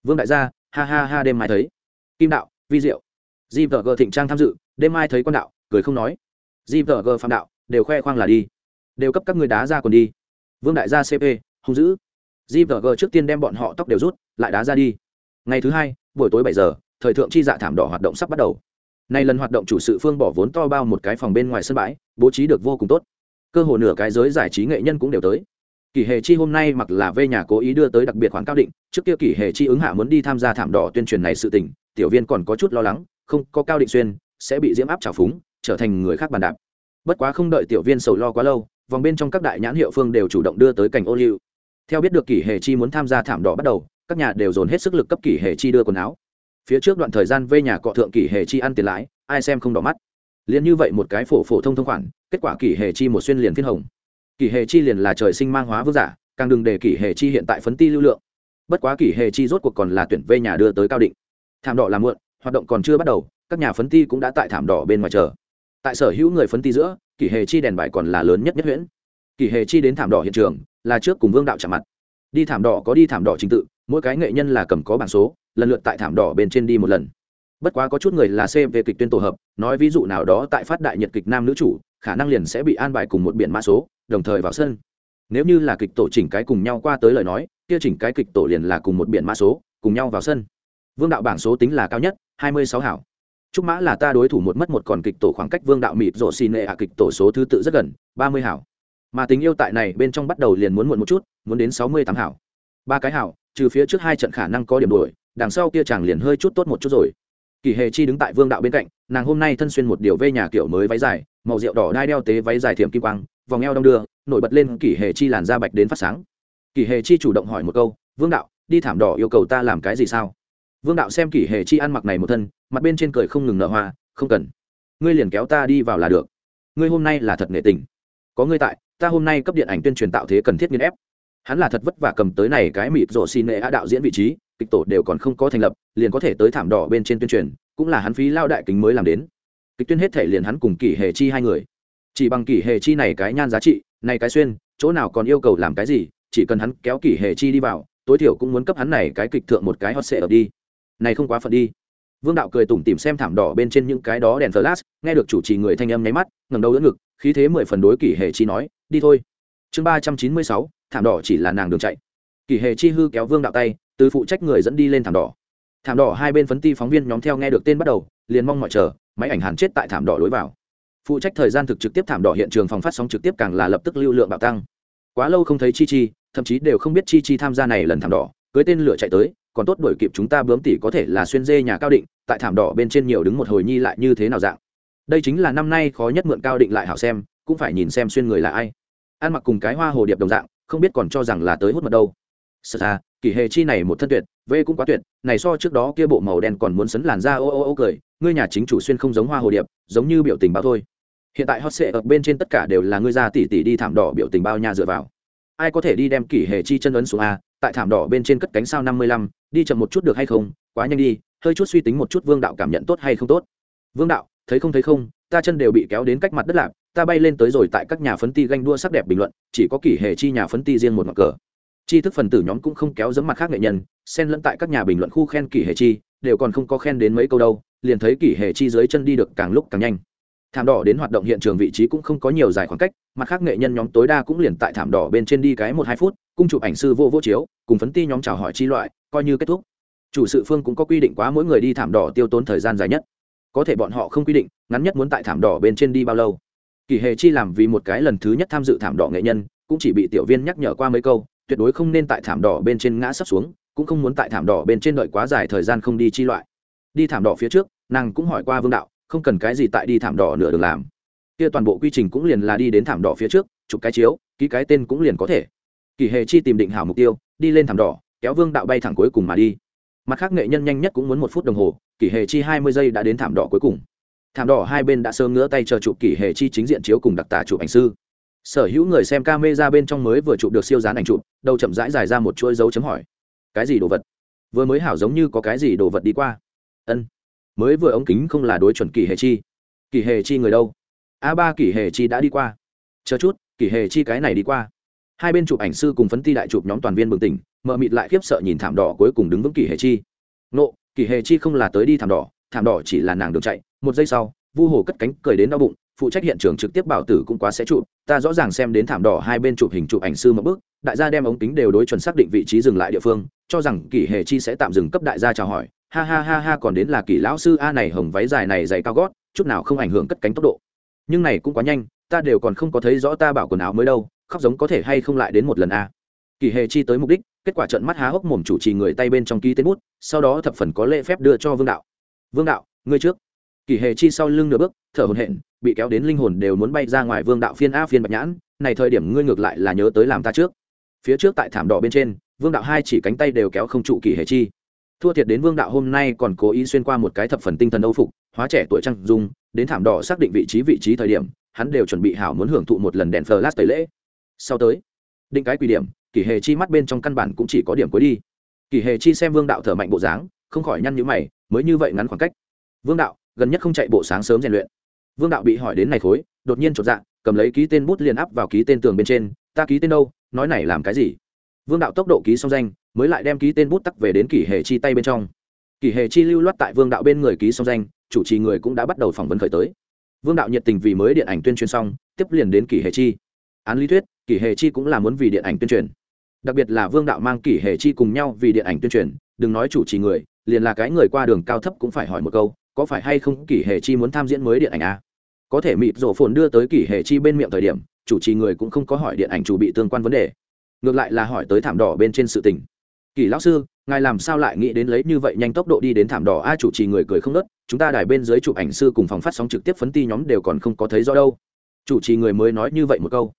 Vương đại gia, ha ha ha, đêm mai thấy. Kim đạo, vi diệu. Di vợ gờ thịnh trang tham dự, đêm mai thấy quan đạo, cười không nói. Di vợ gờ phạm đạo, đều khoe khoang là đi. Đều cấp các người đá ra còn đi. Vương đại gia cp hung dữ. Gvg trước tiên đem bọn họ tóc đều rút, lại đá ra đi. Ngày thứ hai, buổi tối bảy giờ, thời thượng chi dạ thảm đỏ hoạt động sắp bắt đầu nay lần hoạt động chủ sự phương bỏ vốn to bao một cái phòng bên ngoài sân bãi, bố trí được vô cùng tốt. Cơ hồ nửa cái giới giải trí nghệ nhân cũng đều tới. Kỷ hệ chi hôm nay mặc là về nhà cố ý đưa tới đặc biệt khoản cao định, trước kia kỷ hệ chi ứng hạ muốn đi tham gia thảm đỏ tuyên truyền này sự tình, tiểu viên còn có chút lo lắng, không có cao định xuyên, sẽ bị diễm áp trào phúng, trở thành người khác bàn đạp. Bất quá không đợi tiểu viên sầu lo quá lâu, vòng bên trong các đại nhãn hiệu phương đều chủ động đưa tới cảnh ô liu. Theo biết được kỷ hệ chi muốn tham gia thảm đỏ bắt đầu, các nhà đều dồn hết sức lực cấp kỷ hệ chi đưa quần áo phía trước đoạn thời gian vây nhà cọ thượng kỷ hệ chi ăn tiền lãi, ai xem không đỏ mắt. Liền như vậy một cái phổ phổ thông thông khoản, kết quả kỷ hệ chi một xuyên liền phiên hồng. Kỷ hệ chi liền là trời sinh mang hóa vương giả, càng đừng để kỷ hệ chi hiện tại phấn ti lưu lượng. Bất quá kỷ hệ chi rốt cuộc còn là tuyển vây nhà đưa tới cao định. Thảm đỏ làm muộn, hoạt động còn chưa bắt đầu, các nhà phấn ti cũng đã tại thảm đỏ bên ngoài chờ. Tại sở hữu người phấn ti giữa, kỷ hệ chi đèn bài còn là lớn nhất nhất huyễn. Kỷ hệ chi đến thảm đỏ hiện trường, là trước cùng vương đạo chạm mặt. Đi thảm đỏ có đi thảm đỏ trình tự, mỗi cái nghệ nhân là cầm có bảng số lần lượt tại thảm đỏ bên trên đi một lần. Bất quá có chút người là xem về kịch tuyên tổ hợp, nói ví dụ nào đó tại phát đại nhật kịch nam nữ chủ, khả năng liền sẽ bị an bài cùng một biển mã số, đồng thời vào sân. Nếu như là kịch tổ chỉnh cái cùng nhau qua tới lời nói, kia chỉnh cái kịch tổ liền là cùng một biển mã số, cùng nhau vào sân. Vương đạo bảng số tính là cao nhất, hai mươi sáu hảo. Trúc mã là ta đối thủ một mất một còn kịch tổ khoảng cách vương đạo mịt rổ xì nệ kịch tổ số thứ tự rất gần, ba mươi hảo. Mà tình yêu tại này bên trong bắt đầu liền muốn muộn một chút, muốn đến sáu mươi tám hảo. Ba cái hảo, trừ phía trước hai trận khả năng có điểm đổi đằng sau kia chàng liền hơi chút tốt một chút rồi. Kỳ hề chi đứng tại vương đạo bên cạnh, nàng hôm nay thân xuyên một điều vê nhà kiểu mới váy dài, màu rượu đỏ đai đeo tế váy dài thiểm kim quang, vòng eo đong đưa, nổi bật lên kỳ hề chi làn da bạch đến phát sáng. Kỳ hề chi chủ động hỏi một câu, vương đạo, đi thảm đỏ yêu cầu ta làm cái gì sao? Vương đạo xem kỳ hề chi ăn mặc này một thân, mặt bên trên cười không ngừng nở hoa, không cần. Ngươi liền kéo ta đi vào là được. Ngươi hôm nay là thật nghệ tình. Có ngươi tại, ta hôm nay cấp điện ảnh tuyên truyền tạo thế cần thiết nghiên ép. Hắn là thật vất vả cầm tới này cái mịp rổ xin nệ á đạo diễn vị trí kịch tổ đều còn không có thành lập, liền có thể tới thảm đỏ bên trên tuyên truyền, cũng là hắn phí lao đại kính mới làm đến. Kịch tuyên hết thể liền hắn cùng kỷ hề chi hai người. Chỉ bằng kỷ hề chi này cái nhan giá trị, này cái xuyên, chỗ nào còn yêu cầu làm cái gì, chỉ cần hắn kéo kỷ hề chi đi vào, tối thiểu cũng muốn cấp hắn này cái kịch thượng một cái hot sệ ở đi. Này không quá phận đi. Vương đạo cười tủm tỉm xem thảm đỏ bên trên những cái đó đèn flash, nghe được chủ trì người thanh âm nháy mắt ngầm đầu đỡ ngực, khí thế mười phần đối kỷ hề chi nói, đi thôi. Chương ba trăm chín mươi sáu, thảm đỏ chỉ là nàng đường chạy. Kỷ hề chi hư kéo vương đạo tay từ phụ trách người dẫn đi lên thảm đỏ. Thảm đỏ hai bên phấn ti phóng viên nhóm theo nghe được tên bắt đầu, liền mong mọi chờ, máy ảnh hàn chết tại thảm đỏ lối vào. Phụ trách thời gian thực trực tiếp thảm đỏ hiện trường phòng phát sóng trực tiếp càng là lập tức lưu lượng bạo tăng. Quá lâu không thấy chi chi, thậm chí đều không biết chi chi tham gia này lần thảm đỏ, cưới tên lửa chạy tới, còn tốt đuổi kịp chúng ta bướm tỉ có thể là xuyên dê nhà cao định, tại thảm đỏ bên trên nhiều đứng một hồi nhi lại như thế nào dạng. Đây chính là năm nay khó nhất mượn cao định lại hảo xem, cũng phải nhìn xem xuyên người là ai. Ăn mặc cùng cái hoa hồ điệp đồng dạng, không biết còn cho rằng là tới hút mật đâu. Sợ ra kỷ hề chi này một thân tuyệt vê cũng quá tuyệt, này so trước đó kia bộ màu đen còn muốn sấn làn da ô ô ô cười, ngươi nhà chính chủ xuyên không giống hoa hồ điệp, giống như biểu tình bao thôi. Hiện tại hot sệ ở bên trên tất cả đều là ngươi ra tỉ tỉ đi thảm đỏ biểu tình bao nhà dựa vào. Ai có thể đi đem kỷ hề chi chân ấn xuống a, tại thảm đỏ bên trên cất cánh sao năm mươi lăm, đi chậm một chút được hay không, quá nhanh đi, hơi chút suy tính một chút vương đạo cảm nhận tốt hay không tốt. Vương đạo, thấy không thấy không, ta chân đều bị kéo đến cách mặt đất lạc, ta bay lên tới rồi tại các nhà phấn ti ganh đua sắc đẹp bình luận, chỉ có kỷ hề chi nhà phấn ti riêng một mặt cờ tri thức phần tử nhóm cũng không kéo dẫm mặt khác nghệ nhân, xen lẫn tại các nhà bình luận khu khen kỷ hề chi, đều còn không có khen đến mấy câu đâu, liền thấy kỷ hề chi dưới chân đi được càng lúc càng nhanh. Thảm đỏ đến hoạt động hiện trường vị trí cũng không có nhiều dài khoảng cách, mặt khác nghệ nhân nhóm tối đa cũng liền tại thảm đỏ bên trên đi cái một hai phút, cung chụp ảnh sư vô vô chiếu, cùng phấn ti nhóm chào hỏi chi loại, coi như kết thúc. Chủ sự phương cũng có quy định quá mỗi người đi thảm đỏ tiêu tốn thời gian dài nhất. Có thể bọn họ không quy định, ngắn nhất muốn tại thảm đỏ bên trên đi bao lâu. Kỳ hề chi làm vì một cái lần thứ nhất tham dự thảm đỏ nghệ nhân, cũng chỉ bị tiểu viên nhắc nhở qua mấy câu tuyệt đối không nên tại thảm đỏ bên trên ngã sắp xuống, cũng không muốn tại thảm đỏ bên trên đợi quá dài thời gian không đi chi loại. Đi thảm đỏ phía trước, nàng cũng hỏi qua vương đạo, không cần cái gì tại đi thảm đỏ nửa đường làm. Kia toàn bộ quy trình cũng liền là đi đến thảm đỏ phía trước, chụp cái chiếu, ký cái tên cũng liền có thể. Kỳ hề chi tìm định hảo mục tiêu, đi lên thảm đỏ, kéo vương đạo bay thẳng cuối cùng mà đi. Mặt khác nghệ nhân nhanh nhất cũng muốn một phút đồng hồ, kỳ hề chi hai mươi giây đã đến thảm đỏ cuối cùng. Thảm đỏ hai bên đã sớm ngứa tay chờ chụp kỳ hề chi chính diện chiếu cùng đặc tả chụp ảnh sư sở hữu người xem ca mê ra bên trong mới vừa chụp được siêu dán ảnh chụp, đầu chậm rãi dài ra một chuỗi dấu chấm hỏi. Cái gì đồ vật? Vừa mới hảo giống như có cái gì đồ vật đi qua. Ân. Mới vừa ống kính không là đối chuẩn kỳ hề chi. Kỳ hề chi người đâu? A ba kỳ hề chi đã đi qua. Chờ chút kỳ hề chi cái này đi qua. Hai bên chụp ảnh sư cùng phấn ti đại chụp nhóm toàn viên bừng tỉnh mợ mịt lại khiếp sợ nhìn thảm đỏ cuối cùng đứng vững kỳ hề chi. Nộ kỳ hề chi không là tới đi thảm đỏ thảm đỏ chỉ là nàng đường chạy, một giây sau, vu hồ cất cánh cười đến đau bụng phụ trách hiện trường trực tiếp bảo tử cũng quá sẽ chụp, ta rõ ràng xem đến thảm đỏ hai bên chụp hình chụp ảnh sư một bước, đại gia đem ống kính đều đối chuẩn xác định vị trí dừng lại địa phương, cho rằng kỷ hề chi sẽ tạm dừng cấp đại gia chào hỏi. Ha ha ha ha, còn đến là kỷ lão sư a này hồng váy dài này dày cao gót, chút nào không ảnh hưởng cất cánh tốc độ. Nhưng này cũng quá nhanh, ta đều còn không có thấy rõ ta bảo quần áo mới đâu, khóc giống có thể hay không lại đến một lần a. Kỳ hề chi tới mục đích, kết quả trận mắt há hốc mồm chủ trì người tay bên trong ký tên bút, sau đó thập phần có lễ phép đưa cho vương đạo. Vương đạo, ngươi trước. Kỳ hề chi sau lưng nửa bước, thở hồn hện bị kéo đến linh hồn đều muốn bay ra ngoài vương đạo phiên a phiên bạch nhãn, này thời điểm ngươi ngược lại là nhớ tới làm ta trước. Phía trước tại thảm đỏ bên trên, vương đạo hai chỉ cánh tay đều kéo không trụ kỳ hề chi. Thua thiệt đến vương đạo hôm nay còn cố ý xuyên qua một cái thập phần tinh thần âu phục, hóa trẻ tuổi trăng dung, đến thảm đỏ xác định vị trí vị trí thời điểm, hắn đều chuẩn bị hảo muốn hưởng thụ một lần đèn flash tẩy lễ. Sau tới, định cái quỷ điểm kỷ hề chi mắt bên trong căn bản cũng chỉ có điểm cuối đi. Kỷ hề chi xem vương đạo thở mạnh bộ dáng, không khỏi nhăn nhữ mày, mới như vậy ngắn khoảng cách. Vương đạo, gần nhất không chạy bộ sáng sớm rèn luyện vương đạo bị hỏi đến này khối, đột nhiên chột dạ cầm lấy ký tên bút liền áp vào ký tên tường bên trên, ta ký tên đâu? Nói này làm cái gì? Vương đạo tốc độ ký xong danh, mới lại đem ký tên bút tắc về đến kỷ hệ chi tay bên trong. Kỷ hệ chi lưu loát tại vương đạo bên người ký xong danh, chủ trì người cũng đã bắt đầu phỏng vấn khởi tới. Vương đạo nhiệt tình vì mới điện ảnh tuyên truyền xong, tiếp liền đến kỷ hệ chi. Án lý thuyết, kỷ hệ chi cũng là muốn vì điện ảnh tuyên truyền. Đặc biệt là vương đạo mang kỷ hệ chi cùng nhau vì điện ảnh tuyên truyền, đừng nói chủ trì người, liền là cái người qua đường cao thấp cũng phải hỏi một câu, có phải hay không kỷ hệ chi muốn tham diễn mới điện ảnh a có thể mịt rổ phồn đưa tới kỷ hệ chi bên miệng thời điểm, chủ trì người cũng không có hỏi điện ảnh chủ bị tương quan vấn đề. Ngược lại là hỏi tới thảm đỏ bên trên sự tình. Kỷ lão sư, ngài làm sao lại nghĩ đến lấy như vậy nhanh tốc độ đi đến thảm đỏ? A, chủ trì người cười không nớt, chúng ta đài bên dưới chụp ảnh sư cùng phòng phát sóng trực tiếp phấn ti nhóm đều còn không có thấy rõ đâu. Chủ trì người mới nói như vậy một câu.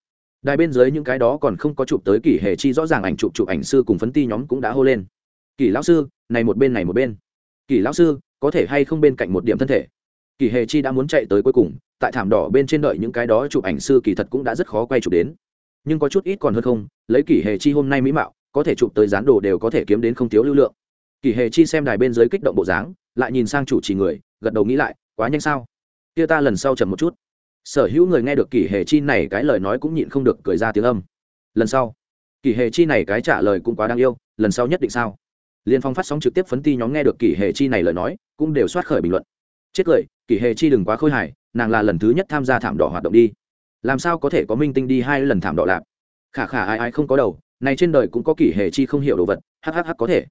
Đài bên dưới những cái đó còn không có chụp tới kỷ hệ chi rõ ràng ảnh chụp chụp ảnh sư cùng phấn ti nhóm cũng đã hô lên. Kỷ lão sư, này một bên này một bên. Kỷ lão sư, có thể hay không bên cạnh một điểm thân thể? Kỳ hệ chi đã muốn chạy tới cuối cùng, tại thảm đỏ bên trên đợi những cái đó chụp ảnh sư kỳ thật cũng đã rất khó quay chụp đến. Nhưng có chút ít còn hơn không, lấy kỳ hệ chi hôm nay mỹ mạo, có thể chụp tới dán đồ đều có thể kiếm đến không thiếu lưu lượng. Kỳ hệ chi xem đài bên dưới kích động bộ dáng, lại nhìn sang chủ trì người, gật đầu nghĩ lại, quá nhanh sao? Kia ta lần sau chậm một chút. Sở hữu người nghe được kỳ hệ chi này cái lời nói cũng nhịn không được cười ra tiếng âm. Lần sau? Kỳ hệ chi này cái trả lời cũng quá đáng yêu, lần sau nhất định sao? Liên phong phát sóng trực tiếp phấn ti nhóm nghe được kỳ hệ chi này lời nói, cũng đều soát khởi bình luận. Chết cười kỷ hệ chi đừng quá khôi hài, nàng là lần thứ nhất tham gia thảm đỏ hoạt động đi. Làm sao có thể có minh tinh đi hai lần thảm đỏ lạp? Khả khả ai ai không có đầu, này trên đời cũng có kỷ hệ chi không hiểu đồ vật hhh có thể.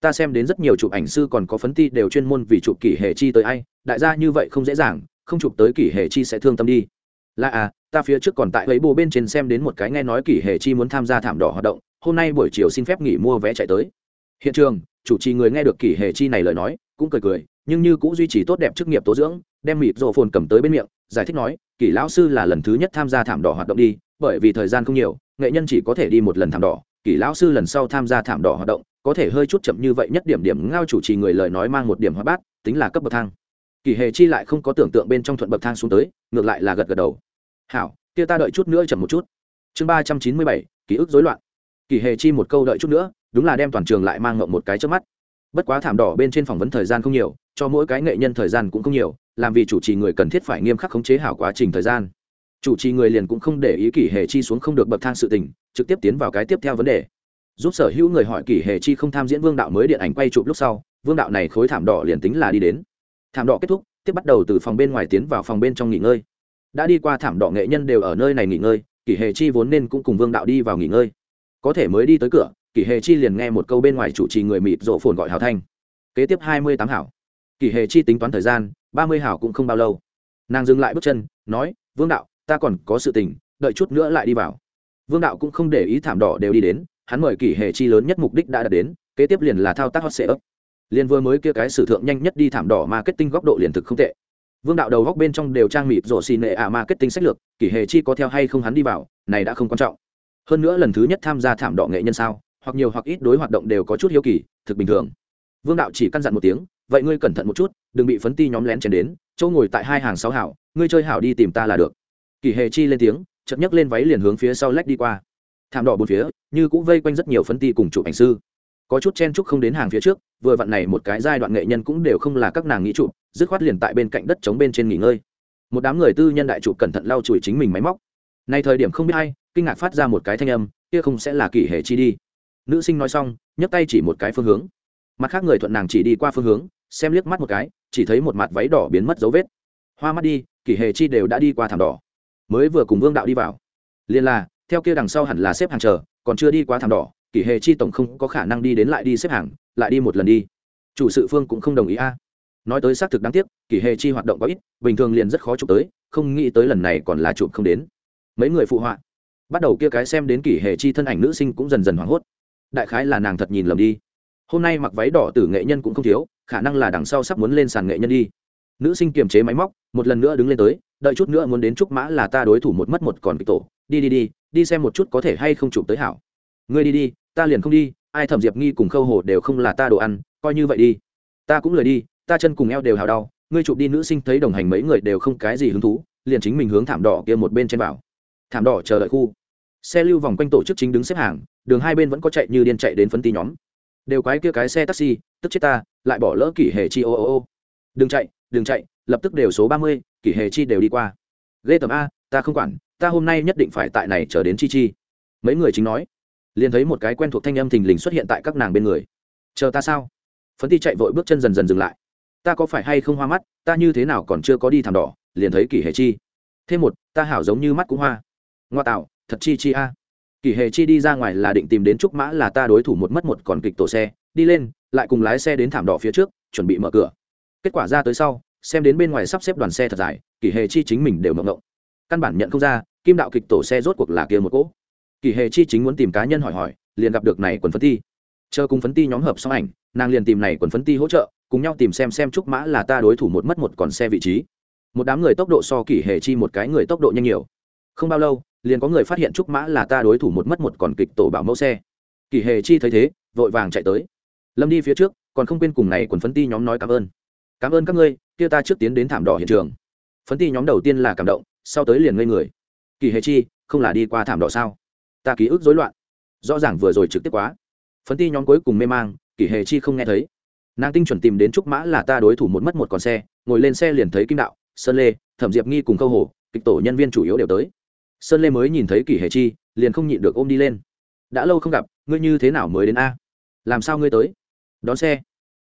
Ta xem đến rất nhiều chụp ảnh sư còn có phấn ti đều chuyên môn vì chụp kỷ hệ chi tới ai, đại gia như vậy không dễ dàng, không chụp tới kỷ hệ chi sẽ thương tâm đi. Là à ta phía trước còn tại ấy bồ bên trên xem đến một cái nghe nói kỷ hệ chi muốn tham gia thảm đỏ hoạt động, hôm nay buổi chiều xin phép nghỉ mua vé chạy tới. Hiện trường chủ trì người nghe được kỷ hệ chi này lời nói, cũng cười cười, nhưng như cũng duy trì tốt đẹp chức nghiệp tố dưỡng, đem mịt rổ phồn cầm tới bên miệng, giải thích nói, kỷ lão sư là lần thứ nhất tham gia thảm đỏ hoạt động đi, bởi vì thời gian không nhiều, nghệ nhân chỉ có thể đi một lần thảm đỏ, kỷ lão sư lần sau tham gia thảm đỏ hoạt động, có thể hơi chút chậm như vậy nhất điểm điểm ngao chủ trì người lời nói mang một điểm hoa bát, tính là cấp bậc thang. Kỷ hề chi lại không có tưởng tượng bên trong thuận bậc thang xuống tới, ngược lại là gật gật đầu. Hảo, kia ta đợi chút nữa chậm một chút. Chương ba trăm chín mươi bảy, ký ức rối loạn. Kỷ hề chi một câu đợi chút nữa đúng là đem toàn trường lại mang ngộng một cái trước mắt. Bất quá thảm đỏ bên trên phỏng vấn thời gian không nhiều, cho mỗi cái nghệ nhân thời gian cũng không nhiều, làm vì chủ trì người cần thiết phải nghiêm khắc khống chế hảo quá trình thời gian. Chủ trì người liền cũng không để ý kỷ hề chi xuống không được bậc thang sự tình, trực tiếp tiến vào cái tiếp theo vấn đề. Giúp sở hữu người hỏi kỷ hề chi không tham diễn vương đạo mới điện ảnh quay chụp lúc sau, vương đạo này khối thảm đỏ liền tính là đi đến. Thảm đỏ kết thúc, tiếp bắt đầu từ phòng bên ngoài tiến vào phòng bên trong nghỉ ngơi. Đã đi qua thảm đỏ nghệ nhân đều ở nơi này nghỉ ngơi, kỷ hề chi vốn nên cũng cùng vương đạo đi vào nghỉ ngơi. Có thể mới đi tới cửa kỷ hề chi liền nghe một câu bên ngoài chủ trì người mịt rộ phồn gọi hào thanh. Kế tiếp hai mươi tám hảo. Kỷ hề chi tính toán thời gian, ba mươi hảo cũng không bao lâu. Nàng dừng lại bước chân, nói, vương đạo, ta còn có sự tình, đợi chút nữa lại đi vào. Vương đạo cũng không để ý thảm đỏ đều đi đến, hắn mời kỷ Hề chi lớn nhất mục đích đã đạt đến, kế tiếp liền là thao tác hot sệ ấp liền vừa mới kia cái sử thượng nhanh nhất đi thảm đỏ marketing góc độ liền thực không tệ. Vương đạo đầu góc bên trong đều trang mịt rổ xì nệ à marketing sách lược, kỷ Hề chi có theo hay không hắn đi vào, này đã không quan trọng. Hơn nữa lần thứ nhất tham gia thảm đỏ nghệ nhân sao? Hoặc nhiều hoặc ít đối hoạt động đều có chút hiếu kỳ, thực bình thường. Vương đạo chỉ căn dặn một tiếng, vậy ngươi cẩn thận một chút, đừng bị phấn ti nhóm lén chèn đến, chỗ ngồi tại hai hàng sáu hảo, ngươi chơi hảo đi tìm ta là được. Kỷ hệ chi lên tiếng, chợt nhấc lên váy liền hướng phía sau lách đi qua. Thảm đỏ bốn phía, như cũng vây quanh rất nhiều phấn ti cùng chụp ảnh sư. Có chút chen chúc không đến hàng phía trước, vừa vặn này một cái giai đoạn nghệ nhân cũng đều không là các nàng nghĩ chụp, dứt khoát liền tại bên cạnh đất chống bên trên nghỉ ngơi. Một đám người tư nhân đại chụp cẩn thận lau chùi chính mình máy móc. Nay thời điểm không biết hay kinh ngạc phát ra một cái thanh âm, kia không sẽ là kỷ hệ chi đi nữ sinh nói xong, nhấc tay chỉ một cái phương hướng. Mặt khác người thuận nàng chỉ đi qua phương hướng, xem liếc mắt một cái, chỉ thấy một mặt váy đỏ biến mất dấu vết. Hoa mắt đi, kỷ hệ chi đều đã đi qua thảm đỏ. Mới vừa cùng vương đạo đi vào. Liền là, theo kia đằng sau hẳn là xếp hàng chờ, còn chưa đi qua thảm đỏ, kỷ hệ chi tổng không có khả năng đi đến lại đi xếp hàng, lại đi một lần đi. Chủ sự phương cũng không đồng ý a. Nói tới xác thực đáng tiếc, kỷ hệ chi hoạt động có ít, bình thường liền rất khó chụp tới, không nghĩ tới lần này còn là chụp không đến. Mấy người phụ họa. Bắt đầu kia cái xem đến kỷ hệ chi thân ảnh nữ sinh cũng dần dần hoảng hốt đại khái là nàng thật nhìn lầm đi. Hôm nay mặc váy đỏ tử nghệ nhân cũng không thiếu, khả năng là đằng sau sắp muốn lên sàn nghệ nhân đi. Nữ sinh kiềm chế máy móc, một lần nữa đứng lên tới, đợi chút nữa muốn đến trúc mã là ta đối thủ một mất một còn kịch tổ. Đi đi đi đi xem một chút có thể hay không chụp tới hảo. Ngươi đi đi, ta liền không đi, ai thẩm diệp nghi cùng khâu hồ đều không là ta đồ ăn, coi như vậy đi. Ta cũng lười đi, ta chân cùng eo đều hào đau, ngươi chụp đi nữ sinh thấy đồng hành mấy người đều không cái gì hứng thú, liền chính mình hướng thảm đỏ kia một bên trên bảo. thảm đỏ chờ đợi khu. Xe lưu vòng quanh tổ chức chính đứng xếp hàng đường hai bên vẫn có chạy như điên chạy đến phấn tí nhóm. Đều quái kia cái xe taxi, tức chết ta, lại bỏ lỡ kỷ hệ chi ô ô ô. Đừng chạy đừng chạy, lập tức đều số ba mươi, kỷ hệ chi đều đi qua. Ghê tầm a, ta không quản, ta hôm nay nhất định phải tại này chờ đến chi chi. Mấy người chính nói. Liền thấy một cái quen thuộc thanh âm thình lình xuất hiện tại các nàng bên người. Chờ ta sao? Phấn ti chạy vội bước chân dần dần dừng lại. Ta có phải hay không hoa mắt, ta như thế nào còn chưa có đi thảm đỏ, liền thấy kỷ hệ chi. Thêm một, ta hảo giống như mắt cũng hoa. Ngoa tạo, thật chi chi a kỷ hệ chi đi ra ngoài là định tìm đến trúc mã là ta đối thủ một mất một, còn kịch tổ xe. Đi lên, lại cùng lái xe đến thảm đỏ phía trước, chuẩn bị mở cửa. Kết quả ra tới sau, xem đến bên ngoài sắp xếp đoàn xe thật dài kỷ hệ chi chính mình đều mộng ngộng. Căn bản nhận không ra, kim đạo kịch tổ xe rốt cuộc là kia một cỗ. Kỷ hệ chi chính muốn tìm cá nhân hỏi hỏi, liền gặp được này quần phấn ti. Chờ cùng phấn ti nhóm hợp xong ảnh, nàng liền tìm này quần phấn ti hỗ trợ, cùng nhau tìm xem xem trúc mã là ta đối thủ một mất một còn xe vị trí. Một đám người tốc độ so kỷ hệ chi một cái người tốc độ nhanh nhiều. Không bao lâu liền có người phát hiện trúc mã là ta đối thủ một mất một còn kịch tổ bảo mẫu xe. Kỳ hệ chi thấy thế, vội vàng chạy tới. Lâm đi phía trước, còn không quên cùng này quần phấn ti nhóm nói cảm ơn. Cảm ơn các ngươi, kia ta trước tiến đến thảm đỏ hiện trường. Phấn ti nhóm đầu tiên là cảm động, sau tới liền ngây người. Kỳ hệ chi, không là đi qua thảm đỏ sao? Ta ký ức rối loạn. Rõ ràng vừa rồi trực tiếp quá. Phấn ti nhóm cuối cùng mê mang, kỳ hệ chi không nghe thấy. Nàng tinh chuẩn tìm đến trúc mã là ta đối thủ một mất một còn xe, ngồi lên xe liền thấy kim đạo, sơn lê, thẩm diệp nghi cùng câu hồ, kịch tổ nhân viên chủ yếu đều tới sơn lê mới nhìn thấy Kỷ hệ chi, liền không nhịn được ôm đi lên. Đã lâu không gặp, ngươi như thế nào mới đến a? Làm sao ngươi tới? Đón xe.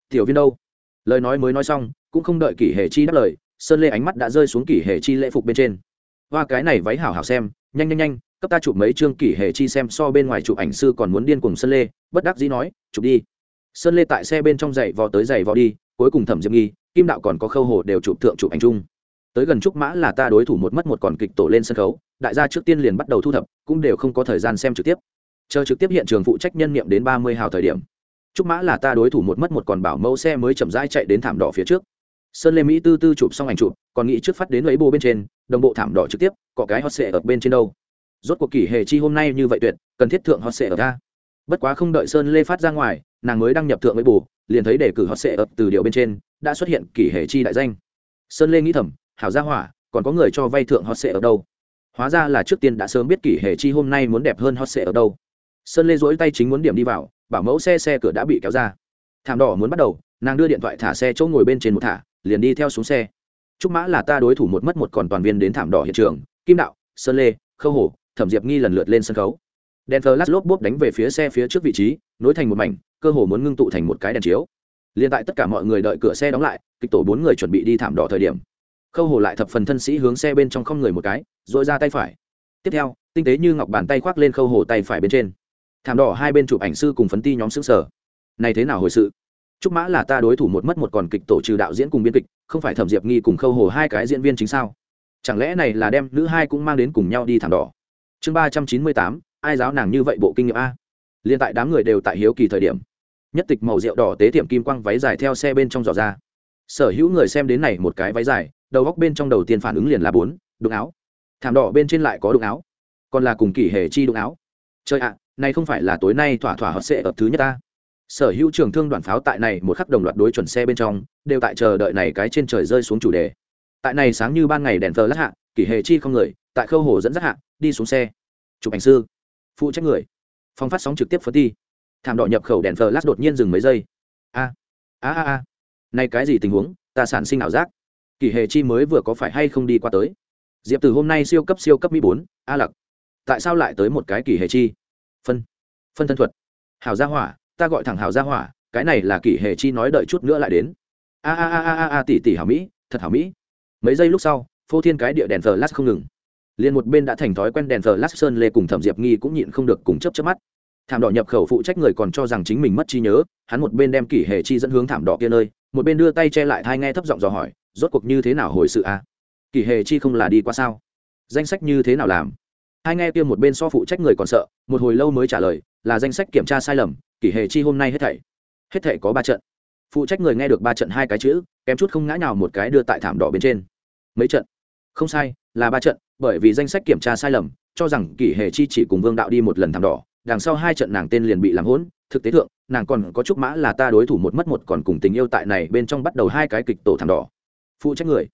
Tiểu viên đâu? Lời nói mới nói xong, cũng không đợi kỷ hệ chi đáp lời, sơn lê ánh mắt đã rơi xuống kỷ hệ chi lễ phục bên trên. Hoa, cái này váy hảo hảo xem, nhanh nhanh nhanh, cấp ta chụp mấy chương kỷ hệ chi xem so bên ngoài chụp ảnh sư còn muốn điên cùng sơn lê, bất đắc dĩ nói, chụp đi. Sơn lê tại xe bên trong giày vò tới giày vò đi, cuối cùng thẩm diệp nghi, kim đạo còn có khâu hồ đều chụp thượng chụp ảnh chung tới gần trúc mã là ta đối thủ một mất một còn kịch tổ lên sân khấu, đại gia trước tiên liền bắt đầu thu thập, cũng đều không có thời gian xem trực tiếp. Chờ trực tiếp hiện trường phụ trách nhân niệm đến ba mươi hào thời điểm, trúc mã là ta đối thủ một mất một còn bảo mẫu xe mới chậm rãi chạy đến thảm đỏ phía trước. Sơn lê mỹ tư tư chụp xong ảnh chụp, còn nghĩ trước phát đến lấy bô bên trên, đồng bộ thảm đỏ trực tiếp, có cái hot sệ ở bên trên đâu. Rốt cuộc kỷ hề chi hôm nay như vậy tuyệt, cần thiết thượng hot sệ ở ta. Bất quá không đợi sơn lê phát ra ngoài, nàng mới đăng nhập thượng với bù, liền thấy đề cử hot sệ ập từ điệu bên trên, đã xuất hiện kỷ hề chi đại danh. Sơn lê nghĩ thầm hảo gia hỏa, còn có người cho vay thượng hot sệ ở đâu? Hóa ra là trước tiên đã sớm biết kỷ hề chi hôm nay muốn đẹp hơn hot sệ ở đâu. Sơn lê dỗi tay chính muốn điểm đi vào, bảo mẫu xe xe cửa đã bị kéo ra. Thảm đỏ muốn bắt đầu, nàng đưa điện thoại thả xe chỗ ngồi bên trên một thả, liền đi theo xuống xe. Trúc mã là ta đối thủ một mất một còn toàn viên đến thảm đỏ hiện trường, kim đạo, sơn lê, khâu hổ, thẩm diệp nghi lần lượt lên sân khấu. Đèn thờ lát lốp bốp đánh về phía xe phía trước vị trí, nối thành một mảnh, cơ hồ muốn ngưng tụ thành một cái đèn chiếu. Liền tại tất cả mọi người đợi cửa xe đóng lại, kịch tổ bốn người chuẩn bị đi thảm đỏ thời điểm khâu hồ lại thập phần thân sĩ hướng xe bên trong không người một cái dội ra tay phải. Tiếp theo, tinh tế như ngọc bàn tay khoác lên khâu hồ tay phải bên trên. Thảm đỏ hai bên chụp ảnh sư cùng phấn ti nhóm xứng sở này thế nào hồi sự? Trúc mã là ta đối thủ một mất một còn kịch tổ trừ đạo diễn cùng biên kịch, không phải thẩm diệp nghi cùng khâu hồ hai cái diễn viên chính sao? Chẳng lẽ này là đem nữ hai cũng mang đến cùng nhau đi thảm đỏ? Chương ba trăm chín mươi tám, ai giáo nàng như vậy bộ kinh nghiệm a? Liên tại đám người đều tại hiếu kỳ thời điểm, nhất tịch màu rượu đỏ tế tiệm kim quang váy dài theo xe bên trong giỏ ra. Sở hữu người xem đến này một cái váy dài đầu góc bên trong đầu tiên phản ứng liền là bốn, đụng áo. Thảm đỏ bên trên lại có đụng áo. Còn là cùng kỷ hề chi đụng áo. Chơi ạ, này không phải là tối nay thỏa thỏa họ sẽ ở thứ nhất ta. Sở hữu trường thương đoàn pháo tại này một khắc đồng loạt đối chuẩn xe bên trong, đều tại chờ đợi này cái trên trời rơi xuống chủ đề. Tại này sáng như ban ngày đèn thờ lát hạ kỷ hề chi không người, tại khâu hồ dẫn dắt hạ, đi xuống xe. Chụp ảnh sư. Phụ trách người. Phong phát sóng trực tiếp phớt đi. Thảm đỏ nhập khẩu đèn thờ lát đột nhiên dừng mấy giây. A a a a. Này cái gì tình huống, ta sản sinh ảo giác kỷ hề chi mới vừa có phải hay không đi qua tới? Diệp từ hôm nay siêu cấp siêu cấp mỹ bốn, a lặc. Tại sao lại tới một cái kỷ hề chi? Phân phân thân thuật. Hào gia hỏa, ta gọi thẳng hào gia hỏa, cái này là kỷ hề chi nói đợi chút nữa lại đến. A a a a a tỷ tỷ hảo mỹ, thật hảo mỹ. Mấy giây lúc sau, phô thiên cái địa đèn thờ lát không ngừng. Liền một bên đã thành thói quen đèn thờ lát sơn lê cùng thẩm diệp nghi cũng nhịn không được cùng chấp chấp mắt thảm đỏ nhập khẩu phụ trách người còn cho rằng chính mình mất trí nhớ, hắn một bên đem kỷ hề chi dẫn hướng thảm đỏ kia nơi, một bên đưa tay che lại thai nghe thấp giọng dò hỏi, rốt cuộc như thế nào hồi sự a? À? kỷ hề chi không là đi qua sao? Danh sách như thế nào làm? Hai nghe kia một bên so phụ trách người còn sợ, một hồi lâu mới trả lời, là danh sách kiểm tra sai lầm, kỷ hệ chi hôm nay hết thảy. Hết thảy có ba trận. Phụ trách người nghe được ba trận hai cái chữ, kém chút không ngã nào một cái đưa tại thảm đỏ bên trên. Mấy trận? Không sai, là ba trận, bởi vì danh sách kiểm tra sai lầm, cho rằng kỷ hệ chi chỉ cùng vương đạo đi một lần thảm đỏ đằng sau hai trận nàng tên liền bị làm hỗn, thực tế thượng, nàng còn có chút mã là ta đối thủ một mất một còn cùng tình yêu tại này bên trong bắt đầu hai cái kịch tổ thảm đỏ. Phụ trách người.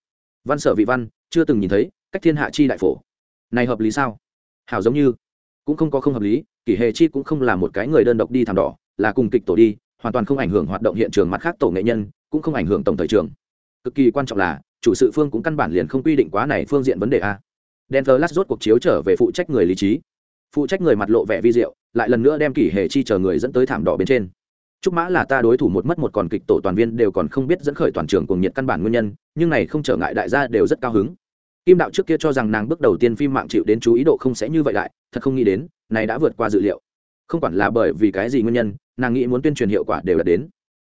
Văn sở vị văn, chưa từng nhìn thấy, cách thiên hạ chi đại phổ. Này hợp lý sao? Hảo giống như. Cũng không có không hợp lý, kỷ hề chi cũng không là một cái người đơn độc đi thảm đỏ, là cùng kịch tổ đi, hoàn toàn không ảnh hưởng hoạt động hiện trường mặt khác tổ nghệ nhân, cũng không ảnh hưởng tổng thời trường. Cực kỳ quan trọng là, chủ sự phương cũng căn bản liền không quy định quá này phương diện vấn đề a. Denver lát rốt cuộc chiếu trở về phụ trách người lý trí phụ trách người mặt lộ vẻ vi diệu lại lần nữa đem kỷ hề chi chờ người dẫn tới thảm đỏ bên trên Trúc Mã là ta đối thủ một mất một còn kịch tổ toàn viên đều còn không biết dẫn khởi toàn trường cùng nhiệt căn bản nguyên nhân, nhưng này không trở ngại đại gia đều rất cao hứng. Kim đạo trước kia cho rằng nàng bước đầu tiên phim mạng chịu đến chú ý độ không sẽ như vậy lại, thật không nghĩ đến, này đã vượt qua dự liệu. Không quản là bởi vì cái gì nguyên nhân, nàng nghĩ muốn tuyên truyền hiệu quả đều đã đến.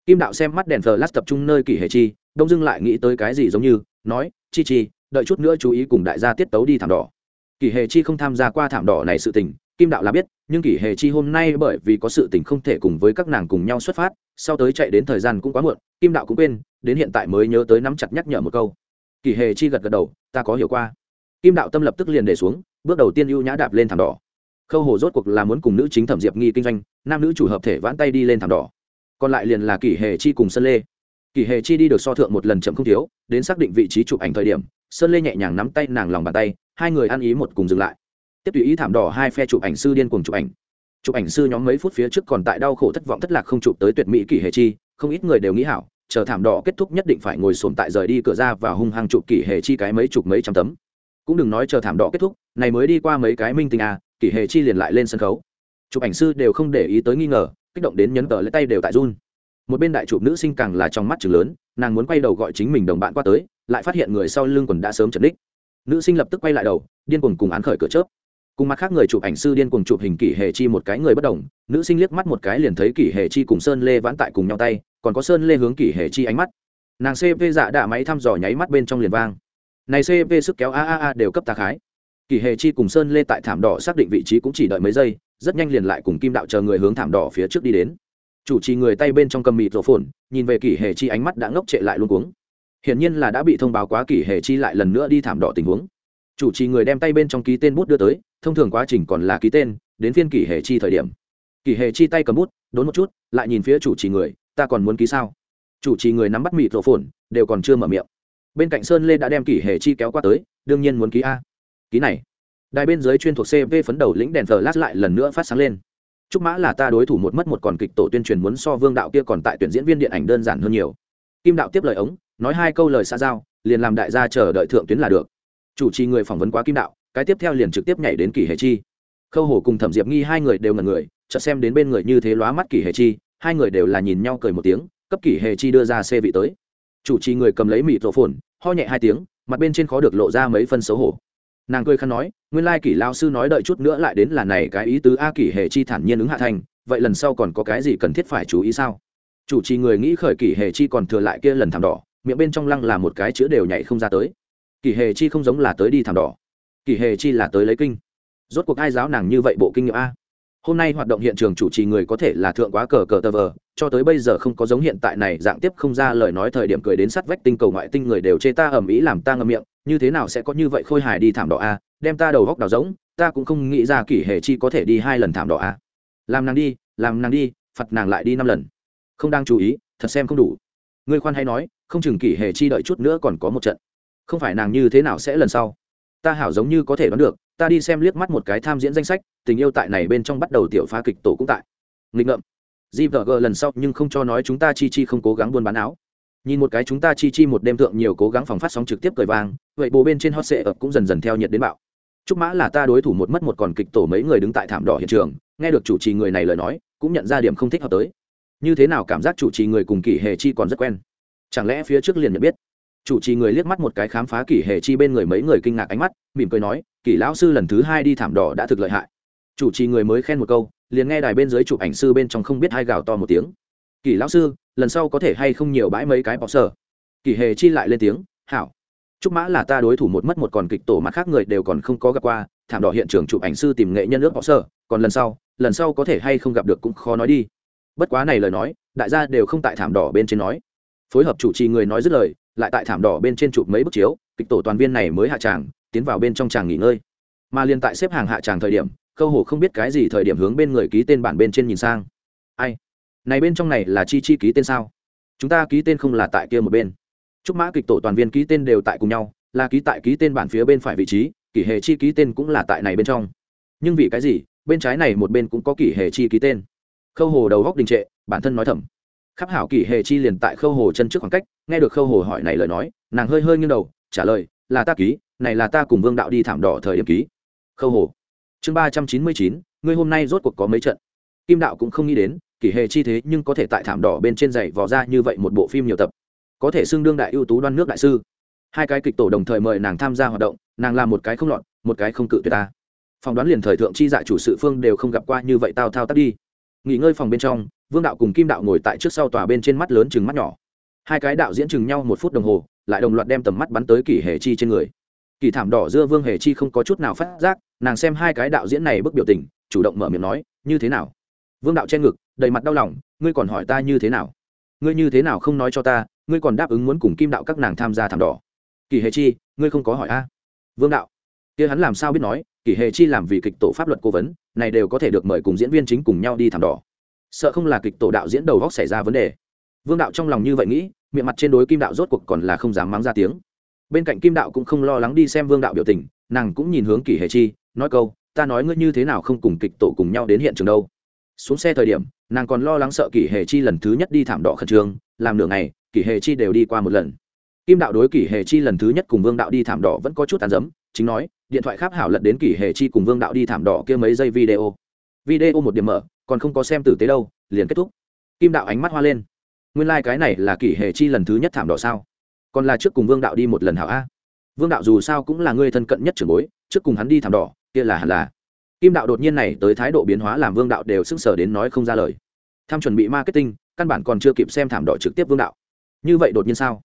Kim đạo xem mắt đèn flash tập trung nơi kỳ hệ chi, đông dưng lại nghĩ tới cái gì giống như, nói, "Chi chi, đợi chút nữa chú ý cùng đại gia tiết tấu đi thảm đỏ." Kỳ hệ chi không tham gia qua thảm đỏ này sự tình, Kim đạo là biết, nhưng kỷ hề chi hôm nay bởi vì có sự tình không thể cùng với các nàng cùng nhau xuất phát sau tới chạy đến thời gian cũng quá muộn kim đạo cũng quên đến hiện tại mới nhớ tới nắm chặt nhắc nhở một câu. Kỷ hề chi gật gật đầu ta có hiểu qua. Kim đạo tâm lập tức liền để xuống bước đầu tiên ưu nhã đạp lên thảm đỏ. Khâu hồ rốt cuộc là muốn cùng nữ chính thẩm diệp nghi kinh doanh nam nữ chủ hợp thể vãn tay đi lên thảm đỏ. Còn lại liền là kỷ hề chi cùng sơn lê. Kỷ hề chi đi được so thượng một lần chậm không thiếu đến xác định vị trí chụp ảnh thời điểm sơn lê nhẹ nhàng nắm tay nàng lòng bàn tay hai người ăn ý một cùng dừng lại. Tiếp tùy ý thảm đỏ hai phe chụp ảnh sư điên cuồng chụp ảnh. Chụp ảnh sư nhóm mấy phút phía trước còn tại đau khổ thất vọng thất lạc không chụp tới tuyệt mỹ kỷ hệ chi, không ít người đều nghĩ hảo, chờ thảm đỏ kết thúc nhất định phải ngồi sồn tại rời đi cửa ra và hung hăng chụp kỷ hệ chi cái mấy chục mấy trăm tấm. Cũng đừng nói chờ thảm đỏ kết thúc, này mới đi qua mấy cái minh tình à kỷ hệ chi liền lại lên sân khấu. Chụp ảnh sư đều không để ý tới nghi ngờ, kích động đến nhấn cờ lấy tay đều tại run. Một bên đại chụp nữ sinh càng là trong mắt chừng lớn, nàng muốn quay đầu gọi chính mình đồng bạn qua tới, lại phát hiện người sau lưng quần đã sớm chật đích nữ sinh lập tức quay lại đầu, điên cuồng cùng án khởi cửa chớp. Cùng mặt khác người chụp ảnh sư điên cuồng chụp hình kỷ hệ chi một cái người bất đồng, nữ sinh liếc mắt một cái liền thấy kỷ hệ chi cùng sơn lê vãn tại cùng nhau tay, còn có sơn lê hướng kỷ hệ chi ánh mắt. Nàng cp dạ đạ máy thăm dò nháy mắt bên trong liền vang. Này cp sức kéo a a a đều cấp tà khái. Kỷ hệ chi cùng sơn lê tại thảm đỏ xác định vị trí cũng chỉ đợi mấy giây, rất nhanh liền lại cùng kim đạo chờ người hướng thảm đỏ phía trước đi đến. Chủ trì người tay bên trong cầm mịt rổ phồn, nhìn về kỷ hệ chi ánh mắt đã ngốc trệ lại luôn cuống hiển nhiên là đã bị thông báo quá kỷ hệ chi lại lần nữa đi thảm đỏ tình huống. Chủ trì người đem tay bên trong ký tên bút đưa tới, thông thường quá trình còn là ký tên, đến phiên kỷ hệ chi thời điểm. Kỷ hệ chi tay cầm bút, đốn một chút, lại nhìn phía chủ trì người, ta còn muốn ký sao? Chủ trì người nắm bắt mịt rộ phồn đều còn chưa mở miệng. Bên cạnh sơn lê đã đem kỷ hệ chi kéo qua tới, đương nhiên muốn ký a. Ký này. Đài bên dưới chuyên thuộc cv phấn đầu lĩnh đèn thờ lát lại lần nữa phát sáng lên. Trúc mã là ta đối thủ một mất một còn kịch tổ tuyên truyền muốn so vương đạo kia còn tại tuyển diễn viên điện ảnh đơn giản hơn nhiều. Kim đạo tiếp lời ống nói hai câu lời xa giao, liền làm đại gia chờ đợi thượng tuyến là được. Chủ trì người phỏng vấn quá kim đạo, cái tiếp theo liền trực tiếp nhảy đến kỷ hệ chi. Khâu hổ cùng thẩm diệp nghi hai người đều ngần người, chợt xem đến bên người như thế lóa mắt kỷ hệ chi, hai người đều là nhìn nhau cười một tiếng, cấp kỷ hệ chi đưa ra xe vị tới. Chủ trì người cầm lấy mịt rổ phồn, ho nhẹ hai tiếng, mặt bên trên khó được lộ ra mấy phân xấu hổ. Nàng cười khăn nói, nguyên lai kỷ lao sư nói đợi chút nữa lại đến là này cái ý tứ a kỷ hệ chi thản nhiên ứng hạ thành, vậy lần sau còn có cái gì cần thiết phải chú ý sao? Chủ trì người nghĩ khởi kỷ hệ chi còn thừa lại kia lần thảm đỏ miệng bên trong lăng là một cái chữ đều nhảy không ra tới. Kỳ hề chi không giống là tới đi thảm đỏ. Kỳ hề chi là tới lấy kinh. Rốt cuộc ai giáo nàng như vậy bộ kinh nghiệm a? Hôm nay hoạt động hiện trường chủ trì người có thể là thượng quá cờ cờ tờ vờ, cho tới bây giờ không có giống hiện tại này dạng tiếp không ra lời nói thời điểm cười đến sắt vách tinh cầu ngoại tinh người đều chê ta ầm ĩ làm ta ngậm miệng, như thế nào sẽ có như vậy khôi hài đi thảm đỏ a? Đem ta đầu góc đào giống ta cũng không nghĩ ra kỷ hệ chi có thể đi hai lần thảm đỏ a. Làm nàng đi, làm nàng đi, phạt nàng lại đi năm lần. Không đang chú ý, thật xem không đủ. Ngươi khoan hay nói không chừng kỷ hệ chi đợi chút nữa còn có một trận. Không phải nàng như thế nào sẽ lần sau? Ta hảo giống như có thể đoán được, ta đi xem liếc mắt một cái tham diễn danh sách, tình yêu tại này bên trong bắt đầu tiểu phá kịch tổ cũng tại. Nghịch ngợm. Gvg lần sau nhưng không cho nói chúng ta chi chi không cố gắng buôn bán áo. Nhìn một cái chúng ta chi chi một đêm thượng nhiều cố gắng phòng phát sóng trực tiếp cười vang, vậy bố bên trên hot sệ ập cũng dần dần theo nhiệt đến bạo. Chúc mã là ta đối thủ một mất một còn kịch tổ mấy người đứng tại thảm đỏ hiện trường, nghe được chủ trì người này lời nói, cũng nhận ra điểm không thích hợp tới. Như thế nào cảm giác chủ trì người cùng kỳ hề chi còn rất quen chẳng lẽ phía trước liền nhận biết? Chủ trì người liếc mắt một cái khám phá kỷ hề chi bên người mấy người kinh ngạc ánh mắt, mỉm cười nói, kỷ lão sư lần thứ hai đi thảm đỏ đã thực lợi hại. Chủ trì người mới khen một câu, liền nghe đài bên dưới chụp ảnh sư bên trong không biết hai gào to một tiếng. Kỷ lão sư, lần sau có thể hay không nhiều bãi mấy cái bọc sở kỷ hề chi lại lên tiếng, hảo. Trúc mã là ta đối thủ một mất một còn kịch tổ mặt khác người đều còn không có gặp qua, thảm đỏ hiện trường chụp ảnh sư tìm nghệ nhân nước bọc sở còn lần sau lần sau có thể hay không gặp được cũng khó nói đi. Bất quá này lời nói, đại gia đều không tại thảm đỏ bên trên nói phối hợp chủ trì người nói dứt lời, lại tại thảm đỏ bên trên chụp mấy bức chiếu, kịch tổ toàn viên này mới hạ tràng, tiến vào bên trong tràng nghỉ ngơi. Mà liền tại xếp hàng hạ tràng thời điểm, khâu hồ không biết cái gì thời điểm hướng bên người ký tên bản bên trên nhìn sang. Ai? Này bên trong này là chi chi ký tên sao? Chúng ta ký tên không là tại kia một bên. Chúc mã kịch tổ toàn viên ký tên đều tại cùng nhau, là ký tại ký tên bản phía bên phải vị trí, kỷ hệ chi ký tên cũng là tại này bên trong. Nhưng vì cái gì, bên trái này một bên cũng có kỷ hệ chi ký tên. Khâu hồ đầu góc đình trệ, bản thân nói thầm khắp hảo kỳ hệ chi liền tại khâu hồ chân trước khoảng cách, nghe được khâu hồ hỏi này lời nói, nàng hơi hơi nghiêng đầu, trả lời, là ta ký, này là ta cùng vương đạo đi thảm đỏ thời điểm ký. Khâu hồ. Chương ba trăm chín mươi chín, ngươi hôm nay rốt cuộc có mấy trận? Kim đạo cũng không nghĩ đến, kỳ hệ chi thế nhưng có thể tại thảm đỏ bên trên giày vò ra như vậy một bộ phim nhiều tập. Có thể xưng đương đại ưu tú đoan nước đại sư. Hai cái kịch tổ đồng thời mời nàng tham gia hoạt động, nàng làm một cái không lọt, một cái không cự tuyệt ta. Phỏng đoán liền thời thượng chi dạ chủ sự phương đều không gặp qua như vậy tao thao tác đi. Nghỉ ngơi phòng bên trong vương đạo cùng kim đạo ngồi tại trước sau tòa bên trên mắt lớn chừng mắt nhỏ. Hai cái đạo diễn chừng nhau một phút đồng hồ, lại đồng loạt đem tầm mắt bắn tới kỷ hề chi trên người. Kỳ thảm đỏ dưa vương hề chi không có chút nào phát giác, nàng xem hai cái đạo diễn này bức biểu tình, chủ động mở miệng nói, như thế nào? Vương đạo che ngực, đầy mặt đau lòng, ngươi còn hỏi ta như thế nào? Ngươi như thế nào không nói cho ta, ngươi còn đáp ứng muốn cùng kim đạo các nàng tham gia thảm đỏ. Kỳ hề chi, ngươi không có hỏi a? Vương đạo, kia hắn làm sao biết nói kỳ hề chi làm vì kịch tổ pháp luật cố vấn, này đều có thể được mời cùng diễn viên chính cùng nhau đi thảm đỏ sợ không là kịch tổ đạo diễn đầu góc xảy ra vấn đề. Vương đạo trong lòng như vậy nghĩ, miệng mặt trên đối kim đạo rốt cuộc còn là không dám mắng ra tiếng. Bên cạnh kim đạo cũng không lo lắng đi xem vương đạo biểu tình, nàng cũng nhìn hướng kỷ hề chi, nói câu, ta nói ngươi như thế nào không cùng kịch tổ cùng nhau đến hiện trường đâu. Xuống xe thời điểm, nàng còn lo lắng sợ kỷ hề chi lần thứ nhất đi thảm đỏ khẩn trương, làm nửa ngày, kỷ hề chi đều đi qua một lần. Kim đạo đối kỷ hề chi lần thứ nhất cùng vương đạo đi thảm đỏ vẫn có chút tàn dấm chính nói, điện thoại khác hảo lật đến kỷ hề chi cùng vương đạo đi thảm đỏ kia mấy giây video video một điểm mở, còn không có xem tử tế đâu, liền kết thúc. Kim đạo ánh mắt hoa lên. Nguyên lai、like、cái này là kỷ hệ chi lần thứ nhất thảm đỏ sao? Còn là trước cùng vương đạo đi một lần hảo a. Vương đạo dù sao cũng là người thân cận nhất trưởng bối, trước cùng hắn đi thảm đỏ, kia là hẳn là. Kim đạo đột nhiên này tới thái độ biến hóa làm vương đạo đều sững sờ đến nói không ra lời. Tham chuẩn bị marketing, căn bản còn chưa kịp xem thảm đỏ trực tiếp vương đạo. Như vậy đột nhiên sao?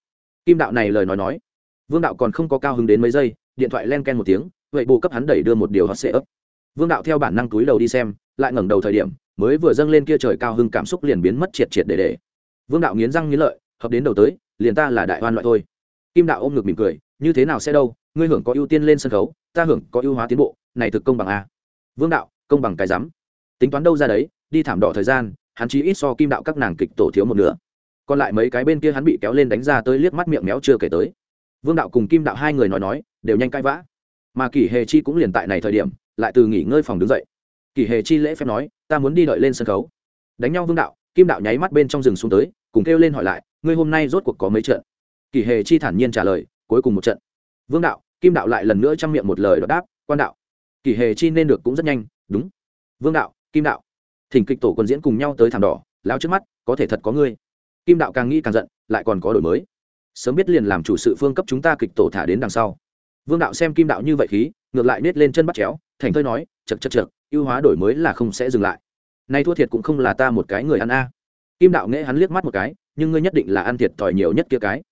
Kim đạo này lời nói nói. Vương đạo còn không có cao hứng đến mấy giây, điện thoại len ken một tiếng, vậy bù cấp hắn đẩy đưa một điều hot sệ ấp vương đạo theo bản năng túi đầu đi xem lại ngẩng đầu thời điểm, mới vừa dâng lên kia trời cao hưng cảm xúc liền biến mất triệt triệt để để. Vương đạo nghiến răng nghiến lợi, hợp đến đầu tới, liền ta là đại hoan loại thôi. Kim đạo ôm ngực mỉm cười, như thế nào sẽ đâu, ngươi hưởng có ưu tiên lên sân khấu, ta hưởng có ưu hóa tiến bộ, này thực công bằng a. Vương đạo, công bằng cái rắm. Tính toán đâu ra đấy, đi thảm đỏ thời gian, hắn chí ít so kim đạo các nàng kịch tổ thiếu một nửa. Còn lại mấy cái bên kia hắn bị kéo lên đánh ra tới liếc mắt miệng méo chưa kể tới. Vương đạo cùng kim đạo hai người nói nói, đều nhanh cãi vã. Mà kỷ hề chi cũng liền tại này thời điểm, lại từ nghỉ ngơi phòng đứng dậy kỷ hề chi lễ phép nói, ta muốn đi đợi lên sân khấu. Đánh nhau vương đạo, kim đạo nháy mắt bên trong rừng xuống tới, cùng kêu lên hỏi lại, ngươi hôm nay rốt cuộc có mấy trận? Kỷ hề chi thản nhiên trả lời, cuối cùng một trận. Vương đạo, kim đạo lại lần nữa chăm miệng một lời đọc đáp, quan đạo. Kỷ hề chi nên được cũng rất nhanh, đúng. Vương đạo, kim đạo. Thỉnh kịch tổ quân diễn cùng nhau tới thảm đỏ, lao trước mắt, có thể thật có ngươi. Kim đạo càng nghĩ càng giận, lại còn có đổi mới. Sớm biết liền làm chủ sự phương cấp chúng ta kịch tổ thả đến đằng sau. Vương đạo xem kim đạo như vậy khí, ngược lại nết lên chân bắt chéo, thành thơi nói chật chật chật ưu hóa đổi mới là không sẽ dừng lại. Nay thua thiệt cũng không là ta một cái người ăn a. Kim đạo nghệ hắn liếc mắt một cái, nhưng ngươi nhất định là ăn thiệt thòi nhiều nhất kia cái.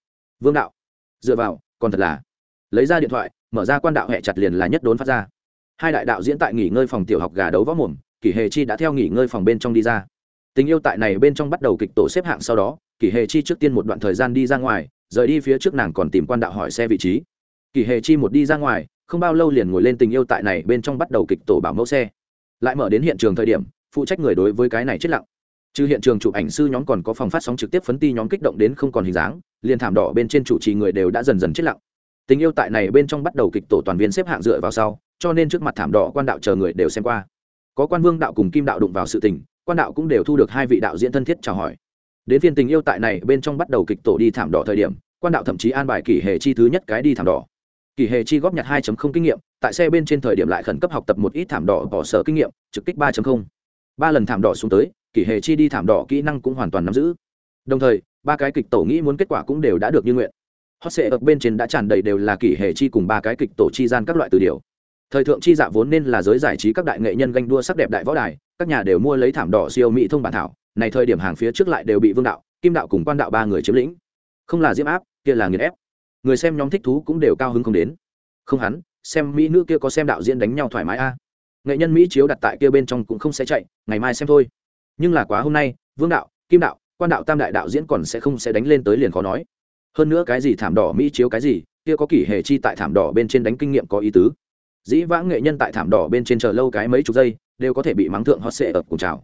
Vương đạo, dựa vào, còn thật là. Lấy ra điện thoại, mở ra quan đạo hẹ chặt liền là nhất đốn phát ra. Hai đại đạo diễn tại nghỉ ngơi phòng tiểu học gà đấu võ mồm, kỷ hề chi đã theo nghỉ ngơi phòng bên trong đi ra. Tình yêu tại này bên trong bắt đầu kịch tổ xếp hạng sau đó, kỷ hề chi trước tiên một đoạn thời gian đi ra ngoài, rời đi phía trước nàng còn tìm quan đạo hỏi xe vị trí. Kỷ hề chi một đi ra ngoài, không bao lâu liền ngồi lên tình yêu tại này bên trong bắt đầu kịch tổ bảo mẫu xe lại mở đến hiện trường thời điểm, phụ trách người đối với cái này chết lặng. Trừ hiện trường chụp ảnh sư nhóm còn có phòng phát sóng trực tiếp phấn ti nhóm kích động đến không còn hình dáng, liền thảm đỏ bên trên chủ trì người đều đã dần dần chết lặng. Tình yêu tại này bên trong bắt đầu kịch tổ toàn viên xếp hạng dựa vào sau, cho nên trước mặt thảm đỏ quan đạo chờ người đều xem qua. Có quan vương đạo cùng kim đạo đụng vào sự tình, quan đạo cũng đều thu được hai vị đạo diễn thân thiết chào hỏi. Đến phiên tình yêu tại này bên trong bắt đầu kịch tổ đi thảm đỏ thời điểm, quan đạo thậm chí an bài kỷ hệ chi thứ nhất cái đi thảm đỏ. Kỷ hệ chi góp nhặt 2.0 kinh nghiệm tại xe bên trên thời điểm lại khẩn cấp học tập một ít thảm đỏ bỏ sở kinh nghiệm, trực kích 3.0. ba lần thảm đỏ xuống tới, kỷ hệ chi đi thảm đỏ kỹ năng cũng hoàn toàn nắm giữ. Đồng thời, ba cái kịch tổ nghĩ muốn kết quả cũng đều đã được như nguyện. Hot sệ ở bên trên đã tràn đầy đều là kỷ hệ chi cùng ba cái kịch tổ chi gian các loại từ điều thời thượng chi dạ vốn nên là giới giải trí các đại nghệ nhân ganh đua sắc đẹp đại võ đài, các nhà đều mua lấy thảm đỏ siêu mỹ thông bản thảo. Này thời điểm hàng phía trước lại đều bị vương đạo, kim đạo cùng quan đạo ba người chiếm lĩnh. Không là diễm áp, kia là nghiền ép. Người xem nhóm thích thú cũng đều cao hứng không đến. Không hắn xem mỹ nữ kia có xem đạo diễn đánh nhau thoải mái a. Nghệ nhân mỹ chiếu đặt tại kia bên trong cũng không sẽ chạy, ngày mai xem thôi. Nhưng là quá hôm nay, vương đạo, kim đạo, quan đạo, tam đại đạo diễn còn sẽ không sẽ đánh lên tới liền khó nói. Hơn nữa cái gì thảm đỏ mỹ chiếu cái gì, kia có kỷ hề chi tại thảm đỏ bên trên đánh kinh nghiệm có ý tứ. Dĩ vãng nghệ nhân tại thảm đỏ bên trên chờ lâu cái mấy chục giây, đều có thể bị mắng thượng hot sệ ập cùng chào.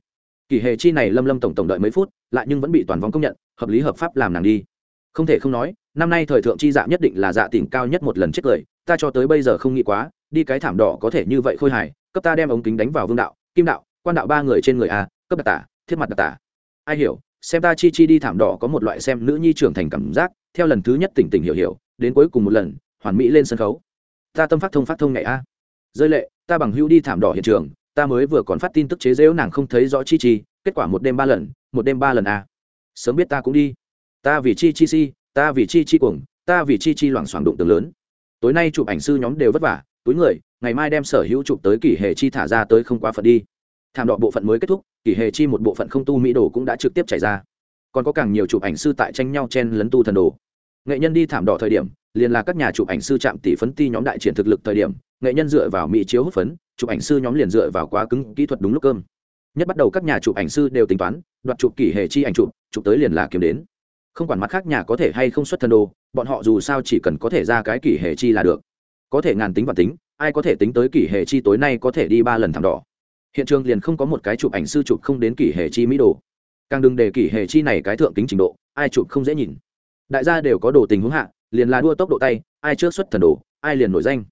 Kỷ hề chi này lâm lâm tổng tổng đợi mấy phút, lại nhưng vẫn bị toàn vòng công nhận, hợp lý hợp pháp làm nàng đi. Không thể không nói, năm nay thời thượng chi dạ nhất định là dạ tỉnh cao nhất một lần chết cười ta cho tới bây giờ không nghĩ quá, đi cái thảm đỏ có thể như vậy khôi hài, cấp ta đem ống kính đánh vào vương đạo, kim đạo, quan đạo ba người trên người a, cấp đặc tả, thiết mặt đặc tả. Ai hiểu, xem ta chi chi đi thảm đỏ có một loại xem nữ nhi trưởng thành cảm giác, theo lần thứ nhất tỉnh tỉnh hiểu hiểu, đến cuối cùng một lần, hoàn mỹ lên sân khấu. Ta tâm phát thông phát thông ngày a. Rơi lệ, ta bằng hữu đi thảm đỏ hiện trường, ta mới vừa còn phát tin tức chế giễu nàng không thấy rõ chi chi, kết quả một đêm ba lần, một đêm ba lần a. sớm biết ta cũng đi. Ta vì chi chi si, ta vì chi chi cuồng, ta vì chi chi loảng xoảng đụng tường lớn tối nay chụp ảnh sư nhóm đều vất vả, túi người, ngày mai đem sở hữu chụp tới kỷ hệ chi thả ra tới không quá phận đi. Thảm đọ bộ phận mới kết thúc, kỷ hệ chi một bộ phận không tu mỹ đồ cũng đã trực tiếp chảy ra. Còn có càng nhiều chụp ảnh sư tại tranh nhau chen lấn tu thần đồ. Nghệ nhân đi thảm đỏ thời điểm, liền là các nhà chụp ảnh sư chạm tỷ phấn ti nhóm đại triển thực lực thời điểm, nghệ nhân dựa vào mỹ chiếu hút phấn, chụp ảnh sư nhóm liền dựa vào quá cứng kỹ thuật đúng lúc cơm. Nhất bắt đầu các nhà chụp ảnh sư đều tính toán, đoạt chụp kỷ hệ chi ảnh chụp chụp tới liền là kiếm đến không quản mặt khác nhà có thể hay không xuất thân đồ, bọn họ dù sao chỉ cần có thể ra cái kỷ hệ chi là được. Có thể ngàn tính và tính, ai có thể tính tới kỷ hệ chi tối nay có thể đi ba lần thảm đỏ. Hiện trường liền không có một cái chụp ảnh sư chụp không đến kỷ hệ chi mỹ đồ. Càng đừng để kỷ hệ chi này cái thượng kính trình độ, ai chụp không dễ nhìn. Đại gia đều có đồ tình huống hạ, liền là đua tốc độ tay, ai trước xuất thần đồ, ai liền nổi danh.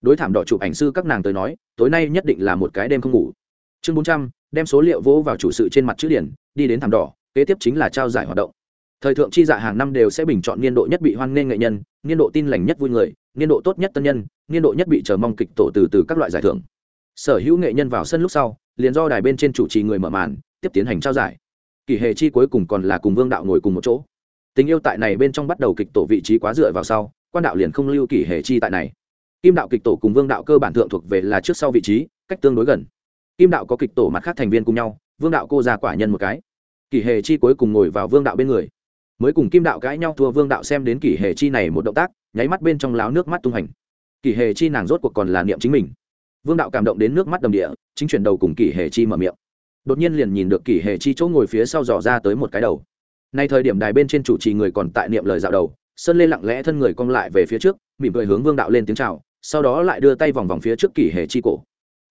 Đối thảm đỏ chụp ảnh sư các nàng tới nói, tối nay nhất định là một cái đêm không ngủ. Chương bốn trăm, đem số liệu vỗ vào chủ sự trên mặt chữ điển, đi đến thảm đỏ, kế tiếp chính là trao giải hoạt động thời thượng chi dạ hàng năm đều sẽ bình chọn niên độ nhất bị hoan nghênh nghệ nhân, niên độ tin lành nhất vui người, niên độ tốt nhất tân nhân, niên độ nhất bị chờ mong kịch tổ từ từ các loại giải thưởng. Sở hữu nghệ nhân vào sân lúc sau, liền do đài bên trên chủ trì người mở màn, tiếp tiến hành trao giải. Kỳ hề chi cuối cùng còn là cùng vương đạo ngồi cùng một chỗ. Tình yêu tại này bên trong bắt đầu kịch tổ vị trí quá dựa vào sau, quan đạo liền không lưu kỳ hề chi tại này. Kim đạo kịch tổ cùng vương đạo cơ bản thượng thuộc về là trước sau vị trí, cách tương đối gần. Kim đạo có kịch tổ mặt khác thành viên cùng nhau, vương đạo cô ra quả nhân một cái. Kỳ hề chi cuối cùng ngồi vào vương đạo bên người mới cùng kim đạo cãi nhau thua vương đạo xem đến kỷ hề chi này một động tác, nháy mắt bên trong láo nước mắt tung hành. Kỷ hề chi nàng rốt cuộc còn là niệm chính mình. Vương đạo cảm động đến nước mắt đầm địa, chính chuyển đầu cùng kỷ hề chi mở miệng. Đột nhiên liền nhìn được kỷ hề chi chỗ ngồi phía sau dò ra tới một cái đầu. Nay thời điểm đài bên trên chủ trì người còn tại niệm lời dạo đầu sơn lê lặng lẽ thân người cong lại về phía trước, mỉm cười hướng vương đạo lên tiếng chào, sau đó lại đưa tay vòng vòng phía trước kỷ hề chi cổ.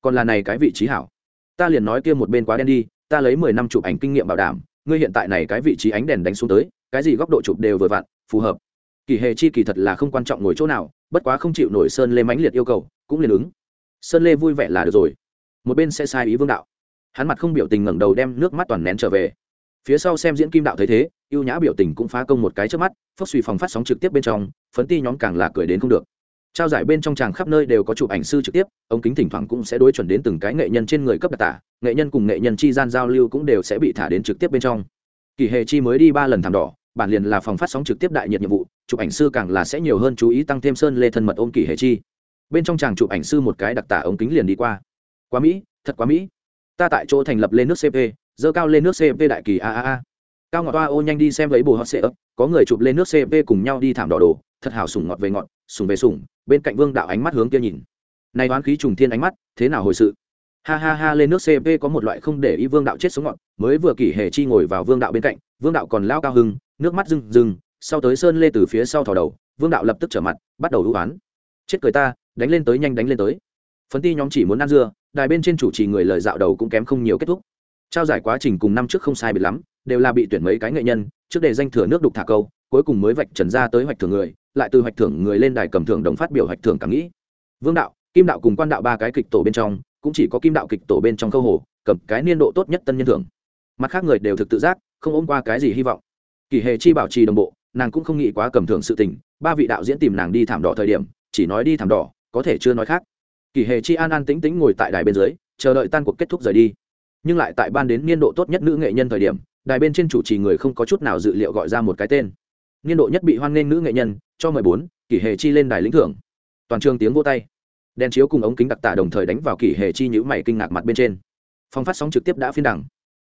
Còn là này cái vị trí hảo. Ta liền nói kia một bên quá đen đi, ta lấy mười năm chụp ảnh kinh nghiệm bảo đảm ngươi hiện tại này cái vị trí ánh đèn đánh xuống tới, cái gì góc độ chụp đều vừa vặn, phù hợp. Kỳ hề chi kỳ thật là không quan trọng ngồi chỗ nào, bất quá không chịu nổi sơn lê mãnh liệt yêu cầu, cũng liền ứng. Sơn lê vui vẻ là được rồi. Một bên sẽ sai ý vương đạo. Hắn mặt không biểu tình ngẩng đầu đem nước mắt toàn nén trở về. Phía sau xem diễn kim đạo thấy thế yêu nhã biểu tình cũng phá công một cái trước mắt, phốc suy phòng phát sóng trực tiếp bên trong, phấn ti nhóm càng là cười đến không được trao giải bên trong tràng khắp nơi đều có chụp ảnh sư trực tiếp, ống kính thỉnh thoảng cũng sẽ đối chuẩn đến từng cái nghệ nhân trên người cấp đặc tả, nghệ nhân cùng nghệ nhân chi gian giao lưu cũng đều sẽ bị thả đến trực tiếp bên trong. Kỳ hề chi mới đi ba lần thảm đỏ, bản liền là phòng phát sóng trực tiếp đại nhiệt nhiệm vụ, chụp ảnh sư càng là sẽ nhiều hơn chú ý tăng thêm sơn lê thân mật ôm kỳ hề chi. Bên trong chàng chụp ảnh sư một cái đặc tả ống kính liền đi qua. Quá mỹ, thật quá mỹ. Ta tại chỗ thành lập lên nước cp dơ cao lên nước cp đại kỳ a a a. Cao ngọt toa ô nhanh đi xem lấy bồ hot sệ ấp, có người chụp lên nước cp cùng nhau đi thảm đỏ đồ, thật hảo sủng ngọt về ngọt, sủng về sủng bên cạnh vương đạo ánh mắt hướng kia nhìn. Này đoán khí trùng thiên ánh mắt thế nào hồi sự? Ha ha ha lên nước cp có một loại không để ý vương đạo chết sống ngọn, mới vừa kỷ hề chi ngồi vào vương đạo bên cạnh vương đạo còn lao cao hưng nước mắt rừng rừng sau tới sơn lê từ phía sau thò đầu vương đạo lập tức trở mặt bắt đầu hữu oán. Chết cười ta đánh lên tới nhanh đánh lên tới. Phấn ti nhóm chỉ muốn ăn dưa đài bên trên chủ trì người lời dạo đầu cũng kém không nhiều kết thúc. Trao giải quá trình cùng năm trước không sai biệt lắm đều là bị tuyển mấy cái nghệ nhân trước để danh thừa nước đục thả câu cuối cùng mới vạch trần ra tới hoạch thưởng người, lại từ hoạch thưởng người lên đài cầm thưởng đồng phát biểu hoạch thưởng cảm nghĩ. Vương đạo, kim đạo cùng quan đạo ba cái kịch tổ bên trong, cũng chỉ có kim đạo kịch tổ bên trong câu hồ, cầm cái niên độ tốt nhất tân nhân thưởng. Mặt khác người đều thực tự giác, không ôm qua cái gì hy vọng. Kỳ hề chi bảo trì đồng bộ, nàng cũng không nghĩ quá cầm thưởng sự tình, ba vị đạo diễn tìm nàng đi thảm đỏ thời điểm, chỉ nói đi thảm đỏ, có thể chưa nói khác. Kỳ hề chi an an tĩnh tĩnh ngồi tại đài bên dưới, chờ đợi tan cuộc kết thúc rời đi. Nhưng lại tại ban đến niên độ tốt nhất nữ nghệ nhân thời điểm, đài bên trên chủ trì người không có chút nào dự liệu gọi ra một cái tên niên độ nhất bị hoan nghênh nữ nghệ nhân, cho mười bốn, kỷ hề chi lên đài lĩnh thưởng. Toàn trường tiếng vô tay. Đèn chiếu cùng ống kính đặc tả đồng thời đánh vào kỷ hề chi nhữ mày kinh ngạc mặt bên trên. Phong phát sóng trực tiếp đã phiên đẳng.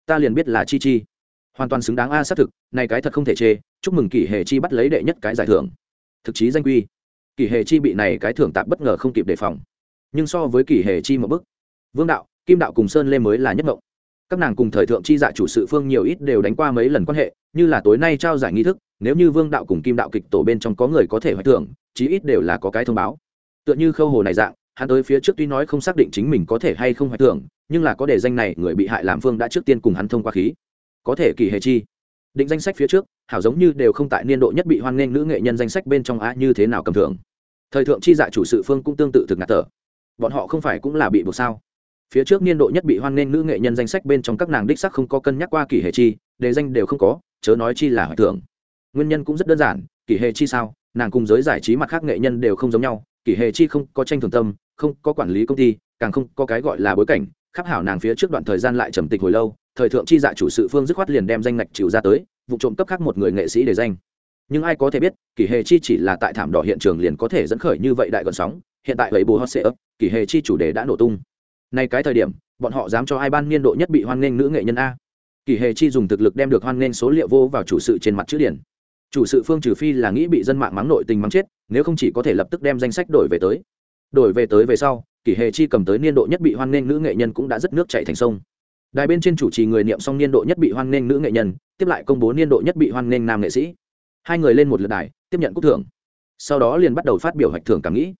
Ta liền biết là chi chi. Hoàn toàn xứng đáng a xác thực, này cái thật không thể chê, chúc mừng kỷ hề chi bắt lấy đệ nhất cái giải thưởng. Thực chí danh quy. Kỷ hề chi bị này cái thưởng tạp bất ngờ không kịp đề phòng. Nhưng so với kỷ hề chi một bức vương đạo, kim đạo cùng sơn lê mới là nhất mộng các nàng cùng thời thượng chi dạ chủ sự phương nhiều ít đều đánh qua mấy lần quan hệ, như là tối nay trao giải nghi thức nếu như vương đạo cùng kim đạo kịch tổ bên trong có người có thể hoạch thưởng chí ít đều là có cái thông báo. Tựa như khâu hồ này dạng, hắn tới phía trước tuy nói không xác định chính mình có thể hay không hoạch thưởng nhưng là có đề danh này người bị hại làm phương đã trước tiên cùng hắn thông qua khí. Có thể kỳ hề chi. Định danh sách phía trước, hảo giống như đều không tại niên độ nhất bị hoan nghênh nữ nghệ nhân danh sách bên trong á như thế nào cầm thưởng. Thời thượng chi dạ chủ sự phương cũng tương tự thực ngạt tở bọn họ không phải cũng là bị buộc sao? Phía trước niên độ nhất bị hoan nghênh nữ nghệ nhân danh sách bên trong các nàng đích sắc không có cân nhắc qua kỳ hệ chi, đề danh đều không có, chớ nói chi là hoạch thưởng nguyên nhân cũng rất đơn giản, kỷ hệ chi sao, nàng cùng giới giải trí mặt khác nghệ nhân đều không giống nhau, kỷ hệ chi không có tranh thường tâm, không có quản lý công ty, càng không có cái gọi là bối cảnh khắc hảo nàng phía trước đoạn thời gian lại trầm tịch hồi lâu, thời thượng chi dạ chủ sự phương dứt khoát liền đem danh ngạch chịu ra tới, vụ trộm cấp khác một người nghệ sĩ để danh. Nhưng ai có thể biết, kỷ Hệ chi chỉ là tại thảm đỏ hiện trường liền có thể dẫn khởi như vậy đại gần sóng, hiện tại vậy bù hot sẽ ấp kỷ hệ chi chủ đề đã nổ tung. Nay cái thời điểm, bọn họ dám cho ai ban niên độ nhất bị hoan nghênh nữ nghệ nhân a. Kỷ Hệ chi dùng thực lực đem được hoan nghênh số liệu vô vào chủ sự trên mặt chữ điển chủ sự phương trừ phi là nghĩ bị dân mạng mắng nội tình mắng chết, nếu không chỉ có thể lập tức đem danh sách đổi về tới. Đổi về tới về sau, kỷ hề chi cầm tới niên độ nhất bị hoan nghênh nữ nghệ nhân cũng đã rất nước chạy thành sông. Đài bên trên chủ trì người niệm xong niên độ nhất bị hoan nghênh nữ nghệ nhân, tiếp lại công bố niên độ nhất bị hoan nghênh nam nghệ sĩ. Hai người lên một lượt đài, tiếp nhận cúc thưởng. Sau đó liền bắt đầu phát biểu hoạch thưởng cảm nghĩ.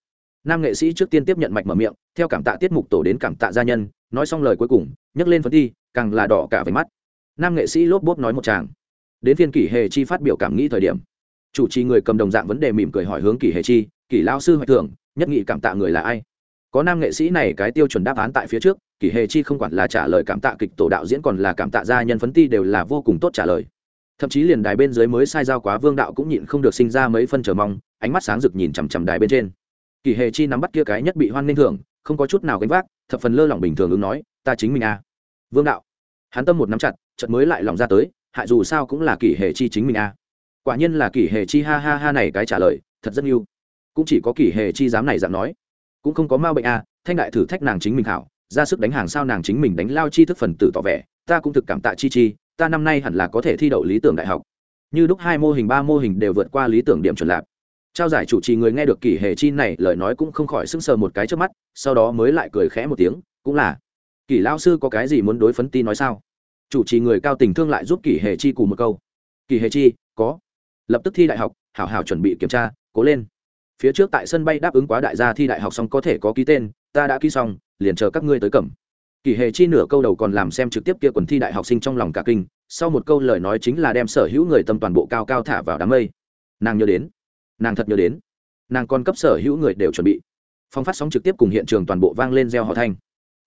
Nam nghệ sĩ trước tiên tiếp nhận mạch mở miệng, theo cảm tạ tiết mục tổ đến cảm tạ gia nhân, nói xong lời cuối cùng, nhấc lên phấn thi, càng là đỏ cả về mắt. Nam nghệ sĩ lốp bốp nói một tràng đến phiên kỷ hề chi phát biểu cảm nghĩ thời điểm. Chủ trì người cầm đồng dạng vấn đề mỉm cười hỏi hướng kỷ hề chi, kỷ lao sư hoạch thưởng, nhất nghị cảm tạ người là ai? Có nam nghệ sĩ này cái tiêu chuẩn đáp án tại phía trước, kỷ hề chi không quản là trả lời cảm tạ kịch tổ đạo diễn còn là cảm tạ gia nhân phấn ti đều là vô cùng tốt trả lời. Thậm chí liền đài bên dưới mới sai giao quá vương đạo cũng nhịn không được sinh ra mấy phân chờ mong, ánh mắt sáng rực nhìn chằm chằm đài bên trên. Kỷ hề chi nắm bắt kia cái nhất bị hoan nghênh thưởng, không có chút nào gánh vác, thập phần lơ lỏng bình thường ứng nói, ta chính mình a vương đạo, hắn tâm một nắm chặt, chợt mới lại lòng ra tới hại dù sao cũng là kỷ hề chi chính mình a. Quả nhiên là kỷ hề chi ha ha ha này cái trả lời, thật rất yêu. Cũng chỉ có kỷ hề chi dám này dám nói. Cũng không có ma bệnh a, thanh đại thử thách nàng chính mình hảo ra sức đánh hàng sao nàng chính mình đánh lao chi thức phần tử tỏ vẻ, ta cũng thực cảm tạ chi chi, ta năm nay hẳn là có thể thi đậu lý tưởng đại học. Như lúc hai mô hình, ba mô hình đều vượt qua lý tưởng điểm chuẩn lạc. Trao giải chủ trì người nghe được kỷ hề chi này, lời nói cũng không khỏi sững sờ một cái trước mắt, sau đó mới lại cười khẽ một tiếng, cũng là, kỷ lao sư có cái gì muốn đối phấn ti nói sao? Chủ trì người cao tình thương lại giúp kỷ hề chi cùng một câu. Kỷ hề chi, có. Lập tức thi đại học, hảo hảo chuẩn bị kiểm tra, cố lên. Phía trước tại sân bay đáp ứng quá đại gia thi đại học xong có thể có ký tên, ta đã ký xong, liền chờ các ngươi tới cẩm. kỷ hề chi nửa câu đầu còn làm xem trực tiếp kia quần thi đại học sinh trong lòng cả kinh, sau một câu lời nói chính là đem sở hữu người tâm toàn bộ cao cao thả vào đám mây. Nàng nhớ đến. Nàng thật nhớ đến. Nàng còn cấp sở hữu người đều chuẩn bị. Phong phát sóng trực tiếp cùng hiện trường toàn bộ vang lên gieo họ thanh.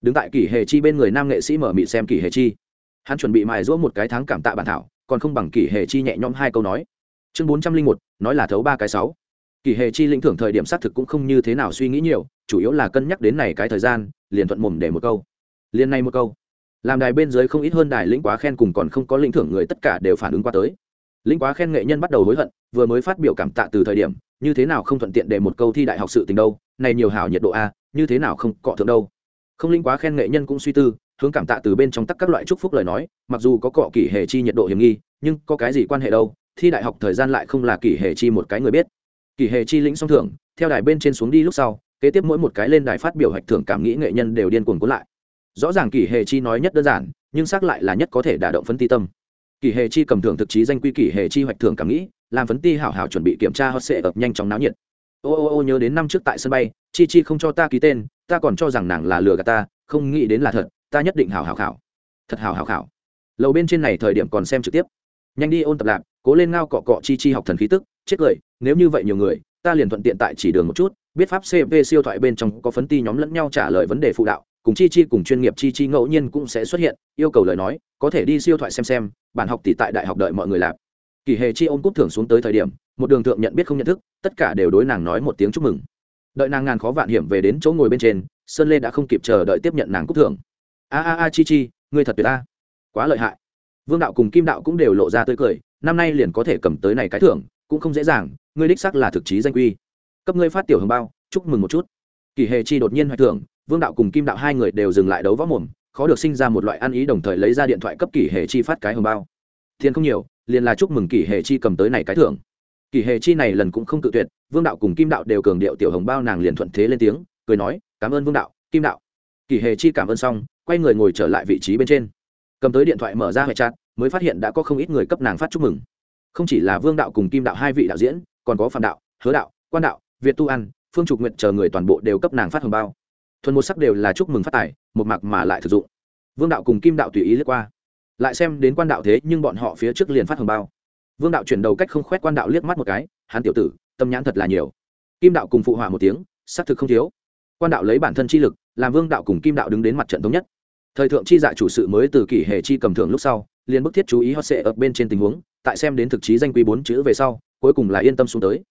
Đứng tại kỷ hề chi bên người nam nghệ sĩ mở mị xem kỷ hề chi hắn chuẩn bị mài giũa một cái tháng cảm tạ bản thảo, còn không bằng kỷ hề chi nhẹ nhõm hai câu nói. Chương bốn trăm linh một, nói là thấu ba cái sáu. Kỷ hề chi lĩnh thưởng thời điểm xác thực cũng không như thế nào suy nghĩ nhiều, chủ yếu là cân nhắc đến này cái thời gian, liền thuận mồm để một câu. Liền này một câu. Làm đài bên dưới không ít hơn đài lĩnh quá khen cùng còn không có lĩnh thưởng người tất cả đều phản ứng qua tới. Lĩnh quá khen nghệ nhân bắt đầu hối hận, vừa mới phát biểu cảm tạ từ thời điểm, như thế nào không thuận tiện để một câu thi đại học sự tình đâu, này nhiều hảo nhiệt độ a, như thế nào không cọ thượng đâu không linh quá khen nghệ nhân cũng suy tư, hướng cảm tạ từ bên trong tắc các loại chúc phúc lời nói, mặc dù có cọ kỷ hệ chi nhiệt độ hiểm nghi, nhưng có cái gì quan hệ đâu, thi đại học thời gian lại không là kỷ hệ chi một cái người biết. Kỷ hệ chi lĩnh song thưởng, theo đài bên trên xuống đi lúc sau, kế tiếp mỗi một cái lên đài phát biểu hạch thưởng cảm nghĩ nghệ nhân đều điên cuồng cuốn lại. Rõ ràng kỷ hệ chi nói nhất đơn giản, nhưng xác lại là nhất có thể đả động phấn ti tâm. Kỷ hệ chi cầm thưởng thực chí danh quy kỷ hệ chi hoạch thưởng cảm nghĩ, làm phấn ti hảo hảo chuẩn bị kiểm tra hot sệ ập nhanh chóng náo nhiệt ô ô ô, nhớ đến năm trước tại sân bay, chi chi không cho ta ký tên, ta còn cho rằng nàng là lừa gạt ta, không nghĩ đến là thật, ta nhất định hảo hảo khảo. Thật hảo hảo khảo. Lầu bên trên này thời điểm còn xem trực tiếp. Nhanh đi ôn tập lạp cố lên ngao cọ cọ chi chi học thần khí tức, chết cười, nếu như vậy nhiều người, ta liền thuận tiện tại chỉ đường một chút, biết pháp cp siêu thoại bên trong có phấn ti nhóm lẫn nhau trả lời vấn đề phụ đạo, cùng chi chi cùng chuyên nghiệp chi chi ngẫu nhiên cũng sẽ xuất hiện, yêu cầu lời nói, có thể đi siêu thoại xem xem, bản học tỷ tại đại học đợi mọi người lạp kỳ hề chi ôm cúp thưởng xuống tới thời điểm một đường thượng nhận biết không nhận thức, tất cả đều đối nàng nói một tiếng chúc mừng. Đợi nàng ngàn khó vạn hiểm về đến chỗ ngồi bên trên, sơn lê đã không kịp chờ đợi tiếp nhận nàng cúc thưởng. A a a chi chi, ngươi thật tuyệt ta quá lợi hại. Vương đạo cùng kim đạo cũng đều lộ ra tươi cười, năm nay liền có thể cầm tới này cái thưởng, cũng không dễ dàng, ngươi đích sắc là thực chí danh quy. Cấp ngươi phát tiểu hồng bao, chúc mừng một chút. Kỳ hề chi đột nhiên hoài thưởng, vương đạo cùng kim đạo hai người đều dừng lại đấu võ mồm, khó được sinh ra một loại ăn ý đồng thời lấy ra điện thoại cấp kỳ hề chi phát cái hồng bao. Tiền không nhiều, liền là chúc mừng kỳ hề chi cầm tới này cái thưởng kỳ hề chi này lần cũng không tự tuyệt vương đạo cùng kim đạo đều cường điệu tiểu hồng bao nàng liền thuận thế lên tiếng cười nói cảm ơn vương đạo kim đạo. Kỳ hề chi cảm ơn xong quay người ngồi trở lại vị trí bên trên. Cầm tới điện thoại mở ra hệ chặt, mới phát hiện đã có không ít người cấp nàng phát chúc mừng. Không chỉ là vương đạo cùng kim đạo hai vị đạo diễn còn có phạm đạo hứa đạo quan đạo việt tu ăn phương trục nguyện chờ người toàn bộ đều cấp nàng phát hồng bao. Thuần một sắc đều là chúc mừng phát tài một mặc mà lại thực dụng. Vương đạo cùng kim đạo tùy ý lướt qua. Lại xem đến quan đạo thế nhưng bọn họ phía trước liền phát hồng bao vương đạo chuyển đầu cách không khoét quan đạo liếc mắt một cái hắn tiểu tử, tâm nhãn thật là nhiều. Kim đạo cùng phụ họa một tiếng, xác thực không thiếu. Quan đạo lấy bản thân chi lực, làm vương đạo cùng kim đạo đứng đến mặt trận thống nhất. Thời thượng chi dạ chủ sự mới từ kỷ hệ chi cầm thưởng lúc sau, liền bức thiết chú ý hot sệ ở bên trên tình huống, tại xem đến thực chí danh quy bốn chữ về sau, cuối cùng là yên tâm xuống tới.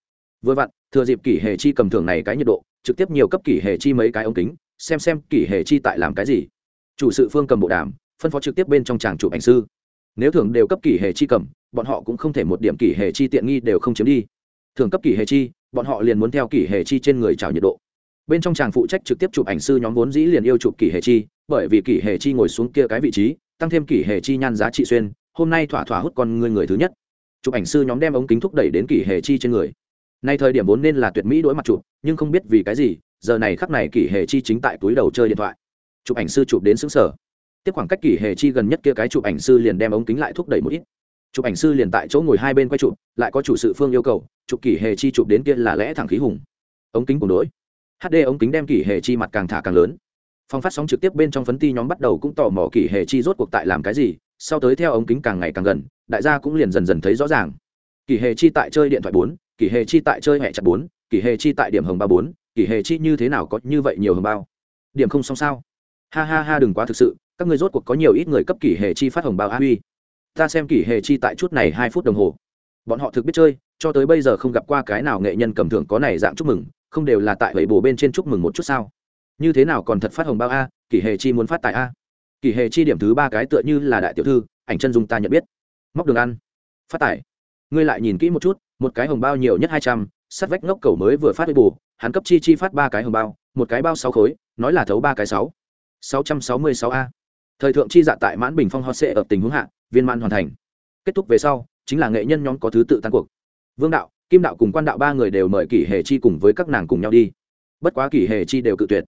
Vừa vặn, thừa dịp kỷ hệ chi cầm thưởng này cái nhiệt độ, trực tiếp nhiều cấp kỷ hệ chi mấy cái ống kính, xem xem kỷ hệ chi tại làm cái gì. Chủ sự phương cầm bộ đàm, phân phó trực tiếp bên trong tràng chụp ảnh sư. Nếu thưởng đều cấp kỷ hệ chi cầm bọn họ cũng không thể một điểm kỷ hệ chi tiện nghi đều không chiếm đi. Thường cấp kỷ hệ chi, bọn họ liền muốn theo kỷ hệ chi trên người trào nhiệt độ. Bên trong chàng phụ trách trực tiếp chụp ảnh sư nhóm vốn dĩ liền yêu chụp kỷ hệ chi, bởi vì kỷ hệ chi ngồi xuống kia cái vị trí, tăng thêm kỷ hệ chi nhan giá trị xuyên, hôm nay thỏa thỏa hút con người người thứ nhất. Chụp ảnh sư nhóm đem ống kính thúc đẩy đến kỷ hệ chi trên người. Nay thời điểm vốn nên là tuyệt mỹ đối mặt chụp, nhưng không biết vì cái gì, giờ này khắc này kỷ hệ chi chính tại túi đầu chơi điện thoại. Chụp ảnh sư chụp đến xứng sở tiếp khoảng cách kỷ hệ chi gần nhất kia cái chụp ảnh sư liền đem ống kính lại thúc đẩy một ít chụp ảnh sư liền tại chỗ ngồi hai bên quay chụp, lại có chủ sự phương yêu cầu, chụp kỷ hệ chi chụp đến kia là lẽ thẳng khí hùng. Ống kính cùng đỗi hd ống kính đem kỷ hệ chi mặt càng thả càng lớn. Phong phát sóng trực tiếp bên trong phấn ti nhóm bắt đầu cũng tò mò kỷ hệ chi rốt cuộc tại làm cái gì, sau tới theo ống kính càng ngày càng gần, đại gia cũng liền dần dần thấy rõ ràng. Kỷ hệ chi tại chơi điện thoại bốn, kỷ hệ chi tại chơi hẹ chặt bốn, kỷ hệ chi tại điểm hồng ba bốn, kỷ hệ chi như thế nào có như vậy nhiều hồng bao? Điểm không xong sao? Ha ha ha, đừng quá thực sự, các người rốt cuộc có nhiều ít người cấp kỷ hệ chi phát hồng bao a huy ta xem kỷ hệ chi tại chút này hai phút đồng hồ. Bọn họ thực biết chơi, cho tới bây giờ không gặp qua cái nào nghệ nhân cầm thưởng có này dạng chúc mừng, không đều là tại vậy bồ bên trên chúc mừng một chút sao? Như thế nào còn thật phát hồng bao a, kỷ hệ chi muốn phát tại a? Kỷ hệ chi điểm thứ ba cái tựa như là đại tiểu thư, ảnh chân dung ta nhận biết. Móc đường ăn. Phát tải ngươi lại nhìn kỹ một chút, một cái hồng bao nhiều nhất hai trăm, sắt vách ngốc cầu mới vừa phát với bù hắn cấp chi chi phát ba cái hồng bao, một cái bao sáu khối, nói là thấu ba cái sáu. Sáu trăm sáu mươi sáu a. Thời thượng chi dạ tại mãn bình phong hot sệ ở tình huống hạ viên man hoàn thành. Kết thúc về sau, chính là nghệ nhân nhóm có thứ tự tan cuộc. Vương đạo, kim đạo cùng quan đạo ba người đều mời kỷ hề chi cùng với các nàng cùng nhau đi. Bất quá kỷ hề chi đều cự tuyệt.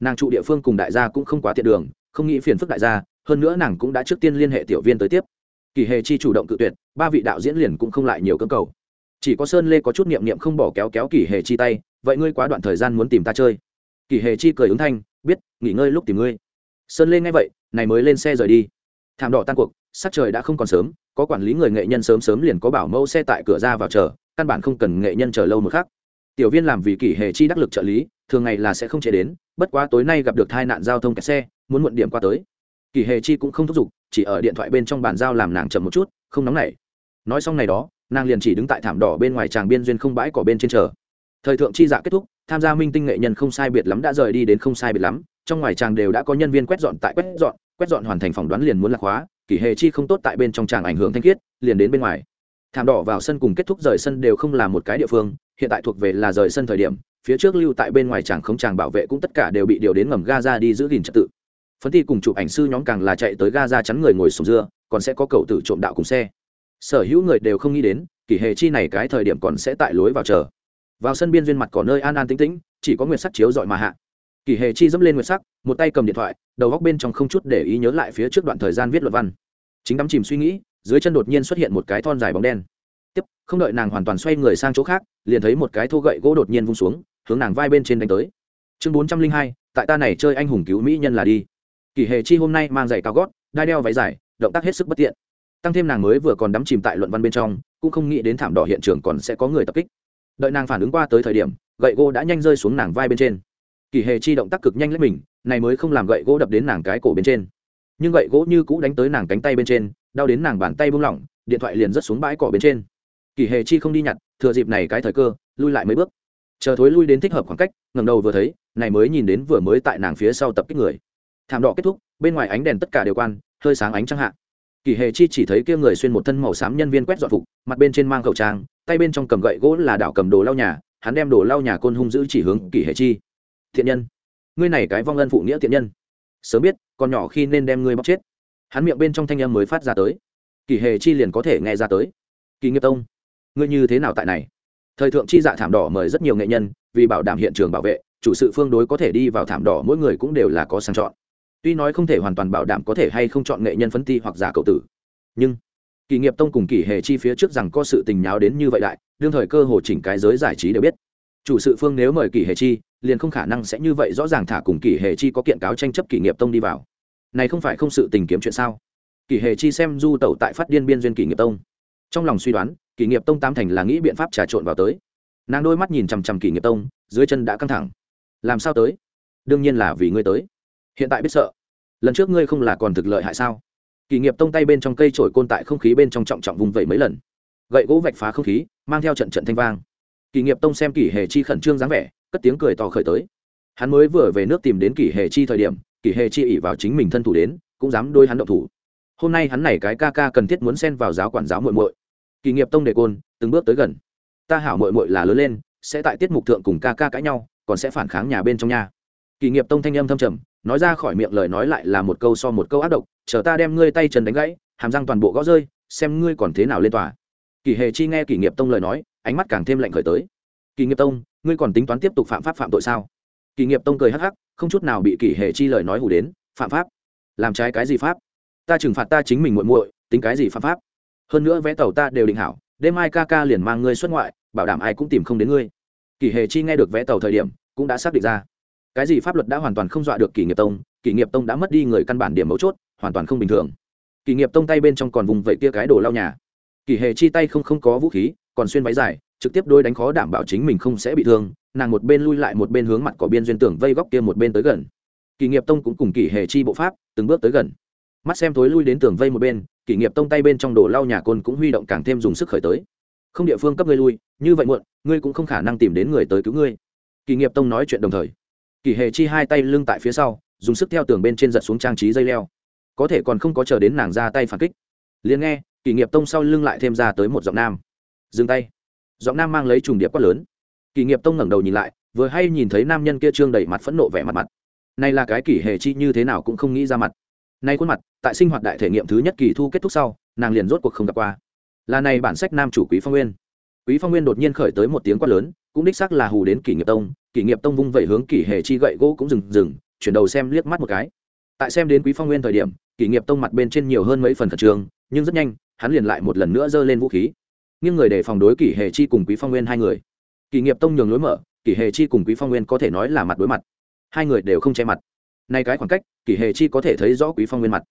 Nàng trụ địa phương cùng đại gia cũng không quá tiện đường, không nghĩ phiền phức đại gia, hơn nữa nàng cũng đã trước tiên liên hệ tiểu viên tới tiếp. Kỷ hề chi chủ động cự tuyệt, ba vị đạo diễn liền cũng không lại nhiều cơ cầu. Chỉ có sơn lê có chút niệm niệm không bỏ kéo kéo kỷ hề chi tay, vậy ngươi quá đoạn thời gian muốn tìm ta chơi. Kỷ hề chi cười ứng thanh, biết, nghỉ ngơi lúc tìm ngươi. Sơn lê nghe vậy, này mới lên xe rời đi. Thảm đỏ tan cuộc sắc trời đã không còn sớm, có quản lý người nghệ nhân sớm sớm liền có bảo mẫu xe tại cửa ra vào chờ, căn bản không cần nghệ nhân chờ lâu một khắc. Tiểu viên làm vì kỷ hệ chi đắc lực trợ lý, thường ngày là sẽ không chế đến, bất quá tối nay gặp được tai nạn giao thông kẹt xe, muốn muộn điểm qua tới. Kỷ hệ chi cũng không thúc giục, chỉ ở điện thoại bên trong bàn giao làm nàng chậm một chút, không nóng nảy. Nói xong này đó, nàng liền chỉ đứng tại thảm đỏ bên ngoài tràng biên duyên không bãi cỏ bên trên chờ. Thời thượng chi dạ kết thúc, tham gia minh tinh nghệ nhân không sai biệt lắm đã rời đi đến không sai biệt lắm, trong ngoài tràng đều đã có nhân viên quét dọn tại quét dọn quét dọn hoàn thành phỏng đoán liền muốn lạc hóa kỷ hệ chi không tốt tại bên trong tràng ảnh hưởng thanh khiết, liền đến bên ngoài. Thảm đỏ vào sân cùng kết thúc rời sân đều không là một cái địa phương, hiện tại thuộc về là rời sân thời điểm, phía trước lưu tại bên ngoài tràng không tràng bảo vệ cũng tất cả đều bị điều đến ngầm Gaza đi giữ gìn trật tự. Phấn thi cùng chụp ảnh sư nhóm càng là chạy tới Gaza chắn người ngồi sùng dưa, còn sẽ có cầu tử trộm đạo cùng xe. Sở hữu người đều không nghĩ đến, kỷ hệ chi này cái thời điểm còn sẽ tại lối vào chờ. Vào sân biên duyên mặt có nơi an an tĩnh tĩnh, chỉ có nguyệt sắc chiếu dọi mà hạ kỷ hệ chi dẫm lên nguyệt sắc, một tay cầm điện thoại, đầu góc bên trong không chút để ý nhớ lại phía trước đoạn thời gian viết luận văn. Chính đắm chìm suy nghĩ, dưới chân đột nhiên xuất hiện một cái thon dài bóng đen. Tiếp, không đợi nàng hoàn toàn xoay người sang chỗ khác, liền thấy một cái thô gậy gỗ đột nhiên vung xuống, hướng nàng vai bên trên đánh tới. Chương bốn trăm linh hai, tại ta này chơi anh hùng cứu mỹ nhân là đi. Kỷ hệ chi hôm nay mang giày cao gót, đai đeo váy dài, động tác hết sức bất tiện. Tăng thêm nàng mới vừa còn đắm chìm tại luận văn bên trong, cũng không nghĩ đến thảm đỏ hiện trường còn sẽ có người tập kích. Đợi nàng phản ứng qua tới thời điểm, gậy gỗ đã nhanh rơi xuống nàng vai bên trên kỳ hề chi động tác cực nhanh lấy mình, này mới không làm gậy gỗ đập đến nàng cái cổ bên trên. Nhưng gậy gỗ như cũ đánh tới nàng cánh tay bên trên, đau đến nàng bàn tay buông lỏng, điện thoại liền rớt xuống bãi cỏ bên trên. Kỳ hề chi không đi nhặt, thừa dịp này cái thời cơ, lui lại mấy bước. Chờ thối lui đến thích hợp khoảng cách ngầm đầu vừa thấy, này mới nhìn đến vừa mới tại nàng phía sau tập kích người. Thảm đỏ kết thúc, bên ngoài ánh đèn tất cả đều quan, hơi sáng ánh trăng hạ. Kỳ hề chi chỉ thấy kia người xuyên một thân màu xám nhân viên quét dọn phục, mặt bên trên mang khẩu trang, tay bên trong cầm gậy gỗ là đảo cầm đồ lau nhà, hắn đem đồ lau nhà côn hung giữ chỉ hướng kỳ hề chi thiện nhân. Ngươi này cái vong ân phụ nghĩa thiện nhân. Sớm biết còn nhỏ khi nên đem ngươi bóc chết. Hắn miệng bên trong thanh âm mới phát ra tới. Kỳ hề chi liền có thể nghe ra tới. Kỳ nghiệp tông, ngươi như thế nào tại này? Thời thượng chi dạ thảm đỏ mời rất nhiều nghệ nhân, vì bảo đảm hiện trường bảo vệ, chủ sự phương đối có thể đi vào thảm đỏ mỗi người cũng đều là có sang chọn. Tuy nói không thể hoàn toàn bảo đảm có thể hay không chọn nghệ nhân phấn ti hoặc giả cậu tử, nhưng kỳ nghiệp tông cùng kỳ hề chi phía trước rằng có sự tình nháo đến như vậy đại, đương thời cơ hồ chỉnh cái giới giải trí đều biết chủ sự phương nếu mời kỳ hề chi, liền không khả năng sẽ như vậy rõ ràng thả cùng kỳ hề chi có kiện cáo tranh chấp kỷ nghiệp tông đi vào. Này không phải không sự tình kiếm chuyện sao? Kỷ hề chi xem du tẩu tại phát điên biên duyên kỷ nghiệp tông. Trong lòng suy đoán, kỷ nghiệp tông tam thành là nghĩ biện pháp trà trộn vào tới. Nàng đôi mắt nhìn chằm chằm kỷ nghiệp tông, dưới chân đã căng thẳng. Làm sao tới? Đương nhiên là vì ngươi tới. Hiện tại biết sợ. Lần trước ngươi không là còn thực lợi hại sao? Kỷ nghiệp tông tay bên trong cây trổi côn tại không khí bên trong trọng trọng vùng vẩy mấy lần. Gậy gỗ vạch phá không khí, mang theo trận trận thanh vang kỷ nghiệp tông xem kỷ hề chi khẩn trương dáng vẻ, cất tiếng cười to khởi tới. Hắn mới vừa về nước tìm đến kỷ hề chi thời điểm kỷ hề chi ỉ vào chính mình thân thủ đến, cũng dám đôi hắn động thủ. Hôm nay hắn này cái ca ca cần thiết muốn xen vào giáo quản giáo muội muội. Kỷ nghiệp tông đề côn, từng bước tới gần. Ta hảo muội muội là lớn lên, sẽ tại tiết mục thượng cùng ca ca cãi nhau, còn sẽ phản kháng nhà bên trong nhà. Kỷ nghiệp tông thanh âm thâm trầm, nói ra khỏi miệng lời nói lại là một câu so một câu ác độc, chờ ta đem ngươi tay chân đánh gãy, hàm răng toàn bộ gõ rơi, xem ngươi còn thế nào lên tòa. Kỷ hề chi nghe kỳ nghiệp tông lời nói ánh mắt càng thêm lạnh khởi tới. Kỳ nghiệp tông, ngươi còn tính toán tiếp tục phạm pháp phạm tội sao? Kỳ nghiệp tông cười hắc hắc, không chút nào bị kỳ hề chi lời nói hù đến, phạm pháp? Làm trái cái gì pháp? Ta trừng phạt ta chính mình muội muội, tính cái gì phạm pháp? Hơn nữa vé tàu ta đều định hảo, đêm mai ca ca liền mang ngươi xuất ngoại, bảo đảm ai cũng tìm không đến ngươi. Kỳ hề chi nghe được vé tàu thời điểm, cũng đã xác định ra. Cái gì pháp luật đã hoàn toàn không dọa được kỷ nghiệp tông kỷ nghiệp tông đã mất đi người căn bản điểm mấu chốt, hoàn toàn không bình thường. Kỷ nghiệp tông tay bên trong còn vùng vẫy kia cái đồ lau nhà. Kỷ hề chi tay không không có vũ khí còn xuyên váy dài, trực tiếp đôi đánh khó đảm bảo chính mình không sẽ bị thương, nàng một bên lui lại một bên hướng mặt cỏ biên duyên tưởng vây góc kia một bên tới gần. Kỳ nghiệp tông cũng cùng kỳ hề chi bộ pháp, từng bước tới gần. Mắt xem thối lui đến tường vây một bên, kỷ nghiệp tông tay bên trong đồ lau nhà côn cũng huy động càng thêm dùng sức khởi tới. Không địa phương cấp ngươi lui, như vậy muộn, ngươi cũng không khả năng tìm đến người tới cứu ngươi. Kỷ nghiệp tông nói chuyện đồng thời, kỷ hề chi hai tay lưng tại phía sau, dùng sức theo tường bên trên giật xuống trang trí dây leo. Có thể còn không có chờ đến nàng ra tay phản kích. Liền nghe, kỷ nghiệp tông sau lưng lại thêm ra tới một giọng nam dừng tay. Giọng nam mang lấy trùng điệp quát lớn. Kỷ nghiệp tông ngẩng đầu nhìn lại, vừa hay nhìn thấy nam nhân kia trương đầy mặt phẫn nộ vẻ mặt mặt. Này là cái kỷ hề chi như thế nào cũng không nghĩ ra mặt. Nay khuôn mặt, tại sinh hoạt đại thể nghiệm thứ nhất kỳ thu kết thúc sau, nàng liền rốt cuộc không gặp qua. Là này bản sách nam chủ quý phong nguyên. Quý phong nguyên đột nhiên khởi tới một tiếng quát lớn, cũng đích xác là hù đến kỷ nghiệp tông. Kỷ nghiệp tông vung vẩy hướng kỷ hề chi gậy gỗ cũng dừng dừng, chuyển đầu xem liếc mắt một cái. Tại xem đến quý phong nguyên thời điểm, kỷ nghiệp tông mặt bên trên nhiều hơn mấy phần khẩn trương, nhưng rất nhanh, hắn liền lại một lần nữa giơ lên vũ khí nghiêng người để phòng đối kỷ hề chi cùng quý phong nguyên hai người. Kỷ nghiệp tông nhường lối mở, kỷ hề chi cùng quý phong nguyên có thể nói là mặt đối mặt. Hai người đều không che mặt. Nay cái khoảng cách, kỷ hề chi có thể thấy rõ quý phong nguyên mặt.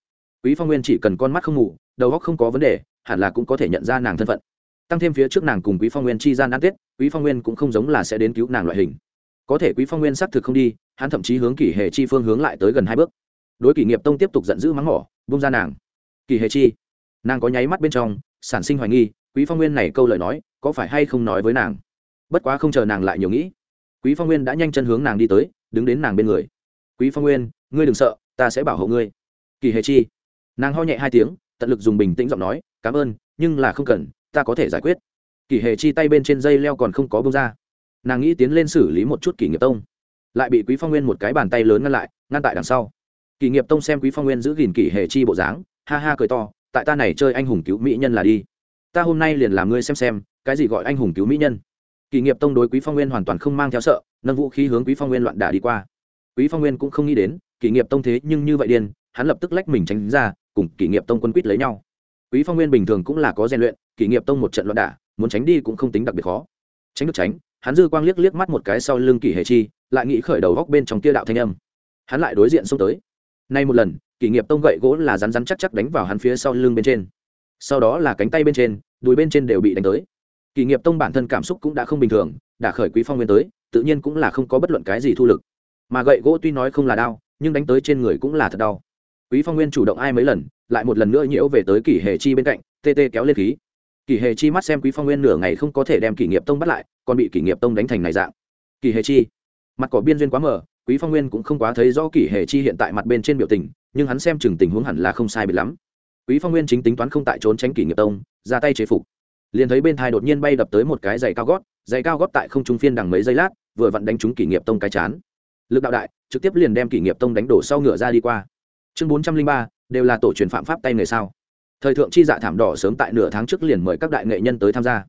Quý phong nguyên chỉ cần con mắt không ngủ đầu óc không có vấn đề, hẳn là cũng có thể nhận ra nàng thân phận. Tăng thêm phía trước nàng cùng quý phong nguyên chi gian ăn tết, quý phong nguyên cũng không giống là sẽ đến cứu nàng loại hình. Có thể quý phong nguyên xác thực không đi, hắn thậm chí hướng kỷ hề chi phương hướng lại tới gần hai bước. Đối kỷ nghiệp tông tiếp tục giận dữ mắng mỏ bung ra nàng. Kỷ hề chi, nàng có nháy mắt bên trong, sản sinh hoài nghi quý phong nguyên này câu lời nói, có phải hay không nói với nàng? Bất quá không chờ nàng lại nhiều nghĩ, quý phong nguyên đã nhanh chân hướng nàng đi tới, đứng đến nàng bên người. Quý phong nguyên, ngươi đừng sợ, ta sẽ bảo hộ ngươi. Kỳ hề chi, nàng ho nhẹ hai tiếng, tận lực dùng bình tĩnh giọng nói, cảm ơn, nhưng là không cần, ta có thể giải quyết. Kỳ hề chi tay bên trên dây leo còn không có bông ra. Nàng nghĩ tiến lên xử lý một chút kỷ nghiệp tông. Lại bị quý phong nguyên một cái bàn tay lớn ngăn lại, ngăn tại đằng sau. Kỷ nghiệp tông xem quý phong nguyên giữ gìn kỷ hề chi bộ dáng, ha ha cười to, tại ta này chơi anh hùng cứu mỹ nhân là đi ta hôm nay liền làm ngươi xem xem, cái gì gọi anh hùng cứu mỹ nhân. Kỳ nghiệp tông đối quý phong nguyên hoàn toàn không mang theo sợ, nâng vũ khí hướng quý phong nguyên loạn đả đi qua. Quý phong nguyên cũng không nghĩ đến kỳ nghiệp tông thế nhưng như vậy điên, hắn lập tức lách mình tránh ra, cùng kỳ nghiệp tông quân quýt lấy nhau. Quý phong nguyên bình thường cũng là có rèn luyện kỳ nghiệp tông một trận loạn đả, muốn tránh đi cũng không tính đặc biệt khó. Tránh được tránh, hắn dư quang liếc liếc mắt một cái sau lưng kỳ hệ chi, lại nghĩ khởi đầu góc bên trong kia đạo thanh âm. Hắn lại đối diện xông tới. Nay một lần, kỷ nghiệp tông gậy gỗ là rắn rắn chắc chắc đánh vào hắn phía sau lưng bên trên. Sau đó là cánh tay bên trên đùi bên trên đều bị đánh tới. Kỷ nghiệp tông bản thân cảm xúc cũng đã không bình thường, đã khởi quý phong nguyên tới, tự nhiên cũng là không có bất luận cái gì thu lực. Mà gậy gỗ tuy nói không là đau nhưng đánh tới trên người cũng là thật đau. Quý phong nguyên chủ động ai mấy lần, lại một lần nữa nhiễu về tới kỷ hề chi bên cạnh, tê tê kéo lên khí. Kỷ hề chi mắt xem quý phong nguyên nửa ngày không có thể đem kỷ nghiệp tông bắt lại, còn bị kỷ nghiệp tông đánh thành này dạng. Kỷ hề chi, mặt cỏ biên duyên quá mờ, quý phong nguyên cũng không quá thấy rõ kỷ hề chi hiện tại mặt bên trên biểu tình, nhưng hắn xem chừng tình huống hẳn là không sai bị lắm quý phong nguyên chính tính toán không tại trốn tránh kỷ nghiệp tông, ra tay chế phục. Liền thấy bên thai đột nhiên bay đập tới một cái giày cao gót, giày cao gót tại không trung phiên đằng mấy giây lát, vừa vặn đánh trúng kỷ nghiệp tông cái chán. Lực đạo đại, trực tiếp liền đem kỷ nghiệp tông đánh đổ sau ngựa ra đi qua. Chương bốn trăm linh ba, đều là tổ truyền phạm pháp tay người sao. Thời thượng chi dạ thảm đỏ sớm tại nửa tháng trước liền mời các đại nghệ nhân tới tham gia.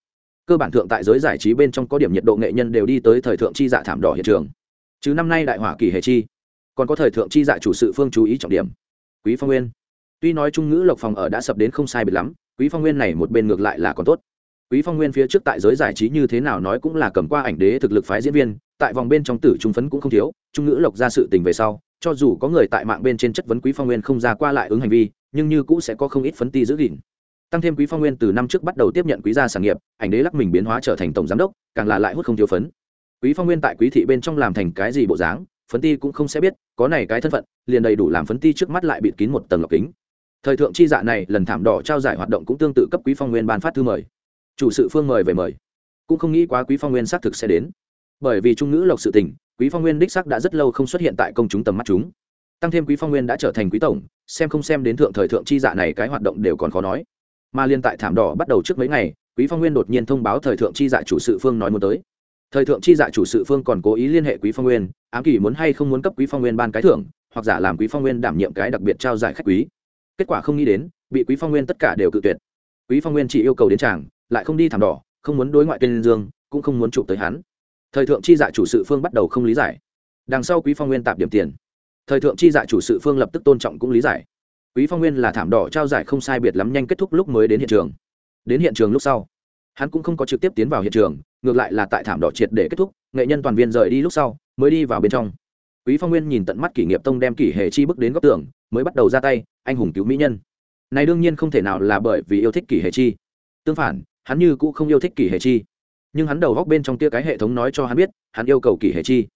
Cơ bản thượng tại giới giải trí bên trong có điểm nhiệt độ nghệ nhân đều đi tới thời thượng chi dạ thảm đỏ hiện trường. Chứ năm nay đại hỏa kỳ hệ chi, còn có thời thượng chi dạ chủ sự phương chú ý trọng điểm. Quý phong nguyên tuy nói trung ngữ lộc phòng ở đã sập đến không sai biệt lắm, quý phong nguyên này một bên ngược lại là còn tốt. Quý phong nguyên phía trước tại giới giải trí như thế nào nói cũng là cầm qua ảnh đế thực lực phái diễn viên, tại vòng bên trong tử trung phấn cũng không thiếu, trung ngữ lộc ra sự tình về sau, cho dù có người tại mạng bên trên chất vấn quý phong nguyên không ra qua lại ứng hành vi, nhưng như cũ sẽ có không ít phấn ti giữ gìn. Tăng thêm quý phong nguyên từ năm trước bắt đầu tiếp nhận quý gia sản nghiệp, ảnh đế lắc mình biến hóa trở thành tổng giám đốc, càng là lại hút không thiếu phấn. Quý phong nguyên tại quý thị bên trong làm thành cái gì bộ dáng, phấn ti cũng không sẽ biết, có này cái thân phận, liền đầy đủ làm phấn ti trước mắt lại bịt kín một tầng lọc kính thời thượng chi dạ này lần thảm đỏ trao giải hoạt động cũng tương tự cấp quý phong nguyên ban phát thư mời. Chủ sự phương mời về mời. Cũng không nghĩ quá quý phong nguyên xác thực sẽ đến. Bởi vì trung ngữ lộc sự tình, quý phong nguyên đích sắc đã rất lâu không xuất hiện tại công chúng tầm mắt chúng. Tăng thêm quý phong nguyên đã trở thành quý tổng, xem không xem đến thượng thời thượng chi dạ này cái hoạt động đều còn khó nói. Mà liên tại thảm đỏ bắt đầu trước mấy ngày, quý phong nguyên đột nhiên thông báo thời thượng chi dạ chủ sự phương nói muốn tới. Thời thượng chi dạ chủ sự phương còn cố ý liên hệ quý phong nguyên, ám kỳ muốn hay không muốn cấp quý phong nguyên ban cái thưởng, hoặc giả làm quý phong nguyên đảm nhiệm cái đặc biệt trao giải khách quý kết quả không nghĩ đến, bị quý phong nguyên tất cả đều cự tuyệt. Quý phong nguyên chỉ yêu cầu đến chàng, lại không đi thảm đỏ, không muốn đối ngoại tên dương, cũng không muốn chụp tới hắn. Thời thượng chi dạ chủ sự phương bắt đầu không lý giải. Đằng sau quý phong nguyên tạp điểm tiền. Thời thượng chi dạ chủ sự phương lập tức tôn trọng cũng lý giải. Quý phong nguyên là thảm đỏ trao giải không sai biệt lắm nhanh kết thúc lúc mới đến hiện trường. Đến hiện trường lúc sau, hắn cũng không có trực tiếp tiến vào hiện trường, ngược lại là tại thảm đỏ triệt để kết thúc, nghệ nhân toàn viên rời đi lúc sau, mới đi vào bên trong. Quý phong nguyên nhìn tận mắt kỷ nghiệp tông đem kỷ hệ chi bước đến góc tường, mới bắt đầu ra tay anh hùng cứu mỹ nhân. Này đương nhiên không thể nào là bởi vì yêu thích kỷ hệ chi. Tương phản, hắn như cũng không yêu thích kỷ hệ chi. Nhưng hắn đầu góc bên trong tia cái hệ thống nói cho hắn biết, hắn yêu cầu kỷ hệ chi.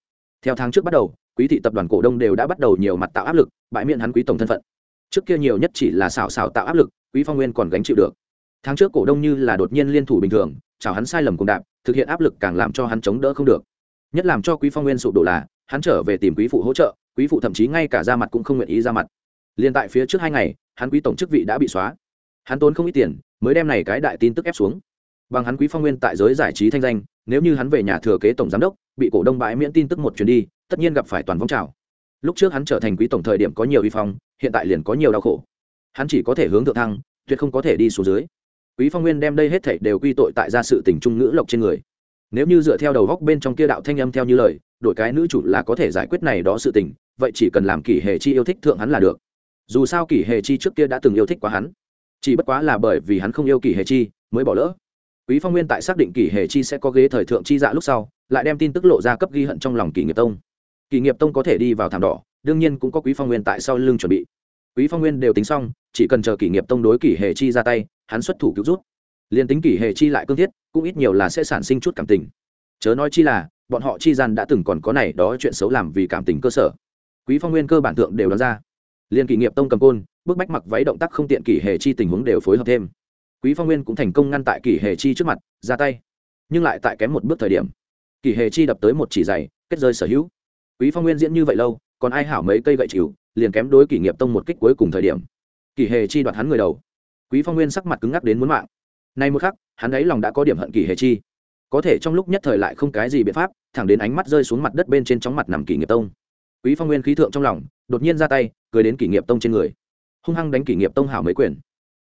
Theo tháng trước bắt đầu, quý thị tập đoàn cổ đông đều đã bắt đầu nhiều mặt tạo áp lực, bãi miệng hắn quý tổng thân phận. Trước kia nhiều nhất chỉ là xảo xảo tạo áp lực, quý phong nguyên còn gánh chịu được. Tháng trước cổ đông như là đột nhiên liên thủ bình thường, chào hắn sai lầm cùng đạp, thực hiện áp lực càng làm cho hắn chống đỡ không được. Nhất làm cho quý phong nguyên sụp đổ là, hắn trở về tìm quý phụ hỗ trợ, quý phụ thậm chí ngay cả ra mặt cũng không nguyện ý ra mặt liên tại phía trước hai ngày, hắn quý tổng chức vị đã bị xóa. Hắn tốn không ít tiền mới đem này cái đại tin tức ép xuống. Bằng hắn quý phong nguyên tại giới giải trí thanh danh, nếu như hắn về nhà thừa kế tổng giám đốc, bị cổ đông bãi miễn tin tức một chuyến đi, tất nhiên gặp phải toàn vong trào. Lúc trước hắn trở thành quý tổng thời điểm có nhiều uy phong, hiện tại liền có nhiều đau khổ. Hắn chỉ có thể hướng thượng thăng, tuyệt không có thể đi xuống dưới. Quý phong nguyên đem đây hết thảy đều quy tội tại ra sự tình trung ngữ lộc trên người. Nếu như dựa theo đầu góc bên trong kia đạo thanh âm theo như lời, đổi cái nữ chủ là có thể giải quyết này đó sự tình, vậy chỉ cần làm kỷ hề chi yêu thích thượng hắn là được dù sao kỷ hề chi trước kia đã từng yêu thích quá hắn. Chỉ bất quá là bởi vì hắn không yêu kỷ hề chi mới bỏ lỡ. Quý phong nguyên tại xác định kỷ hề chi sẽ có ghế thời thượng chi dạ lúc sau, lại đem tin tức lộ ra cấp ghi hận trong lòng kỷ nghiệp tông. Kỷ nghiệp tông có thể đi vào thảm đỏ, đương nhiên cũng có quý phong nguyên tại sau lưng chuẩn bị. Quý phong nguyên đều tính xong, chỉ cần chờ kỷ nghiệp tông đối kỷ hề chi ra tay, hắn xuất thủ cứu rút. Liền tính kỷ hề chi lại cương thiết, cũng ít nhiều là sẽ sản sinh chút cảm tình. Chớ nói chi là, bọn họ chi gian đã từng còn có này đó chuyện xấu làm vì cảm tình cơ sở. Quý phong nguyên cơ bản thượng đều đoán ra liền kỷ nghiệp tông cầm côn, bức bách mặc váy động tác không tiện kỷ hề chi tình huống đều phối hợp thêm. Quý phong nguyên cũng thành công ngăn tại kỷ hề chi trước mặt, ra tay. Nhưng lại tại kém một bước thời điểm, kỷ hề chi đập tới một chỉ giày, kết rơi sở hữu. Quý phong nguyên diễn như vậy lâu, còn ai hảo mấy cây gậy chịu, liền kém đối kỷ nghiệp tông một kích cuối cùng thời điểm. Kỷ hề chi đoạt hắn người đầu. Quý phong nguyên sắc mặt cứng ngắc đến muốn mạng. Nay một khắc, hắn ấy lòng đã có điểm hận kỷ hề chi. Có thể trong lúc nhất thời lại không cái gì biện pháp, thẳng đến ánh mắt rơi xuống mặt đất bên trên chóng mặt nằm kỷ nghiệp tông quý phong nguyên khí thượng trong lòng, đột nhiên ra tay, cười đến kỷ nghiệp tông trên người. Hung hăng đánh kỷ nghiệp tông hảo mấy quyền.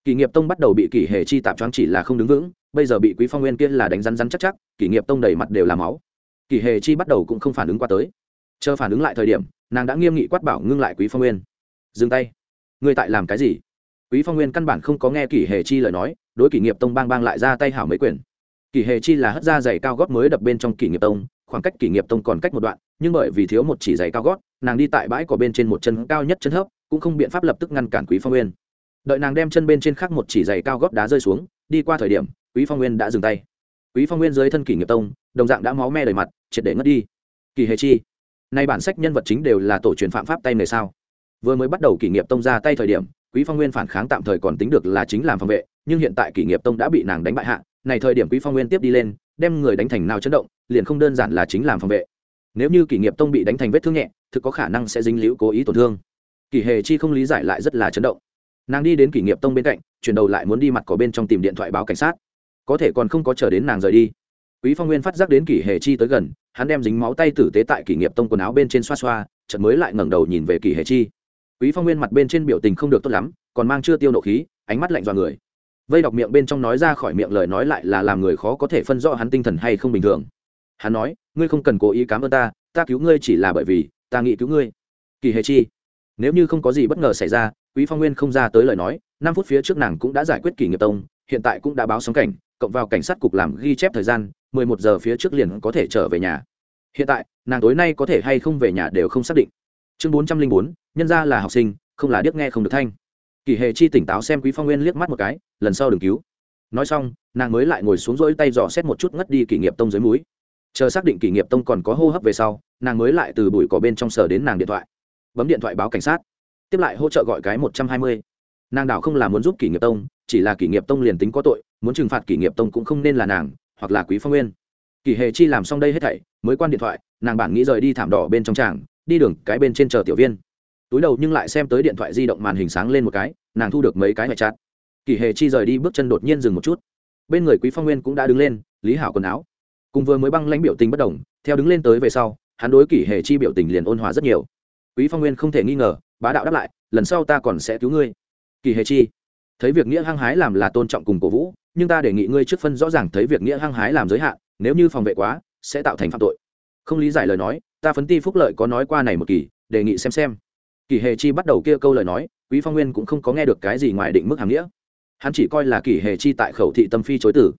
Kỷ nghiệp tông bắt đầu bị kỷ hề chi tạp choáng chỉ là không đứng vững, bây giờ bị quý phong nguyên kia là đánh rắn rắn chắc chắc, kỷ nghiệp tông đầy mặt đều là máu. Kỷ hề chi bắt đầu cũng không phản ứng qua tới. Chờ phản ứng lại thời điểm, nàng đã nghiêm nghị quát bảo ngưng lại quý phong nguyên. Dừng tay. Ngươi tại làm cái gì? Quý phong nguyên căn bản không có nghe kỷ hề chi lời nói, đối kỷ nghiệp tông bang bang lại ra tay hảo mấy quyền. Kỷ hề chi là hất ra giày cao gót mới đập bên trong kỷ nghiệp tông khoảng cách kỷ nghiệp tông còn cách một đoạn, nhưng bởi vì thiếu một chỉ giày cao gót, nàng đi tại bãi cỏ bên trên một chân cao nhất chân thấp cũng không biện pháp lập tức ngăn cản quý phong nguyên. Đợi nàng đem chân bên trên khác một chỉ giày cao gót đá rơi xuống, đi qua thời điểm, quý phong nguyên đã dừng tay. Quý phong nguyên dưới thân kỷ nghiệp tông, đồng dạng đã máu me đầy mặt, triệt để ngất đi. Kỳ hề chi? Nay bản sách nhân vật chính đều là tổ truyền phạm pháp tay này sao? Vừa mới bắt đầu kỷ nghiệp tông ra tay thời điểm, quý phong nguyên phản kháng tạm thời còn tính được là chính làm phòng vệ, nhưng hiện tại kỷ nghiệp tông đã bị nàng đánh bại hạ này thời điểm quý phong nguyên tiếp đi lên, đem người đánh thành nào chấn động, liền không đơn giản là chính làm phòng vệ. Nếu như kỷ nghiệp tông bị đánh thành vết thương nhẹ, thực có khả năng sẽ dính liễu cố ý tổn thương. Kỷ hề chi không lý giải lại rất là chấn động. Nàng đi đến kỷ nghiệp tông bên cạnh, chuyển đầu lại muốn đi mặt có bên trong tìm điện thoại báo cảnh sát. Có thể còn không có chờ đến nàng rời đi. Quý phong nguyên phát giác đến kỷ hề chi tới gần, hắn đem dính máu tay tử tế tại kỷ nghiệp tông quần áo bên trên xoa xoa, chợt mới lại ngẩng đầu nhìn về kỷ hề chi. Quý phong nguyên mặt bên trên biểu tình không được tốt lắm, còn mang chưa tiêu nộ khí, ánh mắt lạnh dọa người vây đọc miệng bên trong nói ra khỏi miệng lời nói lại là làm người khó có thể phân rõ hắn tinh thần hay không bình thường. Hắn nói ngươi không cần cố ý cám ơn ta ta cứu ngươi chỉ là bởi vì ta nghĩ cứu ngươi. Kỳ hề chi nếu như không có gì bất ngờ xảy ra quý phong nguyên không ra tới lời nói năm phút phía trước nàng cũng đã giải quyết kỳ nghiệp tông hiện tại cũng đã báo sóng cảnh cộng vào cảnh sát cục làm ghi chép thời gian 11 giờ phía trước liền có thể trở về nhà. Hiện tại nàng tối nay có thể hay không về nhà đều không xác định. Chương 404, nhân ra là học sinh không là điếc nghe không được thanh. Kỳ hệ chi tỉnh táo xem quý phong nguyên liếc mắt một cái, lần sau đừng cứu. Nói xong, nàng mới lại ngồi xuống rỗi tay dò xét một chút ngất đi kỷ nghiệp tông dưới mũi. Chờ xác định kỷ nghiệp tông còn có hô hấp về sau, nàng mới lại từ bụi cỏ bên trong sở đến nàng điện thoại. Bấm điện thoại báo cảnh sát. Tiếp lại hỗ trợ gọi cái một trăm hai mươi. Nàng đảo không là muốn giúp kỷ nghiệp tông, chỉ là kỷ nghiệp tông liền tính có tội, muốn trừng phạt kỷ nghiệp tông cũng không nên là nàng, hoặc là quý phong nguyên. Kỷ hề chi làm xong đây hết thảy, mới quan điện thoại, nàng bản nghĩ rời đi thảm đỏ bên trong tràng, đi đường cái bên trên chờ tiểu viên túi đầu nhưng lại xem tới điện thoại di động màn hình sáng lên một cái, nàng thu được mấy cái ngoại chát. Kỳ hề chi rời đi bước chân đột nhiên dừng một chút. Bên người quý phong nguyên cũng đã đứng lên, lý hảo quần áo. Cùng vừa mới băng lãnh biểu tình bất đồng, theo đứng lên tới về sau, hắn đối kỳ hề chi biểu tình liền ôn hòa rất nhiều. Quý phong nguyên không thể nghi ngờ, bá đạo đáp lại, lần sau ta còn sẽ cứu ngươi. Kỳ hề chi, thấy việc nghĩa hăng hái làm là tôn trọng cùng cổ vũ, nhưng ta đề nghị ngươi trước phân rõ ràng thấy việc nghĩa hăng hái làm giới hạn, nếu như phòng vệ quá, sẽ tạo thành phạm tội. Không lý giải lời nói, ta phấn ti phúc lợi có nói qua này một kỳ, đề nghị xem xem kỳ hề chi bắt đầu kia câu lời nói, quý phong nguyên cũng không có nghe được cái gì ngoài định mức hàm nghĩa. Hắn chỉ coi là kỳ hề chi tại khẩu thị tâm phi chối tử.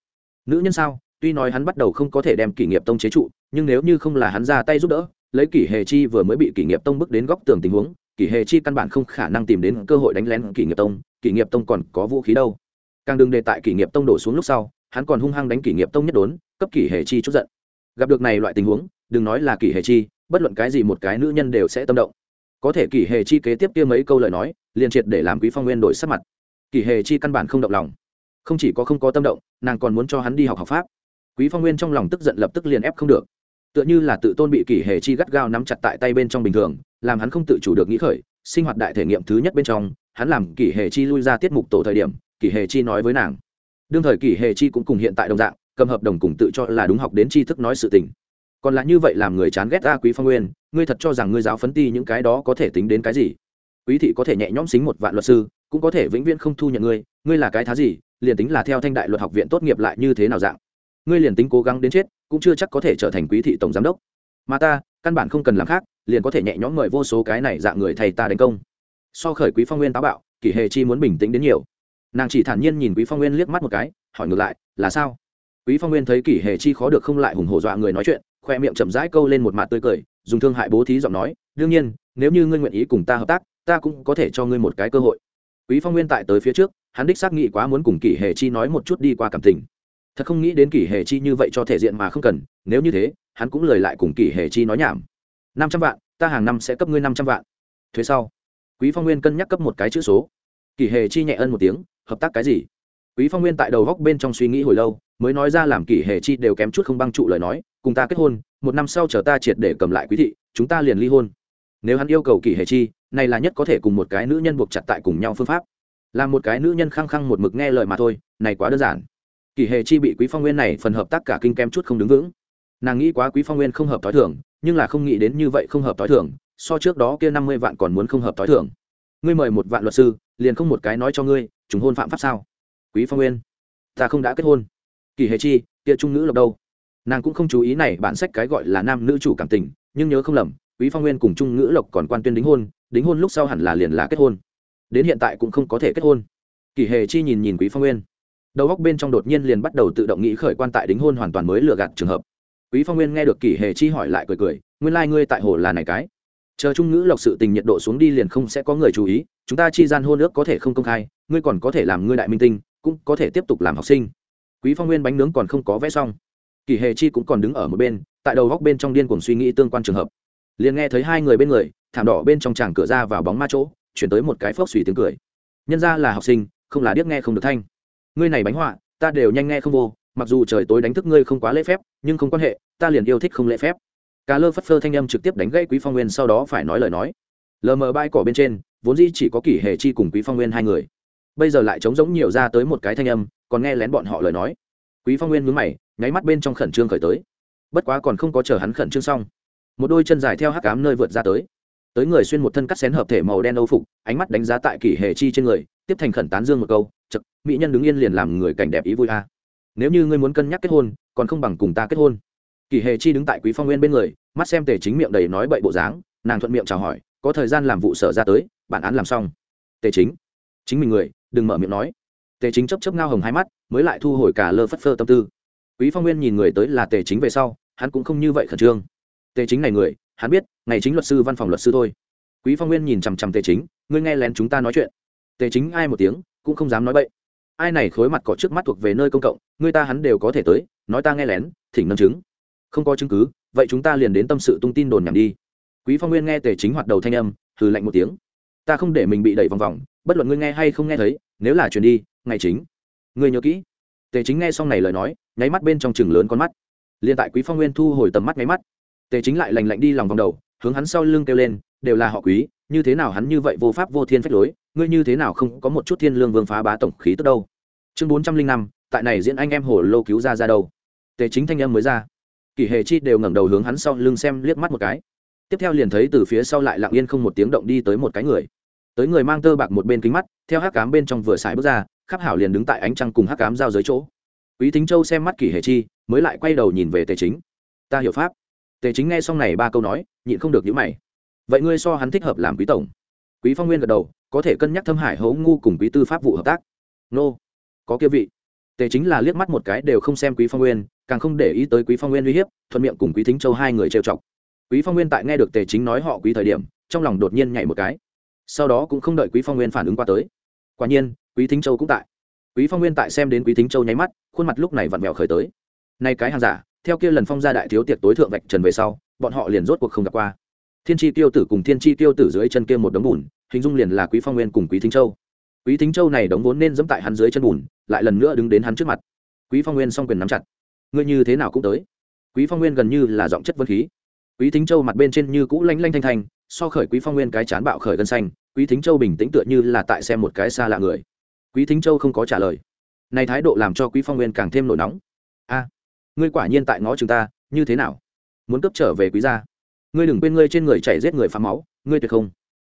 Nữ nhân sao? Tuy nói hắn bắt đầu không có thể đem kỷ nghiệp tông chế trụ, nhưng nếu như không là hắn ra tay giúp đỡ, lấy kỷ hề chi vừa mới bị kỷ nghiệp tông bước đến góc tường tình huống, kỷ hề chi căn bản không khả năng tìm đến cơ hội đánh lén kỷ nghiệp tông, kỷ nghiệp tông còn có vũ khí đâu. Càng đừng đề tại kỷ nghiệp tông đổ xuống lúc sau, hắn còn hung hăng đánh kỷ nghiệp tông nhất đốn, cấp kỷ hề chi chút giận. Gặp được này loại tình huống, đừng nói là kỷ hề chi, bất luận cái gì một cái nữ nhân đều sẽ tâm động có thể kỷ hề chi kế tiếp kia mấy câu lời nói, liền triệt để làm quý phong nguyên đổi sắc mặt. Kỷ hề chi căn bản không động lòng. Không chỉ có không có tâm động, nàng còn muốn cho hắn đi học học pháp. Quý phong nguyên trong lòng tức giận lập tức liền ép không được. Tựa như là tự tôn bị kỷ hề chi gắt gao nắm chặt tại tay bên trong bình thường, làm hắn không tự chủ được nghĩ khởi, sinh hoạt đại thể nghiệm thứ nhất bên trong, hắn làm kỷ hề chi lui ra tiết mục tổ thời điểm kỷ hề chi nói với nàng. Đương thời kỷ hề chi cũng cùng hiện tại đồng dạng, cầm hợp đồng cùng tự cho là đúng học đến tri thức nói sự tình còn là như vậy làm người chán ghét ta quý phong nguyên, ngươi thật cho rằng ngươi giáo phấn ti những cái đó có thể tính đến cái gì? Quý thị có thể nhẹ nhõm xính một vạn luật sư, cũng có thể vĩnh viễn không thu nhận ngươi ngươi là cái thá gì, liền tính là theo thanh đại luật học viện tốt nghiệp lại như thế nào dạng? Ngươi liền tính cố gắng đến chết, cũng chưa chắc có thể trở thành quý thị tổng giám đốc. Mà ta, căn bản không cần làm khác, liền có thể nhẹ nhõm mời vô số cái này dạng người thầy ta đánh công. So khởi quý phong nguyên táo bạo, kỷ hề chi muốn bình tĩnh đến nhiều. Nàng chỉ thản nhiên nhìn quý phong nguyên liếc mắt một cái, hỏi ngược lại, là sao? Quý phong nguyên thấy kỷ hề chi khó được không lại hùng hổ dọa người nói chuyện khoe miệng chậm rãi câu lên một mặt tươi cười, dùng thương hại bố thí giọng nói, đương nhiên, nếu như ngươi nguyện ý cùng ta hợp tác, ta cũng có thể cho ngươi một cái cơ hội. Quý phong nguyên tại tới phía trước, hắn đích xác nghĩ quá muốn cùng kỷ hề chi nói một chút đi qua cảm tình. Thật không nghĩ đến kỷ hề chi như vậy cho thể diện mà không cần, nếu như thế, hắn cũng lời lại cùng kỷ hề chi nói nhảm. Năm trăm vạn, ta hàng năm sẽ cấp ngươi năm trăm vạn. Thuế sau, quý phong nguyên cân nhắc cấp một cái chữ số. Kỷ hề chi nhẹ ân một tiếng, hợp tác cái gì? Quý phong nguyên tại đầu góc bên trong suy nghĩ hồi lâu mới nói ra làm kỷ hề chi đều kém chút không băng trụ lời nói, cùng ta kết hôn, một năm sau chờ ta triệt để cầm lại quý thị, chúng ta liền ly hôn. Nếu hắn yêu cầu kỷ hề chi, này là nhất có thể cùng một cái nữ nhân buộc chặt tại cùng nhau phương pháp. Là một cái nữ nhân khăng khăng một mực nghe lời mà thôi, này quá đơn giản. Kỷ hề chi bị quý phong nguyên này phần hợp tác cả kinh kém chút không đứng vững. Nàng nghĩ quá quý phong nguyên không hợp thói thường, nhưng là không nghĩ đến như vậy không hợp thói thường, so trước đó kia năm mươi vạn còn muốn không hợp thói thường. Ngươi mời một vạn luật sư, liền không một cái nói cho ngươi chúng hôn phạm pháp sao? Quý phong nguyên, ta không đã kết hôn kỳ hệ chi, kia trung nữ lộc đâu? Nàng cũng không chú ý này, bản sách cái gọi là nam nữ chủ cảm tình, nhưng nhớ không lầm, quý phong nguyên cùng trung ngữ lộc còn quan tuyên đính hôn đính hôn lúc sau hẳn là liền là kết hôn. Đến hiện tại cũng không có thể kết hôn. Kỳ hề chi nhìn nhìn quý phong nguyên. Đầu góc bên trong đột nhiên liền bắt đầu tự động nghĩ khởi quan tại đính hôn hoàn toàn mới lừa gạt trường hợp. Quý phong nguyên nghe được kỷ hề chi hỏi lại cười cười, nguyên lai、like、ngươi tại hồ là này cái. Chờ trung ngữ lộc sự tình nhiệt độ xuống đi liền không sẽ có người chú ý, chúng ta chi gian hôn ước có thể không công khai, ngươi còn có thể làm ngươi đại minh tinh, cũng có thể tiếp tục làm học sinh quý phong nguyên bánh nướng còn không có vẽ xong. Kỷ hề chi cũng còn đứng ở một bên, tại đầu góc bên trong điên cuồng suy nghĩ tương quan trường hợp. Liền nghe thấy hai người bên người, thảm đỏ bên trong tràng cửa ra vào bóng ma chỗ, chuyển tới một cái phốc suy tiếng cười. Nhân ra là học sinh, không là điếc nghe không được thanh. Ngươi này bánh họa, ta đều nhanh nghe không vô, mặc dù trời tối đánh thức ngươi không quá lễ phép, nhưng không quan hệ, ta liền yêu thích không lễ phép. Cá lơ phất phơ thanh âm trực tiếp đánh gãy quý phong nguyên sau đó phải nói lời nói. Lờ mờ bãi cỏ bên trên, vốn dĩ chỉ có kỷ hề chi cùng quý phong nguyên hai người. Bây giờ lại trống giống nhiều ra tới một cái thanh âm còn nghe lén bọn họ lời nói. Quý phong nguyên mướn mày, nháy mắt bên trong khẩn trương khởi tới. Bất quá còn không có chờ hắn khẩn trương xong, một đôi chân dài theo hắc cám nơi vượt ra tới. Tới người xuyên một thân cắt xén hợp thể màu đen âu phục, ánh mắt đánh giá tại kỷ hề chi trên người, tiếp thành khẩn tán dương một câu chật mỹ nhân đứng yên liền làm người cảnh đẹp ý vui a. Nếu như ngươi muốn cân nhắc kết hôn, còn không bằng cùng ta kết hôn. Kỳ hề chi đứng tại quý phong nguyên bên người, mắt xem tề chính miệng đầy nói bậy bộ dáng, nàng thuận miệng chào hỏi, có thời gian làm vụ sở ra tới, bản án làm xong. Tề chính chính mình người, đừng mở miệng nói tề chính chấp chấp ngao hồng hai mắt, mới lại thu hồi cả lơ phất phơ tâm tư. Quý phong nguyên nhìn người tới là tề chính về sau, hắn cũng không như vậy khẩn trương. Tề chính này người, hắn biết, ngày chính luật sư, văn phòng luật sư thôi. Quý phong nguyên nhìn chằm chằm tề chính, ngươi nghe lén chúng ta nói chuyện. Tề chính ai một tiếng, cũng không dám nói bậy. Ai này khối mặt có trước mắt thuộc về nơi công cộng người ta hắn đều có thể tới, nói ta nghe lén, thỉnh nâng chứng. Không có chứng cứ, vậy chúng ta liền đến tâm sự tung tin đồn nhảm đi. Quý phong nguyên nghe tề chính hoạt đầu thanh âm, hừ lạnh một tiếng. Ta không để mình bị đẩy vòng vòng, bất luận ngươi nghe hay không nghe thấy nếu là chuyển đi, ngày chính. Ngươi nhớ kỹ. Tề chính nghe xong này lời nói, nháy mắt bên trong chừng lớn con mắt. Liền tại quý phong nguyên thu hồi tầm mắt nháy mắt. Tề chính lại lành lạnh đi lòng vòng đầu, hướng hắn sau lưng kêu lên, đều là họ quý, như thế nào hắn như vậy vô pháp vô thiên phách lối? Ngươi như thế nào không có một chút thiên lương vương phá bá tổng khí tức đâu? Chương bốn trăm linh năm, tại này diễn anh em hồ lô cứu ra ra đâu? Tề chính thanh em mới ra. Kỷ hề chi đều ngẩng đầu hướng hắn sau lưng xem liếc mắt một cái. Tiếp theo liền thấy từ phía sau lại lặng yên không một tiếng động đi tới một cái người tới người mang tơ bạc một bên kính mắt, theo hắc cám bên trong vừa xài bước ra, khắp hảo liền đứng tại ánh trăng cùng hắc cám giao dưới chỗ. Quý thính châu xem mắt kỷ hề chi, mới lại quay đầu nhìn về tề chính. Ta hiểu pháp. Tề chính nghe xong này ba câu nói, nhịn không được nhíu mày. Vậy ngươi so hắn thích hợp làm quý tổng. Quý phong nguyên gật đầu, có thể cân nhắc thâm hải hấu ngu cùng quý tư pháp vụ hợp tác. Nô, có kia vị. Tề chính là liếc mắt một cái đều không xem quý phong nguyên, càng không để ý tới quý phong nguyên uy hiếp, thuận miệng cùng quý thính châu hai người trêu chọc. Quý phong nguyên tại nghe được tề chính nói họ quý thời điểm, trong lòng đột nhiên nhảy một cái sau đó cũng không đợi quý phong nguyên phản ứng qua tới quả nhiên quý thính châu cũng tại quý phong nguyên tại xem đến quý thính châu nháy mắt khuôn mặt lúc này vặn vẹo khởi tới nay cái hàng giả theo kia lần phong gia đại thiếu tiệc tối thượng vạch trần về sau bọn họ liền rốt cuộc không gặp qua thiên tri tiêu tử cùng thiên tri tiêu tử dưới chân kia một đống bùn hình dung liền là quý phong nguyên cùng quý thính châu quý thính châu này đống vốn nên dẫm tại hắn dưới chân bùn lại lần nữa đứng đến hắn trước mặt quý phong nguyên song quyền nắm chặt ngươi như thế nào cũng tới quý phong nguyên gần như là giọng chất vân khí quý thính châu mặt bên trên như cũ lanh lanh thanh thanh, so khởi quý phong nguyên cái chán bạo khởi gân xanh, quý thính châu bình tĩnh tựa như là tại xem một cái xa lạ người. Quý thính châu không có trả lời. Này thái độ làm cho quý phong nguyên càng thêm nổi nóng. A, ngươi quả nhiên tại ngõ chúng ta, như thế nào? Muốn cấp trở về quý gia. Ngươi đừng quên ngươi trên người chảy giết người phá máu, ngươi tuyệt không.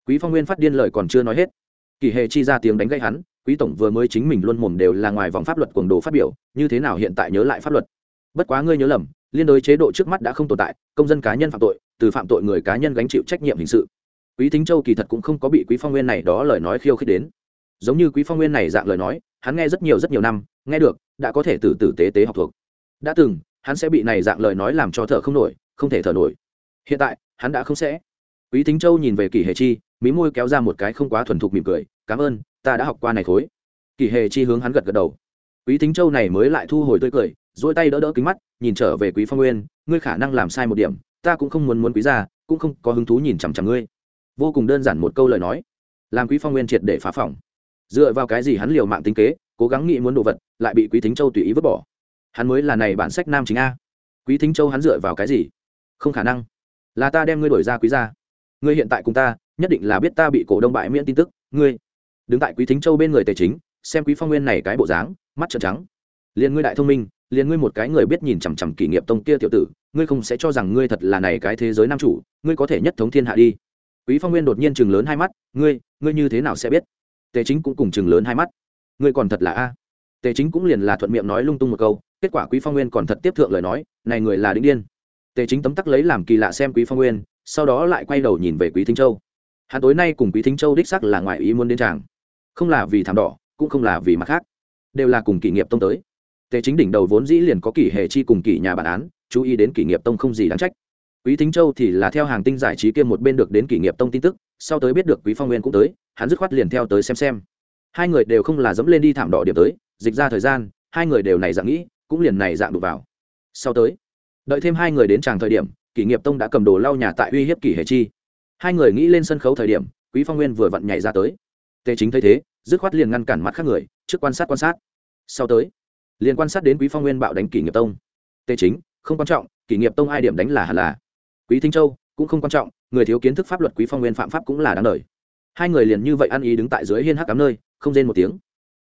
Quý phong nguyên phát điên lời còn chưa nói hết. Kỳ hề chi ra tiếng đánh gây hắn, quý tổng vừa mới chính mình luôn mồm đều là ngoài vòng pháp luật cuồng đồ phát biểu, như thế nào hiện tại nhớ lại pháp luật? Bất quá ngươi nhớ lầm liên đối chế độ trước mắt đã không tồn tại, công dân cá nhân phạm tội, từ phạm tội người cá nhân gánh chịu trách nhiệm hình sự. Quý thính châu kỳ thật cũng không có bị quý phong nguyên này đó lời nói khiêu khích đến. Giống như quý phong nguyên này dạng lời nói, hắn nghe rất nhiều rất nhiều năm, nghe được, đã có thể từ tử tế tế học thuộc. Đã từng, hắn sẽ bị này dạng lời nói làm cho thở không nổi, không thể thở nổi. Hiện tại, hắn đã không sẽ. Quý thính châu nhìn về kỷ hề chi, mí môi kéo ra một cái không quá thuần thục mỉm cười, cảm ơn, ta đã học qua này thối. kỷ hề chi hướng hắn gật gật đầu. Quý thính châu này mới lại thu hồi tươi cười dỗi tay đỡ đỡ kính mắt, nhìn trở về quý phong nguyên, ngươi khả năng làm sai một điểm, ta cũng không muốn muốn quý ra cũng không có hứng thú nhìn chằm chằm ngươi. Vô cùng đơn giản một câu lời nói, làm quý phong nguyên triệt để phá phòng. Dựa vào cái gì hắn liều mạng tính kế, cố gắng nghĩ muốn đồ vật, lại bị quý thính châu tùy ý vứt bỏ? Hắn mới là này bản sách nam chính a. Quý thính châu hắn dựa vào cái gì? Không khả năng. Là ta đem ngươi đổi ra quý gia. Ngươi hiện tại cùng ta, nhất định là biết ta bị cổ đông bại miễn tin tức, ngươi. Đứng tại quý thính châu bên người tài chính, xem quý phong nguyên này cái bộ dáng, mắt trợn trắng. Liền ngươi đại thông minh liền ngươi một cái người biết nhìn chằm chằm kỷ nghiệp tông kia tiểu tử, ngươi không sẽ cho rằng ngươi thật là này cái thế giới nam chủ, ngươi có thể nhất thống thiên hạ đi. Quý phong nguyên đột nhiên chừng lớn hai mắt, ngươi ngươi như thế nào sẽ biết? Tề chính cũng cùng chừng lớn hai mắt. Ngươi còn thật là a? Tề chính cũng liền là thuận miệng nói lung tung một câu, kết quả quý phong nguyên còn thật tiếp thượng lời nói, này người là đĩnh điên. Tề chính tấm tắc lấy làm kỳ lạ xem quý phong nguyên, sau đó lại quay đầu nhìn về quý thính châu. Hắn tối nay cùng quý thính châu đích sắc là ngoại ý muốn đến chàng. Không là vì thảm đỏ, cũng không là vì mặt khác, đều là cùng kỷ nghiệp tông tới tề chính đỉnh đầu vốn dĩ liền có kỷ hệ chi cùng kỷ nhà bản án, chú ý đến kỷ nghiệp tông không gì đáng trách. Quý thính châu thì là theo hàng tinh giải trí kia một bên được đến kỷ nghiệp tông tin tức, sau tới biết được quý phong nguyên cũng tới, hắn dứt khoát liền theo tới xem xem. Hai người đều không là dẫm lên đi thảm đỏ điểm tới, dịch ra thời gian, hai người đều này dạng nghĩ, cũng liền này dạng đụng vào. Sau tới, đợi thêm hai người đến tràng thời điểm, kỷ nghiệp tông đã cầm đồ lau nhà tại uy hiếp kỷ hệ chi. Hai người nghĩ lên sân khấu thời điểm, quý phong nguyên vừa vặn nhảy ra tới. Tề chính thấy thế, dứt khoát liền ngăn cản mặt khác người, trước quan sát quan sát. Sau tới liền quan sát đến quý phong nguyên bạo đánh kỷ nghiệp tông. Tề chính, không quan trọng, kỷ nghiệp tông ai điểm đánh là hẳn là. Quý thính châu, cũng không quan trọng, người thiếu kiến thức pháp luật quý phong nguyên phạm pháp cũng là đáng đời. Hai người liền như vậy ăn ý đứng tại dưới hiên hắc cắm nơi, không rên một tiếng.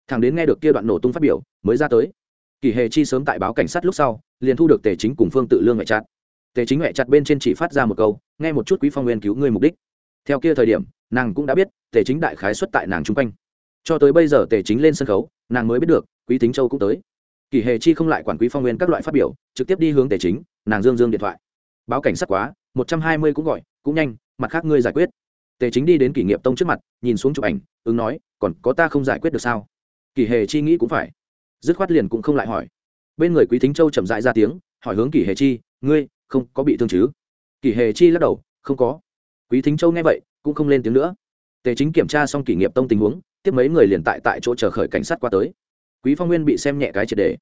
Thằng đến nghe được kia đoạn nổ tung phát biểu, mới ra tới. Kỳ hề chi sớm tại báo cảnh sát lúc sau, liền thu được tề chính cùng phương tự lương ngoại chặt tề chính ngoại chặt bên trên chỉ phát ra một câu, nghe một chút quý phong nguyên cứu ngươi mục đích. Theo kia thời điểm, nàng cũng đã biết, tề chính đại khái xuất tại nàng chung quanh. Cho tới bây giờ tề chính lên sân khấu, nàng mới biết được, quý tính châu cũng tới kỳ hề chi không lại quản quý phong nguyên các loại phát biểu, trực tiếp đi hướng tề chính, nàng dương dương điện thoại. Báo cảnh sát quá, một trăm hai mươi cũng gọi, cũng nhanh, mặt khác ngươi giải quyết. Tề chính đi đến kỷ nghiệp tông trước mặt, nhìn xuống chụp ảnh, ứng nói, còn có ta không giải quyết được sao? Kỷ hề chi nghĩ cũng phải. Dứt khoát liền cũng không lại hỏi. Bên người quý thính châu chậm dại ra tiếng, hỏi hướng kỷ hề chi, ngươi, không có bị thương chứ? Kỷ hề chi lắc đầu, không có. Quý thính châu nghe vậy, cũng không lên tiếng nữa. Tề chính kiểm tra xong kỷ nghiệp tông tình huống, tiếp mấy người liền tại tại chỗ chờ khởi cảnh sát qua tới quý phong nguyên bị xem nhẹ cái triệt đề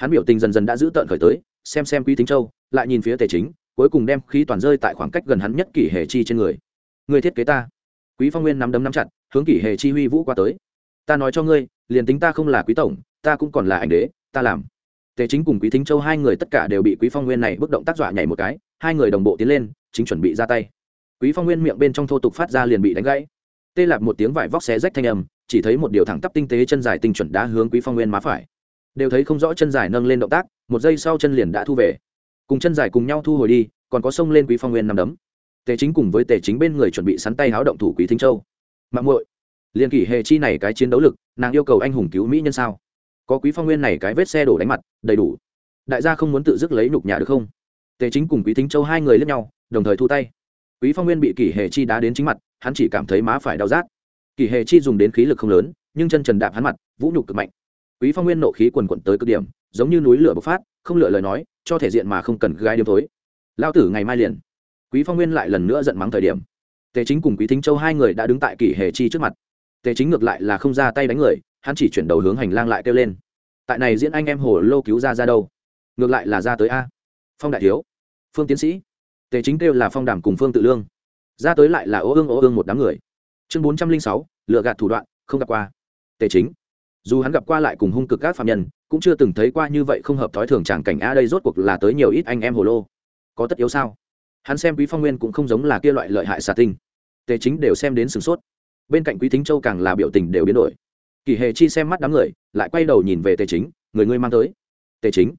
hắn biểu tình dần dần đã giữ tợn khởi tới, xem xem quý thính châu, lại nhìn phía tề chính, cuối cùng đem khí toàn rơi tại khoảng cách gần hắn nhất kỷ hề chi trên người. Người thiết kế ta. Quý phong nguyên nắm đấm nắm chặt, hướng kỷ hề chi huy vũ qua tới. Ta nói cho ngươi, liền tính ta không là quý tổng, ta cũng còn là ảnh đế, ta làm. Tề chính cùng quý thính châu hai người tất cả đều bị quý phong nguyên này bức động tác dọa nhảy một cái, hai người đồng bộ tiến lên, chính chuẩn bị ra tay. Quý phong nguyên miệng bên trong thô tục phát ra liền bị đánh gãy. Tê lạp một tiếng vải vóc xé rách thanh âm chỉ thấy một điều thẳng tắp tinh tế chân dài tinh chuẩn đá hướng quý phong nguyên má phải. Đều thấy không rõ chân dài nâng lên động tác, một giây sau chân liền đã thu về. Cùng chân dài cùng nhau thu hồi đi, còn có sông lên quý phong nguyên nằm đấm. Tề chính cùng với tề chính bên người chuẩn bị sắn tay háo động thủ quý thính châu. Mạng muội, liên kỷ hề chi này cái chiến đấu lực, nàng yêu cầu anh hùng cứu mỹ nhân sao? Có quý phong nguyên này cái vết xe đổ đánh mặt, đầy đủ. Đại gia không muốn tự dứt lấy nhục nhà được không? Tề chính cùng quý thính châu hai người lướt nhau, đồng thời thu tay. Quý phong nguyên bị kỷ hề chi đá đến chính mặt, hắn chỉ cảm thấy má phải đau rát. Kỳ hề chi dùng đến khí lực không lớn, nhưng chân trần đạp hắn mặt, vũ nhục cực mạnh. Quý phong nguyên nộ khí quần quận tới cực điểm, giống như núi lửa bộc phát, không lựa lời nói, cho thể diện mà không cần gai đêm tối lao tử ngày mai liền. Quý phong nguyên lại lần nữa giận mắng thời điểm. Tề chính cùng quý thính châu hai người đã đứng tại kỷ hề chi trước mặt. Tề chính ngược lại là không ra tay đánh người, hắn chỉ chuyển đầu hướng hành lang lại kêu lên. Tại này diễn anh em hồ lô cứu ra ra đâu? Ngược lại là ra tới a. Phong đại thiếu. Phương tiến sĩ. Tề chính kêu là phong đàm cùng phương tự lương. Ra tới lại là ô ương ô ương một đám người chương bốn trăm linh sáu, lựa gạt thủ đoạn, không gặp qua. Tề chính. Dù hắn gặp qua lại cùng hung cực các phạm nhân, cũng chưa từng thấy qua như vậy không hợp thói thường tràng cảnh, a, đây rốt cuộc là tới nhiều ít anh em hồ lô. Có tất yếu sao? Hắn xem quý phong nguyên cũng không giống là kia loại lợi hại xà tinh. Tề chính đều xem đến sửng sốt. Bên cạnh quý thính châu càng là biểu tình đều biến đổi. Kỳ hề chi xem mắt đám người, lại quay đầu nhìn về tề chính, người ngươi mang tới. Tề chính?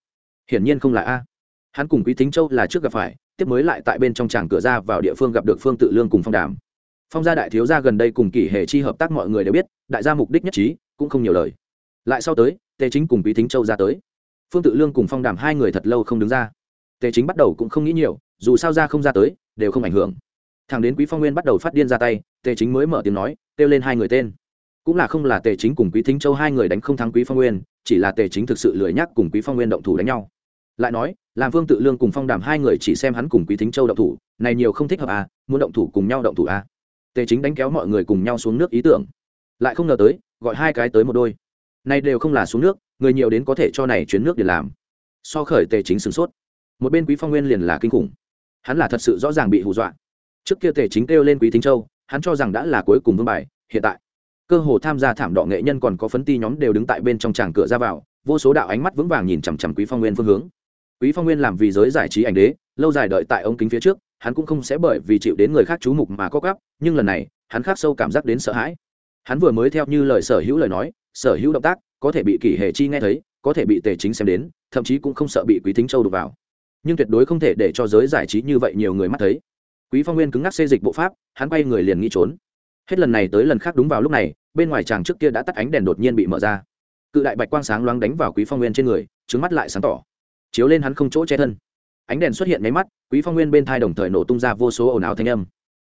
Hiển nhiên không là a. Hắn cùng quý thính châu là trước gặp phải, tiếp mới lại tại bên trong tràng cửa ra vào địa phương gặp được phương tự lương cùng phong đàm phong gia đại thiếu gia gần đây cùng kỷ hệ chi hợp tác mọi người đều biết, đại gia mục đích nhất trí, cũng không nhiều lời. Lại sau tới, tề chính cùng quý thính châu ra tới. Phương tự lương cùng phong đàm hai người thật lâu không đứng ra. Tề chính bắt đầu cũng không nghĩ nhiều, dù sao ra không ra tới, đều không ảnh hưởng. Thằng đến quý phong nguyên bắt đầu phát điên ra tay, tề chính mới mở tiếng nói, kêu lên hai người tên. Cũng là không là tề chính cùng quý thính châu hai người đánh không thắng quý phong nguyên, chỉ là tề chính thực sự lười nhắc cùng quý phong nguyên động thủ đánh nhau. Lại nói, làm Phương tự lương cùng phong đàm hai người chỉ xem hắn cùng quý thính châu động thủ, này nhiều không thích hợp à muốn động thủ cùng nhau động thủ à tề chính đánh kéo mọi người cùng nhau xuống nước ý tưởng. Lại không ngờ tới, gọi hai cái tới một đôi. Này đều không là xuống nước, người nhiều đến có thể cho này chuyến nước để làm. So khởi tề chính sửng sốt. Một bên quý phong nguyên liền là kinh khủng. Hắn là thật sự rõ ràng bị hù dọa. Trước kia tề chính kêu lên quý thính châu, hắn cho rằng đã là cuối cùng vương bài, hiện tại, cơ hồ tham gia thảm đỏ nghệ nhân còn có phấn ti nhóm đều đứng tại bên trong tràng cửa ra vào, vô số đạo ánh mắt vững vàng nhìn chằm chằm quý phong nguyên phương hướng. Quý phong nguyên làm vì giới giải trí ảnh đế, lâu dài đợi tại ống kính phía trước hắn cũng không sẽ bởi vì chịu đến người khác chú mục mà có gắp nhưng lần này, hắn khác sâu cảm giác đến sợ hãi. Hắn vừa mới theo như lời sở hữu lời nói, sở hữu động tác, có thể bị kỷ hệ chi nghe thấy, có thể bị tề chính xem đến, thậm chí cũng không sợ bị quý thính châu đục vào. Nhưng tuyệt đối không thể để cho giới giải trí như vậy nhiều người mắt thấy. Quý phong nguyên cứng ngắc xê dịch bộ pháp, hắn quay người liền nghĩ trốn. Hết lần này tới lần khác đúng vào lúc này, bên ngoài chàng trước kia đã tắt ánh đèn đột nhiên bị mở ra. Cự đại bạch quang sáng loáng đánh vào quý phong nguyên trên người trứng mắt lại sáng tỏ. Chiếu lên hắn không chỗ che thân ánh đèn xuất hiện máy mắt, quý phong nguyên bên thai đồng thời nổ tung ra vô số ồn ào thanh âm.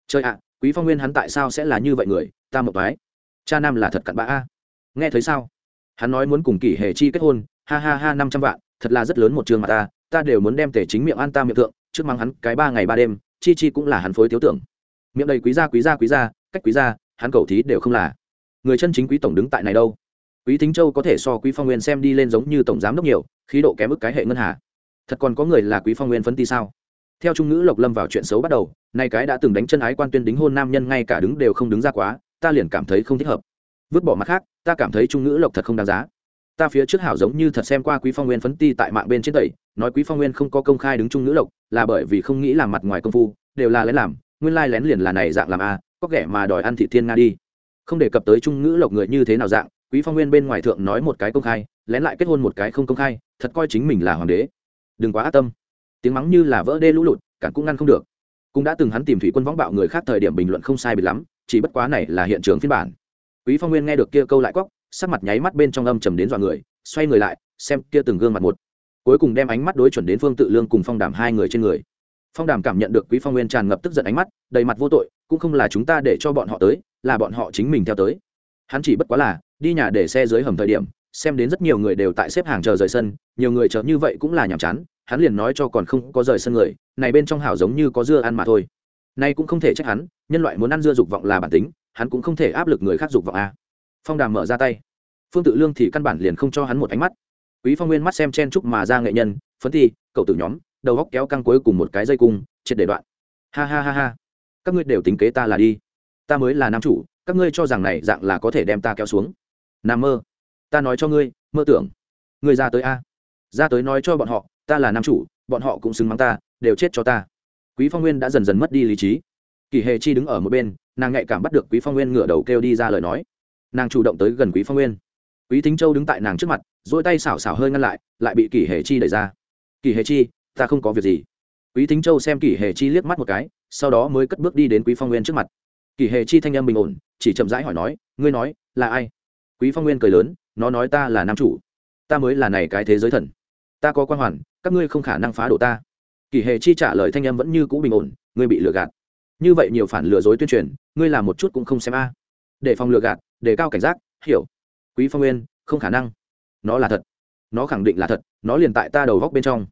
Chơi ạ, quý phong nguyên hắn tại sao sẽ là như vậy người, ta một cái cha nam là thật cặn bã a. Nghe thấy sao? Hắn nói muốn cùng kỷ hề chi kết hôn, ha ha ha, năm trăm vạn, thật là rất lớn một trường mà ta ta đều muốn đem tể chính miệng an ta miệng thượng, trước mang hắn cái ba ngày ba đêm, chi chi cũng là hắn phối thiếu tưởng. Miệng đầy quý gia quý gia quý gia, cách quý gia, hắn cầu thí đều không là. Người chân chính quý tổng đứng tại này đâu? Quý thính châu có thể so quý phong nguyên xem đi lên giống như tổng giám đốc nhiều, khí độ kém ức cái hệ ngân hà thật còn có người là quý phong nguyên phấn ti sao? Theo trung ngữ lộc lâm vào chuyện xấu bắt đầu, nay cái đã từng đánh chân ái quan tuyên đính hôn nam nhân ngay cả đứng đều không đứng ra quá, ta liền cảm thấy không thích hợp. Vứt bỏ mặt khác, ta cảm thấy trung ngữ lộc thật không đáng giá. Ta phía trước hảo giống như thật xem qua quý phong nguyên phấn ti tại mạng bên trên tẩy, nói quý phong nguyên không có công khai đứng trung ngữ lộc, là bởi vì không nghĩ làm mặt ngoài công phu, đều là lén làm, nguyên lai lén liền là này dạng làm a, có kẻ mà đòi ăn thị thiên nga đi. Không đề cập tới trung ngữ lộc người như thế nào dạng, quý phong nguyên bên ngoài thượng nói một cái công khai, lén lại kết hôn một cái không công khai, thật coi chính mình là hoàng đế đừng quá ác tâm. Tiếng mắng như là vỡ đê lũ lụt cản cũng ngăn không được. Cũng đã từng hắn tìm thủy quân võng bạo người khác thời điểm bình luận không sai bị lắm, chỉ bất quá này là hiện trường phiên bản. Quý phong nguyên nghe được kia câu lại quóc sắc mặt nháy mắt bên trong âm trầm đến dọa người, xoay người lại, xem kia từng gương mặt một. Cuối cùng đem ánh mắt đối chuẩn đến phương tự lương cùng phong đàm hai người trên người. Phong đàm cảm nhận được quý phong nguyên tràn ngập tức giận ánh mắt, đầy mặt vô tội, cũng không là chúng ta để cho bọn họ tới, là bọn họ chính mình theo tới. Hắn chỉ bất quá là, đi nhà để xe dưới hầm thời điểm xem đến rất nhiều người đều tại xếp hàng chờ rời sân, nhiều người chờ như vậy cũng là nhàm chán, hắn liền nói cho còn không có rời sân người, này bên trong hảo giống như có dưa ăn mà thôi. Nay cũng không thể trách hắn, nhân loại muốn ăn dưa dục vọng là bản tính, hắn cũng không thể áp lực người khác dục vọng a. Phong đàm mở ra tay. Phương tự lương thì căn bản liền không cho hắn một ánh mắt. Quý phong nguyên mắt xem chen chúc mà ra nghệ nhân, phấn thi, cậu tử nhóm, đầu góc kéo căng cuối cùng một cái dây cung, triệt để đoạn. Ha ha ha ha. Các ngươi đều tính kế ta là đi. Ta mới là nam chủ, các ngươi cho rằng này dạng là có thể đem ta kéo xuống. Nằm mơ ta nói cho ngươi, mơ tưởng. Ngươi ra tới a. Ra tới nói cho bọn họ, ta là nam chủ, bọn họ cũng xứng mắng ta, đều chết cho ta. Quý phong nguyên đã dần dần mất đi lý trí. Kỳ hề chi đứng ở một bên, nàng nhạy cảm bắt được quý phong nguyên ngửa đầu kêu đi ra lời nói. Nàng chủ động tới gần quý phong nguyên. Quý thính châu đứng tại nàng trước mặt dỗi tay xảo xảo hơi ngăn lại lại bị kỳ hề chi đẩy ra. Kỳ hề chi, ta không có việc gì. Quý thính châu xem kỳ hề chi liếc mắt một cái, sau đó mới cất bước đi đến quý phong nguyên trước mặt. Kỳ hề chi thanh âm bình ổn, chỉ chậm rãi hỏi nói, ngươi nói, là ai? Quý phong nguyên cười lớn nó nói ta là nam chủ, ta mới là này cái thế giới thần. Ta có quan hoàn, các ngươi không khả năng phá đổ ta. Kỳ hề chi trả lời thanh âm vẫn như cũ bình ổn, ngươi bị lừa gạt. Như vậy nhiều phản lừa dối tuyên truyền, ngươi làm một chút cũng không xem a. Để phòng lừa gạt, để cao cảnh giác, hiểu. Quý phong nguyên, không khả năng. Nó là thật. Nó khẳng định là thật, nó liền tại ta đầu góc bên trong.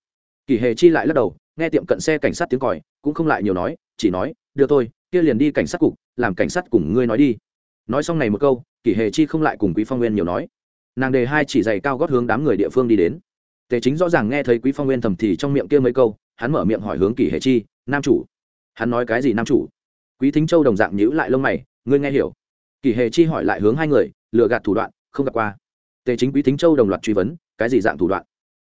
Kỳ hề chi lại lắc đầu, nghe tiệm cận xe cảnh sát tiếng còi, cũng không lại nhiều nói, chỉ nói, đưa tôi, kia liền đi cảnh sát cục, làm cảnh sát cùng ngươi nói đi. Nói xong này một câu kỷ hề chi không lại cùng quý phong nguyên nhiều nói nàng đề hai chỉ giày cao gót hướng đám người địa phương đi đến. Tề chính rõ ràng nghe thấy quý phong nguyên thầm thì trong miệng kia mấy câu, hắn mở miệng hỏi hướng kỳ hệ chi, nam chủ. Hắn nói, cái gì nam chủ? Quý thính châu đồng dạng nhíu lại lông mày, ngươi nghe hiểu. Kỳ hệ chi hỏi lại hướng hai người, lừa gạt thủ đoạn, không gặp qua. Tề chính quý thính châu đồng loạt truy vấn, cái gì dạng thủ đoạn?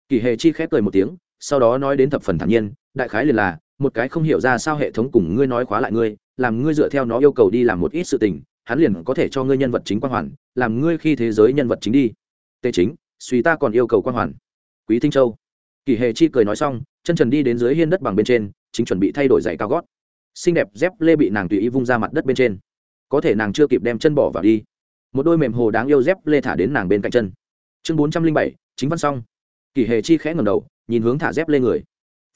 Kỳ hệ chi khép cười một tiếng, sau đó nói đến thập phần thản nhiên, đại khái liền là, một cái không hiểu ra sao hệ thống cùng ngươi nói khóa lại ngươi, làm ngươi dựa theo nó yêu cầu đi làm một ít sự tình, hắn liền có thể cho ngươi nhân vật chính quan hoàn, làm ngươi khi thế giới nhân vật chính đi tề chính, suy ta còn yêu cầu quan hoàn. Quý thinh châu. Kỳ hề chi cười nói xong, chân trần đi đến dưới hiên đất bằng bên trên, chính chuẩn bị thay đổi giày cao gót. Xinh đẹp dép lê bị nàng tùy ý vung ra mặt đất bên trên. Có thể nàng chưa kịp đem chân bỏ vào đi. Một đôi mềm hồ đáng yêu dép lê thả đến nàng bên cạnh chân. Chương bốn trăm linh bảy, chính văn xong. Kỳ hề chi khẽ ngầm đầu, nhìn hướng thả dép lê người.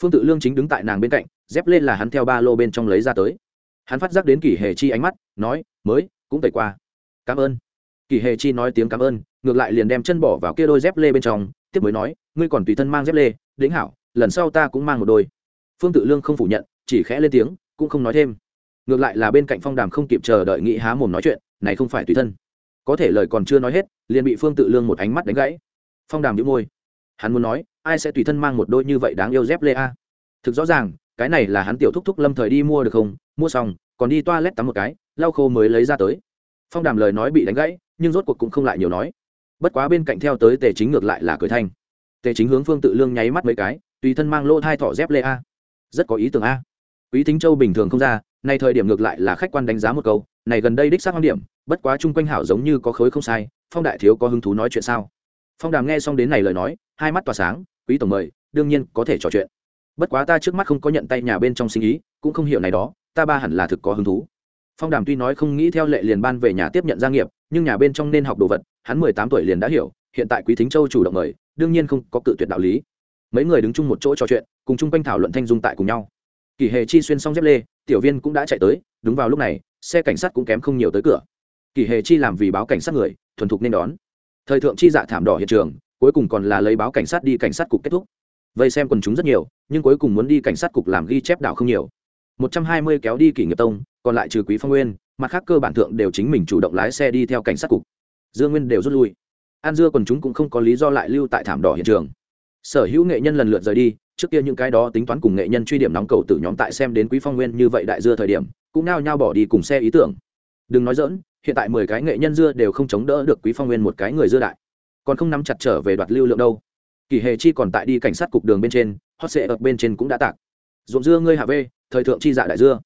Phương tự lương chính đứng tại nàng bên cạnh, dép lê là hắn theo ba lô bên trong lấy ra tới. Hắn phát giác đến kỳ hề chi ánh mắt, nói, mới, cũng tẩy qua. Cảm ơn. Kỳ hề chi nói tiếng cảm ơn ngược lại liền đem chân bỏ vào kia đôi dép lê bên trong, tiếp mới nói, ngươi còn tùy thân mang dép lê, đính hảo, lần sau ta cũng mang một đôi. Phương tự lương không phủ nhận, chỉ khẽ lên tiếng, cũng không nói thêm. Ngược lại là bên cạnh phong đàm không kịp chờ đợi nghĩ há mồm nói chuyện, này không phải tùy thân. Có thể lời còn chưa nói hết, liền bị phương tự lương một ánh mắt đánh gãy. Phong đàm nhíu môi. Hắn muốn nói, ai sẽ tùy thân mang một đôi như vậy đáng yêu dép lê a? Thực rõ ràng, cái này là hắn tiểu thúc thúc lâm thời đi mua được không? Mua xong, còn đi toa lét tắm một cái, lau khô mới lấy ra tới. Phong đàm lời nói bị đánh gãy, nhưng rốt cuộc cũng không lại nhiều nói bất quá bên cạnh theo tới tề chính ngược lại là cười thanh. Tề chính hướng phương tự lương nháy mắt mấy cái, tùy thân mang lô thai thỏ dép lê a. Rất có ý tưởng a. Quý thính châu bình thường không ra, nay thời điểm ngược lại là khách quan đánh giá một câu, này gần đây đích xác hoang điểm, bất quá chung quanh hảo giống như có khối không sai, phong đại thiếu có hứng thú nói chuyện sao? Phong đàm nghe xong đến này lời nói, hai mắt tỏa sáng, quý tổng mời, đương nhiên có thể trò chuyện. Bất quá ta trước mắt không có nhận tay nhà bên trong sinh ý, cũng không hiểu này đó, ta ba hẳn là thực có hứng thú phong đàm tuy nói không nghĩ theo lệ liền ban về nhà tiếp nhận gia nghiệp, nhưng nhà bên trong nên học đồ vật, hắn mười tám tuổi liền đã hiểu, hiện tại quý thính châu chủ động mời, đương nhiên không có cự tuyệt đạo lý. Mấy người đứng chung một chỗ trò chuyện, cùng chung quanh thảo luận thanh dung tại cùng nhau. Kỳ hề chi xuyên xong dép lê, tiểu viên cũng đã chạy tới, đúng vào lúc này, xe cảnh sát cũng kém không nhiều tới cửa. Kỳ hề chi làm vì báo cảnh sát người, thuần thục nên đón. Thời thượng chi dạ thảm đỏ hiện trường, cuối cùng còn là lấy báo cảnh sát đi cảnh sát cục kết thúc. Vây xem quần chúng rất nhiều, nhưng cuối cùng muốn đi cảnh sát cục làm ghi chép đảo không nhiều. Một trăm hai mươi kéo đi kỷ nghiệp tông còn lại trừ quý phong nguyên, mặt khác cơ bản thượng đều chính mình chủ động lái xe đi theo cảnh sát cục. Dương nguyên đều rút lui. An dưa còn chúng cũng không có lý do lại lưu tại thảm đỏ hiện trường. Sở hữu nghệ nhân lần lượt rời đi, trước kia những cái đó tính toán cùng nghệ nhân truy điểm nóng cầu từ nhóm tại xem đến quý phong nguyên như vậy đại dưa thời điểm, cũng nao nhao bỏ đi cùng xe ý tưởng. Đừng nói dỡn hiện tại mười cái nghệ nhân dưa đều không chống đỡ được quý phong nguyên một cái người dưa đại. Còn không nắm chặt trở về đoạt lưu lượng đâu. Kỳ hề chi còn tại đi cảnh sát cục đường bên trên, hot sệ ập bên trên cũng đã tạc. Ruộng dưa ngươi hạ vê, thời thượng chi dạ đại dưa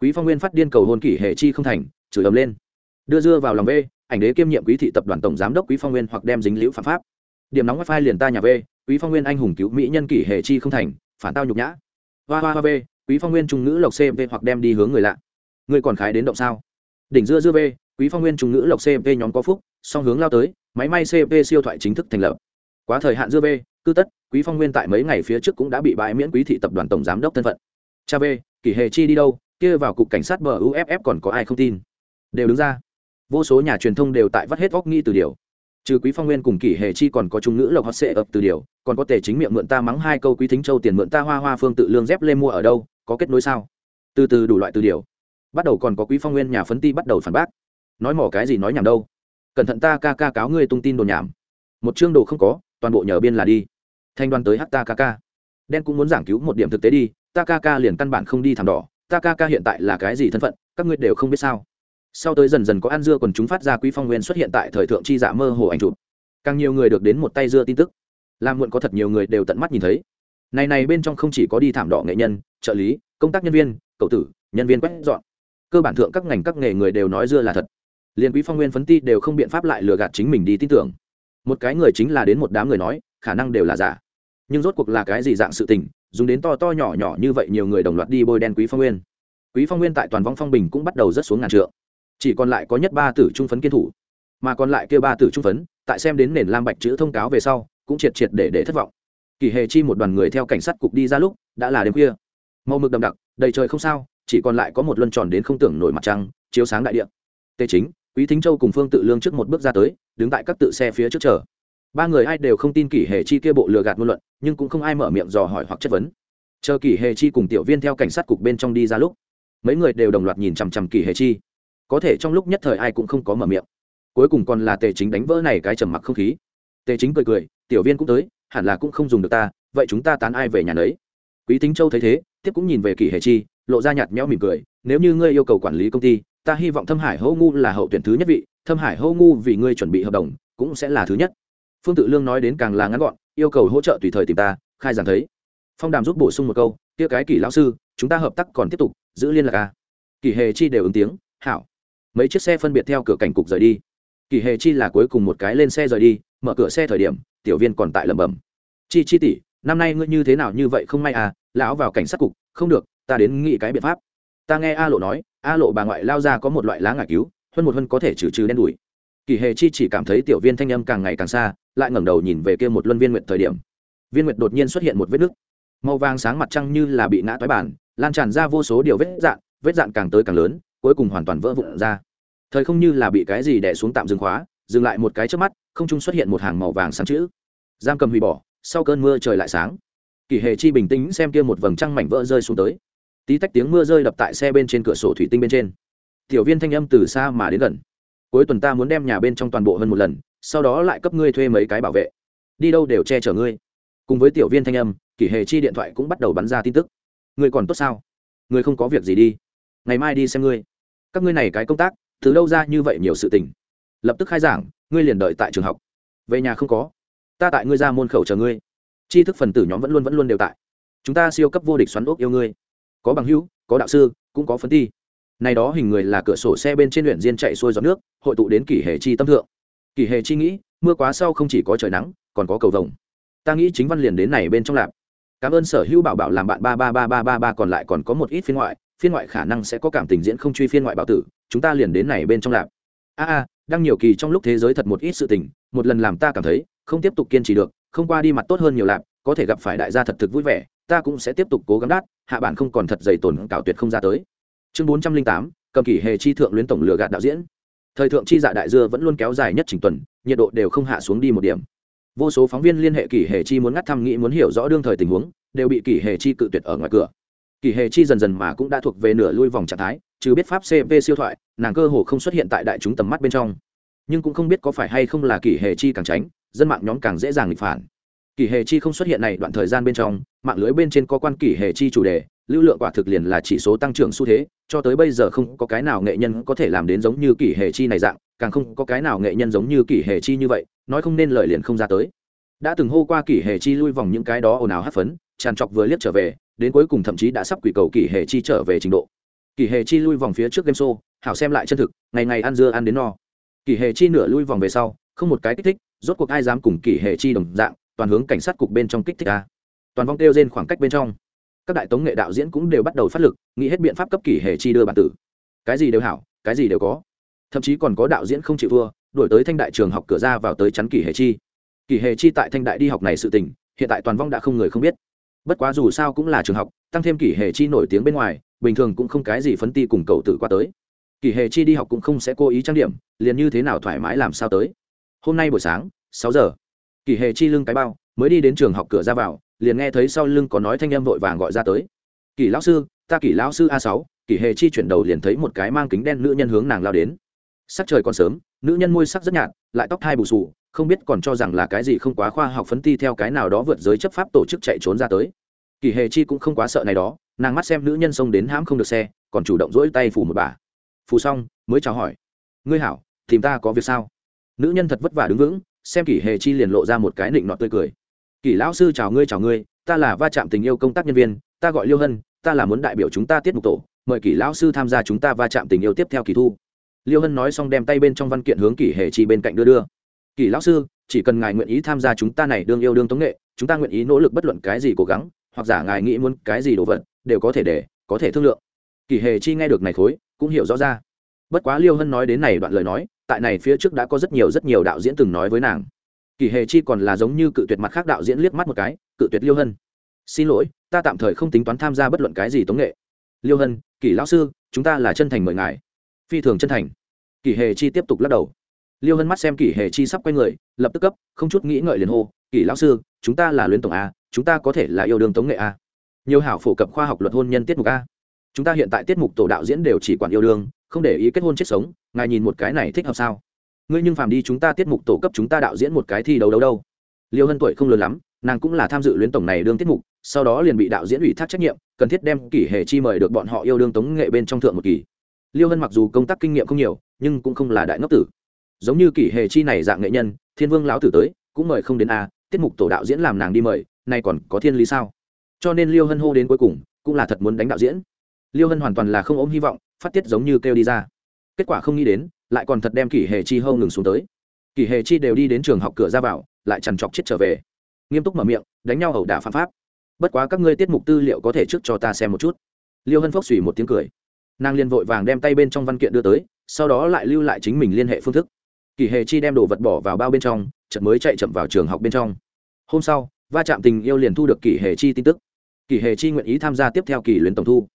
quý phong nguyên phát điên cầu hôn kỷ hệ chi không thành, chửi ầm lên. Đưa dưa vào lòng v, ảnh đế kiêm nhiệm quý thị tập đoàn tổng giám đốc quý phong nguyên hoặc đem dính liễu phạm pháp. Điểm nóng wifi liền ta nhà v, quý phong nguyên anh hùng cứu mỹ nhân kỷ hệ chi không thành, phản tao nhục nhã. Hoa hoa hoa v, quý phong nguyên trung ngữ lộc cv hoặc đem đi hướng người lạ. Người còn khái đến động sao? Đỉnh dưa dưa v, quý phong nguyên trung ngữ lộc cv nhóm có phúc, song hướng lao tới, máy may cv siêu thoại chính thức thành lập. Quá thời hạn dưa v cư tất, quý phong nguyên tại mấy ngày phía trước cũng đã bị bãi miễn quý thị tập đoàn tổng giám đốc thân phận. Cha v, kỷ hề chi đi đâu? Kia vào cục cảnh sát bờ uff còn có ai không tin? Đều đứng ra. Vô số nhà truyền thông đều tại vắt hết góc nghi từ điều. Trừ quý phong nguyên cùng kỷ hề chi còn có trung ngữ lộc hot sệ ập từ điều, còn có thể chính miệng mượn ta mắng hai câu quý thính châu tiền mượn ta hoa hoa phương tự lương dép lê mua ở đâu, có kết nối sao? Từ từ đủ loại từ điều. Bắt đầu còn có quý phong nguyên nhà phấn ti bắt đầu phản bác. Nói mỏ cái gì nói nhảm đâu. Cẩn thận ta ca ca cáo ngươi tung tin đồn nhảm. Một chương đồ không có, toàn bộ nhờ biên là đi. Thanh đoàn tới hát ta ca ca. Đen cũng muốn giảng cứu một điểm thực tế đi, ta ca ca liền căn bản không đi thảm đỏ ta ca ca hiện tại là cái gì thân phận, các ngươi đều không biết sao. Sau tới dần dần có ăn dưa còn chúng phát ra quý phong nguyên xuất hiện tại thời thượng chi dạ mơ hồ ảnh chụp. Càng nhiều người được đến một tay dưa tin tức. Làm muộn có thật nhiều người đều tận mắt nhìn thấy. Này này bên trong không chỉ có đi thảm đỏ nghệ nhân, trợ lý, công tác nhân viên, cậu tử, nhân viên quét dọn. Cơ bản thượng các ngành các nghề người đều nói dưa là thật. Liền quý phong nguyên phấn ti đều không biện pháp lại lừa gạt chính mình đi tin tưởng. Một cái người chính là đến một đám người nói, khả năng đều là giả. Nhưng rốt cuộc là cái gì dạng sự tình dùng đến to to nhỏ nhỏ như vậy nhiều người đồng loạt đi bôi đen quý phong nguyên. Quý phong nguyên tại toàn vong phong bình cũng bắt đầu rất xuống ngàn trượng. Chỉ còn lại có nhất ba tử trung phấn kiên thủ, mà còn lại kêu ba tử trung phấn, tại xem đến nền lam bạch chữ thông cáo về sau, cũng triệt triệt để để thất vọng. Kỳ hề chi một đoàn người theo cảnh sát cục đi ra lúc, đã là đêm khuya. Màu mực đậm đặc, đầy trời không sao, chỉ còn lại có một luân tròn đến không tưởng nổi mặt trăng, chiếu sáng đại địa. Tề chính, quý thính châu cùng phương tự lương trước một bước ra tới, đứng tại các tự xe phía trước chờ ba người ai đều không tin kỷ hề chi kia bộ lừa gạt ngôn luận, nhưng cũng không ai mở miệng dò hỏi hoặc chất vấn. Chờ kỷ hề chi cùng tiểu viên theo cảnh sát cục bên trong đi ra lúc, mấy người đều đồng loạt nhìn chằm chằm kỷ hề chi. Có thể trong lúc nhất thời ai cũng không có mở miệng. Cuối cùng còn là tề chính đánh vỡ này cái trầm mặc không khí. Tề chính cười cười, tiểu viên cũng tới, hẳn là cũng không dùng được ta, vậy chúng ta tán ai về nhà nấy? Quý tính châu thấy thế, tiếp cũng nhìn về kỷ hề chi, lộ ra nhạt méo mỉm cười, nếu như ngươi yêu cầu quản lý công ty, ta hy vọng thâm hải hô ngu là hậu tuyển thứ nhất vị, thâm hải hô ngu vì ngươi chuẩn bị hợp đồng, cũng sẽ là thứ nhất phương tự lương nói đến càng là ngắn gọn, yêu cầu hỗ trợ tùy thời tìm ta, khai giảng thấy. Phong đàm giúp bổ sung một câu, kia cái kỷ lão sư, chúng ta hợp tác còn tiếp tục, giữ liên lạc à. kỷ hề chi đều ứng tiếng, hảo. Mấy chiếc xe phân biệt theo cửa cảnh cục rời đi. Kỷ hề chi là cuối cùng một cái lên xe rời đi, mở cửa xe thời điểm, tiểu viên còn tại lẩm bẩm. Chi chi tỷ, năm nay ngươi như thế nào như vậy không may à lão vào cảnh sát cục, không được, ta đến nghĩ cái biện pháp. Ta nghe a lộ nói, a lộ bà ngoại lao ra có một loại lá ngải cứu, hơn một hơn có thể trừ trừ đen đủi. Kỳ hề chi chỉ cảm thấy tiểu viên thanh âm càng ngày càng xa lại ngẩng đầu nhìn về kia một luân viên nguyệt thời điểm. Viên nguyệt đột nhiên xuất hiện một vết nứt. Màu vàng sáng mặt trăng như là bị ngã toái bản, lan tràn ra vô số điều vết dạn vết dạn càng tới càng lớn, cuối cùng hoàn toàn vỡ vụn ra. Thời không như là bị cái gì đè xuống tạm dừng khóa, dừng lại một cái trước mắt, không trung xuất hiện một hàng màu vàng sáng chữ. Giam cầm hủy bỏ, sau cơn mưa trời lại sáng. Kỳ hệ chi bình tĩnh xem kia một vầng trăng mảnh vỡ rơi xuống tới. Tí tách tiếng mưa rơi đập tại xe bên trên cửa sổ thủy tinh bên trên. Tiểu viên thanh âm từ xa mà đến gần. Cuối tuần ta muốn đem nhà bên trong toàn bộ hơn một lần sau đó lại cấp ngươi thuê mấy cái bảo vệ. Đi đâu đều che chở ngươi. Cùng với tiểu viên thanh âm, kỷ hề chi điện thoại cũng bắt đầu bắn ra tin tức. Ngươi còn tốt sao? Ngươi không có việc gì đi. Ngày mai đi xem ngươi. Các ngươi này cái công tác, từ đâu ra như vậy nhiều sự tình? Lập tức khai giảng, ngươi liền đợi tại trường học. Về nhà không có. Ta tại ngươi ra môn khẩu chờ ngươi. Tri thức phần tử nhóm vẫn luôn vẫn luôn đều tại. Chúng ta siêu cấp vô địch xoắn ốc yêu ngươi. Có bằng hữu, có đạo sư, cũng có phấn ti. Này đó hình người là cửa sổ xe bên trên luyện diên chạy xuôi giọt nước, hội tụ đến kỷ hệ chi tâm thượng kỳ hề chi nghĩ, mưa quá sau không chỉ có trời nắng, còn có cầu vồng. Ta nghĩ chính văn liền đến này bên trong lạp. Cảm ơn sở hữu bảo bảo làm bạn ba ba ba ba ba ba, còn lại còn có một ít phiên ngoại phiên ngoại khả năng sẽ có cảm tình diễn không truy phiên ngoại bảo tử, chúng ta liền đến này bên trong lạp. A a, đang nhiều kỳ trong lúc thế giới thật một ít sự tình, một lần làm ta cảm thấy, không tiếp tục kiên trì được, không qua đi mặt tốt hơn nhiều lạp, có thể gặp phải đại gia thật thực vui vẻ, ta cũng sẽ tiếp tục cố gắng đát hạ bản không còn thật dày tổn cảo tuyệt không ra tới. Chương bốn trăm linh tám, cầm kỷ hề chi thượng luyến tổng lừa gạt đạo diễn thời thượng chi dạ đại dưa vẫn luôn kéo dài nhất chỉnh tuần, nhiệt độ đều không hạ xuống đi một điểm. Vô số phóng viên liên hệ kỷ hề chi muốn ngắt thăm nghĩ muốn hiểu rõ đương thời tình huống, đều bị kỷ hề chi cự tuyệt ở ngoài cửa. Kỷ hề chi dần dần mà cũng đã thuộc về nửa lui vòng trạng thái chứ biết pháp cp siêu thoại, nàng cơ hồ không xuất hiện tại đại chúng tầm mắt bên trong. Nhưng cũng không biết có phải hay không là kỷ hề chi càng tránh, dân mạng nhóm càng dễ dàng nghịch phản. Kỷ hề chi không xuất hiện này đoạn thời gian bên trong, mạng lưới bên trên có quan kỷ hề chi chủ đề lưu lượng quả thực liền là chỉ số tăng trưởng xu thế, cho tới bây giờ không có cái nào nghệ nhân có thể làm đến giống như kỷ hề chi này dạng, càng không có cái nào nghệ nhân giống như kỷ hề chi như vậy, nói không nên lời liền không ra tới. Đã từng hô qua kỷ hề chi lui vòng những cái đó ồn ào hát phấn, tràn trọc vừa liếc trở về, đến cuối cùng thậm chí đã sắp quỷ cầu kỷ hề chi trở về trình độ. Kỷ hề chi lui vòng phía trước game show, hảo xem lại chân thực, ngày ngày ăn dưa ăn đến no. Kỷ hề chi nửa lui vòng về sau, không một cái kích thích, rốt cuộc ai dám cùng kỷ hề chi đồng dạng, toàn hướng cảnh sát cục bên trong kích thích ta toàn vong kêu trên khoảng cách bên trong các đại tống nghệ đạo diễn cũng đều bắt đầu phát lực, nghĩ hết biện pháp cấp kỷ hề chi đưa bản tử. Cái gì đều hảo, cái gì đều có. Thậm chí còn có đạo diễn không chịu thua đổi tới thanh đại trường học cửa ra vào tới chắn kỷ hề chi. Kỷ hề chi tại thanh đại đi học này sự tình, hiện tại toàn vong đã không người không biết. Bất quá dù sao cũng là trường học, tăng thêm kỷ hề chi nổi tiếng bên ngoài, bình thường cũng không cái gì phấn ti cùng cầu tử qua tới. Kỷ hề chi đi học cũng không sẽ cố ý trang điểm, liền như thế nào thoải mái làm sao tới. Hôm nay buổi sáng, sáu giờ. Kỷ hề chi lưng cái bao, mới đi đến trường học cửa ra vào liền nghe thấy sau lưng có nói thanh âm vội vàng gọi ra tới. Kỳ lão sư, ta kỳ lão sư a sáu kỳ hề chi chuyển đầu liền thấy một cái mang kính đen nữ nhân hướng nàng lao đến. Sắc trời còn sớm, nữ nhân môi sắc rất nhạt, lại tóc hai bù sù không biết còn cho rằng là cái gì không quá khoa học phấn ti theo cái nào đó vượt giới chấp pháp tổ chức chạy trốn ra tới. Kỳ hề chi cũng không quá sợ này đó, nàng mắt xem nữ nhân xông đến hãm không được xe, còn chủ động duỗi tay phủ một bà. Phù xong, mới chào hỏi. Ngươi hảo, tìm ta có việc sao? Nữ nhân thật vất vả đứng vững, xem kỳ hề chi liền lộ ra một cái nịnh nọt tươi cười kỷ lão sư chào ngươi chào ngươi, ta là va chạm tình yêu công tác nhân viên, ta gọi liêu hân, ta là muốn đại biểu chúng ta tiết mục tổ, mời kỷ lão sư tham gia chúng ta va chạm tình yêu tiếp theo kỳ thu. Liêu hân nói xong đem tay bên trong văn kiện hướng kỷ hề chi bên cạnh đưa đưa. Kỷ lão sư, chỉ cần ngài nguyện ý tham gia chúng ta này đương yêu đương tống nghệ, chúng ta nguyện ý nỗ lực bất luận cái gì cố gắng, hoặc giả ngài nghĩ muốn cái gì đồ vật, đều có thể để, có thể thương lượng. Kỷ hề chi nghe được này khối, cũng hiểu rõ ra. Bất quá liêu hân nói đến này đoạn lời nói, tại này phía trước đã có rất nhiều rất nhiều đạo diễn từng nói với nàng kỷ hề chi còn là giống như cự tuyệt mặt khác đạo diễn liếc mắt một cái, cự tuyệt liêu hân. Xin lỗi, ta tạm thời không tính toán tham gia bất luận cái gì tống nghệ. Liêu hân, kỷ lão sư, chúng ta là chân thành mời ngài. Phi thường chân thành. Kỷ hề chi tiếp tục lắc đầu. Liêu hân mắt xem kỷ hề chi sắp quay người, lập tức cấp, không chút nghĩ ngợi liền hô, kỷ lão sư, chúng ta là luyến tổng a, chúng ta có thể là yêu đương tống nghệ a. Nhiều hảo phổ cập khoa học luật hôn nhân tiết mục a. Chúng ta hiện tại tiết mục tổ đạo diễn đều chỉ quản yêu đương, không để ý kết hôn chết sống, ngài nhìn một cái này thích hợp sao? Ngươi nhưng phàm đi chúng ta tiết mục tổ cấp chúng ta đạo diễn một cái thi đấu đấu đâu. Liêu hân tuổi không lớn lắm, nàng cũng là tham dự luyến tổng này đương tiết mục, sau đó liền bị đạo diễn ủy thác trách nhiệm, cần thiết đem kỷ hệ chi mời được bọn họ yêu đương tống nghệ bên trong thượng một kỳ. Liêu hân mặc dù công tác kinh nghiệm không nhiều, nhưng cũng không là đại ngốc tử. Giống như kỷ hệ chi này dạng nghệ nhân, thiên vương lão tử tới, cũng mời không đến a, tiết mục tổ đạo diễn làm nàng đi mời, nay còn có thiên lý sao? Cho nên liêu hân hô đến cuối cùng, cũng là thật muốn đánh đạo diễn. Liêu hân hoàn toàn là không ôm hy vọng, phát tiết giống như kêu đi ra. Kết quả không nghĩ đến lại còn thật đem kỷ hệ chi hâu ngừng xuống tới. Kỷ hệ chi đều đi đến trường học cửa ra vào, lại chằn chọc chết trở về. Nghiêm túc mở miệng, đánh nhau ẩu đả phạm pháp. Bất quá các ngươi tiết mục tư liệu có thể trước cho ta xem một chút. Liêu hân phốc xùy một tiếng cười. Nàng liền vội vàng đem tay bên trong văn kiện đưa tới, sau đó lại lưu lại chính mình liên hệ phương thức. Kỳ hề chi đem đồ vật bỏ vào bao bên trong, chợt mới chạy chậm vào trường học bên trong. Hôm sau, va chạm tình yêu liền thu được kỳ hề chi tin tức. Kỳ hề chi nguyện ý tham gia tiếp theo kỳ luyện tổng thu.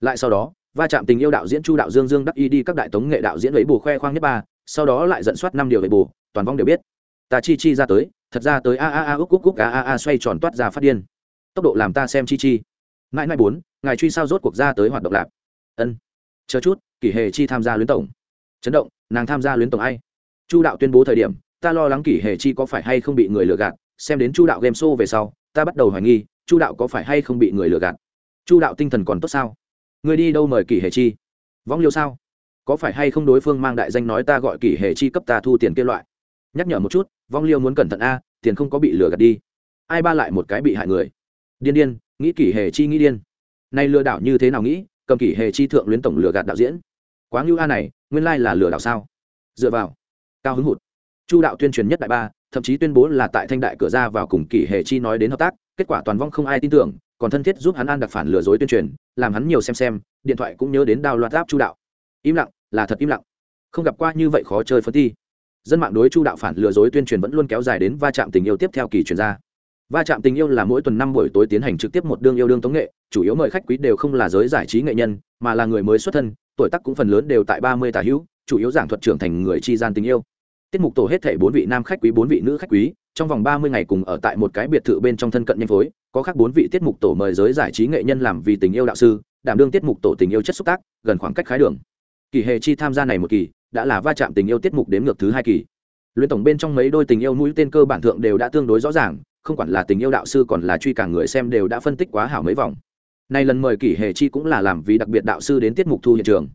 Lại sau đó va chạm tình yêu đạo diễn chu đạo dương dương đắc y đi các đại tống nghệ đạo diễn lấy bù khoe khoang nhất ba, sau đó lại dẫn soát năm điều về bù, toàn vong đều biết. Ta chi chi ra tới, thật ra tới a a a úc úc úc a a a xoay tròn toát ra phát điên. Tốc độ làm ta xem chi chi. Mãi mãi bốn, ngài truy sao rốt cuộc ra tới hoạt động lạp ân. Chờ chút, kỷ hề chi tham gia luyến tổng. Chấn động, nàng tham gia luyến tổng ai? Chu đạo tuyên bố thời điểm, ta lo lắng kỷ hề chi có phải hay không bị người lừa gạt, xem đến chu đạo game show về sau, ta bắt đầu hoài nghi, chu đạo có phải hay không bị người lừa gạt. Chu đạo tinh thần còn tốt sao? Người đi đâu mời kỷ hề chi? Võng liêu sao? Có phải hay không đối phương mang đại danh nói ta gọi kỷ hề chi cấp ta thu tiền kia loại? Nhắc nhở một chút, vong liêu muốn cẩn thận a, tiền không có bị lừa gạt đi. Ai ba lại một cái bị hại người? Điên điên, nghĩ kỷ hề chi nghĩ điên. Nay lừa đảo như thế nào nghĩ, cầm kỷ hề chi thượng luyến tổng lừa gạt đạo diễn. Quá ngưu a này, nguyên lai là lừa đảo sao? Dựa vào, cao hứng hụt. Chu đạo tuyên truyền nhất đại ba, thậm chí tuyên bố là tại thanh đại cửa ra vào cùng kỷ hề chi nói đến hợp tác, kết quả toàn vong không ai tin tưởng còn thân thiết giúp hắn an đặc phản lừa dối tuyên truyền, làm hắn nhiều xem xem, điện thoại cũng nhớ đến đào loạt áp chu đạo. Im lặng, là thật im lặng. Không gặp qua như vậy khó chơi phân thi dân mạng đối chu đạo phản lừa dối tuyên truyền vẫn luôn kéo dài đến va chạm tình yêu tiếp theo kỳ truyền ra. Va chạm tình yêu là mỗi tuần năm buổi tối tiến hành trực tiếp một đương yêu đương tống nghệ, chủ yếu mời khách quý đều không là giới giải trí nghệ nhân, mà là người mới xuất thân, tuổi tác cũng phần lớn đều tại ba mươi tả hữu, chủ yếu giảng thuật trưởng thành người chi gian tình yêu. Tiết mục tổ hết thể bốn vị nam khách quý, bốn vị nữ khách quý trong vòng ba mươi ngày cùng ở tại một cái biệt thự bên trong thân cận nhanh phối, có khác bốn vị tiết mục tổ mời giới giải trí nghệ nhân làm vì tình yêu đạo sư, đảm đương tiết mục tổ tình yêu chất xúc tác, gần khoảng cách khái đường. Kỳ hề chi tham gia này một kỳ, đã là va chạm tình yêu tiết mục đến ngược thứ hai kỳ. Luyện tổng bên trong mấy đôi tình yêu mũi tên cơ bản thượng đều đã tương đối rõ ràng, không quản là tình yêu đạo sư còn là truy cả người xem đều đã phân tích quá hảo mấy vòng. Nay lần mời kỷ hề chi cũng là làm vì đặc biệt đạo sư đến tiết mục thu hiện trường.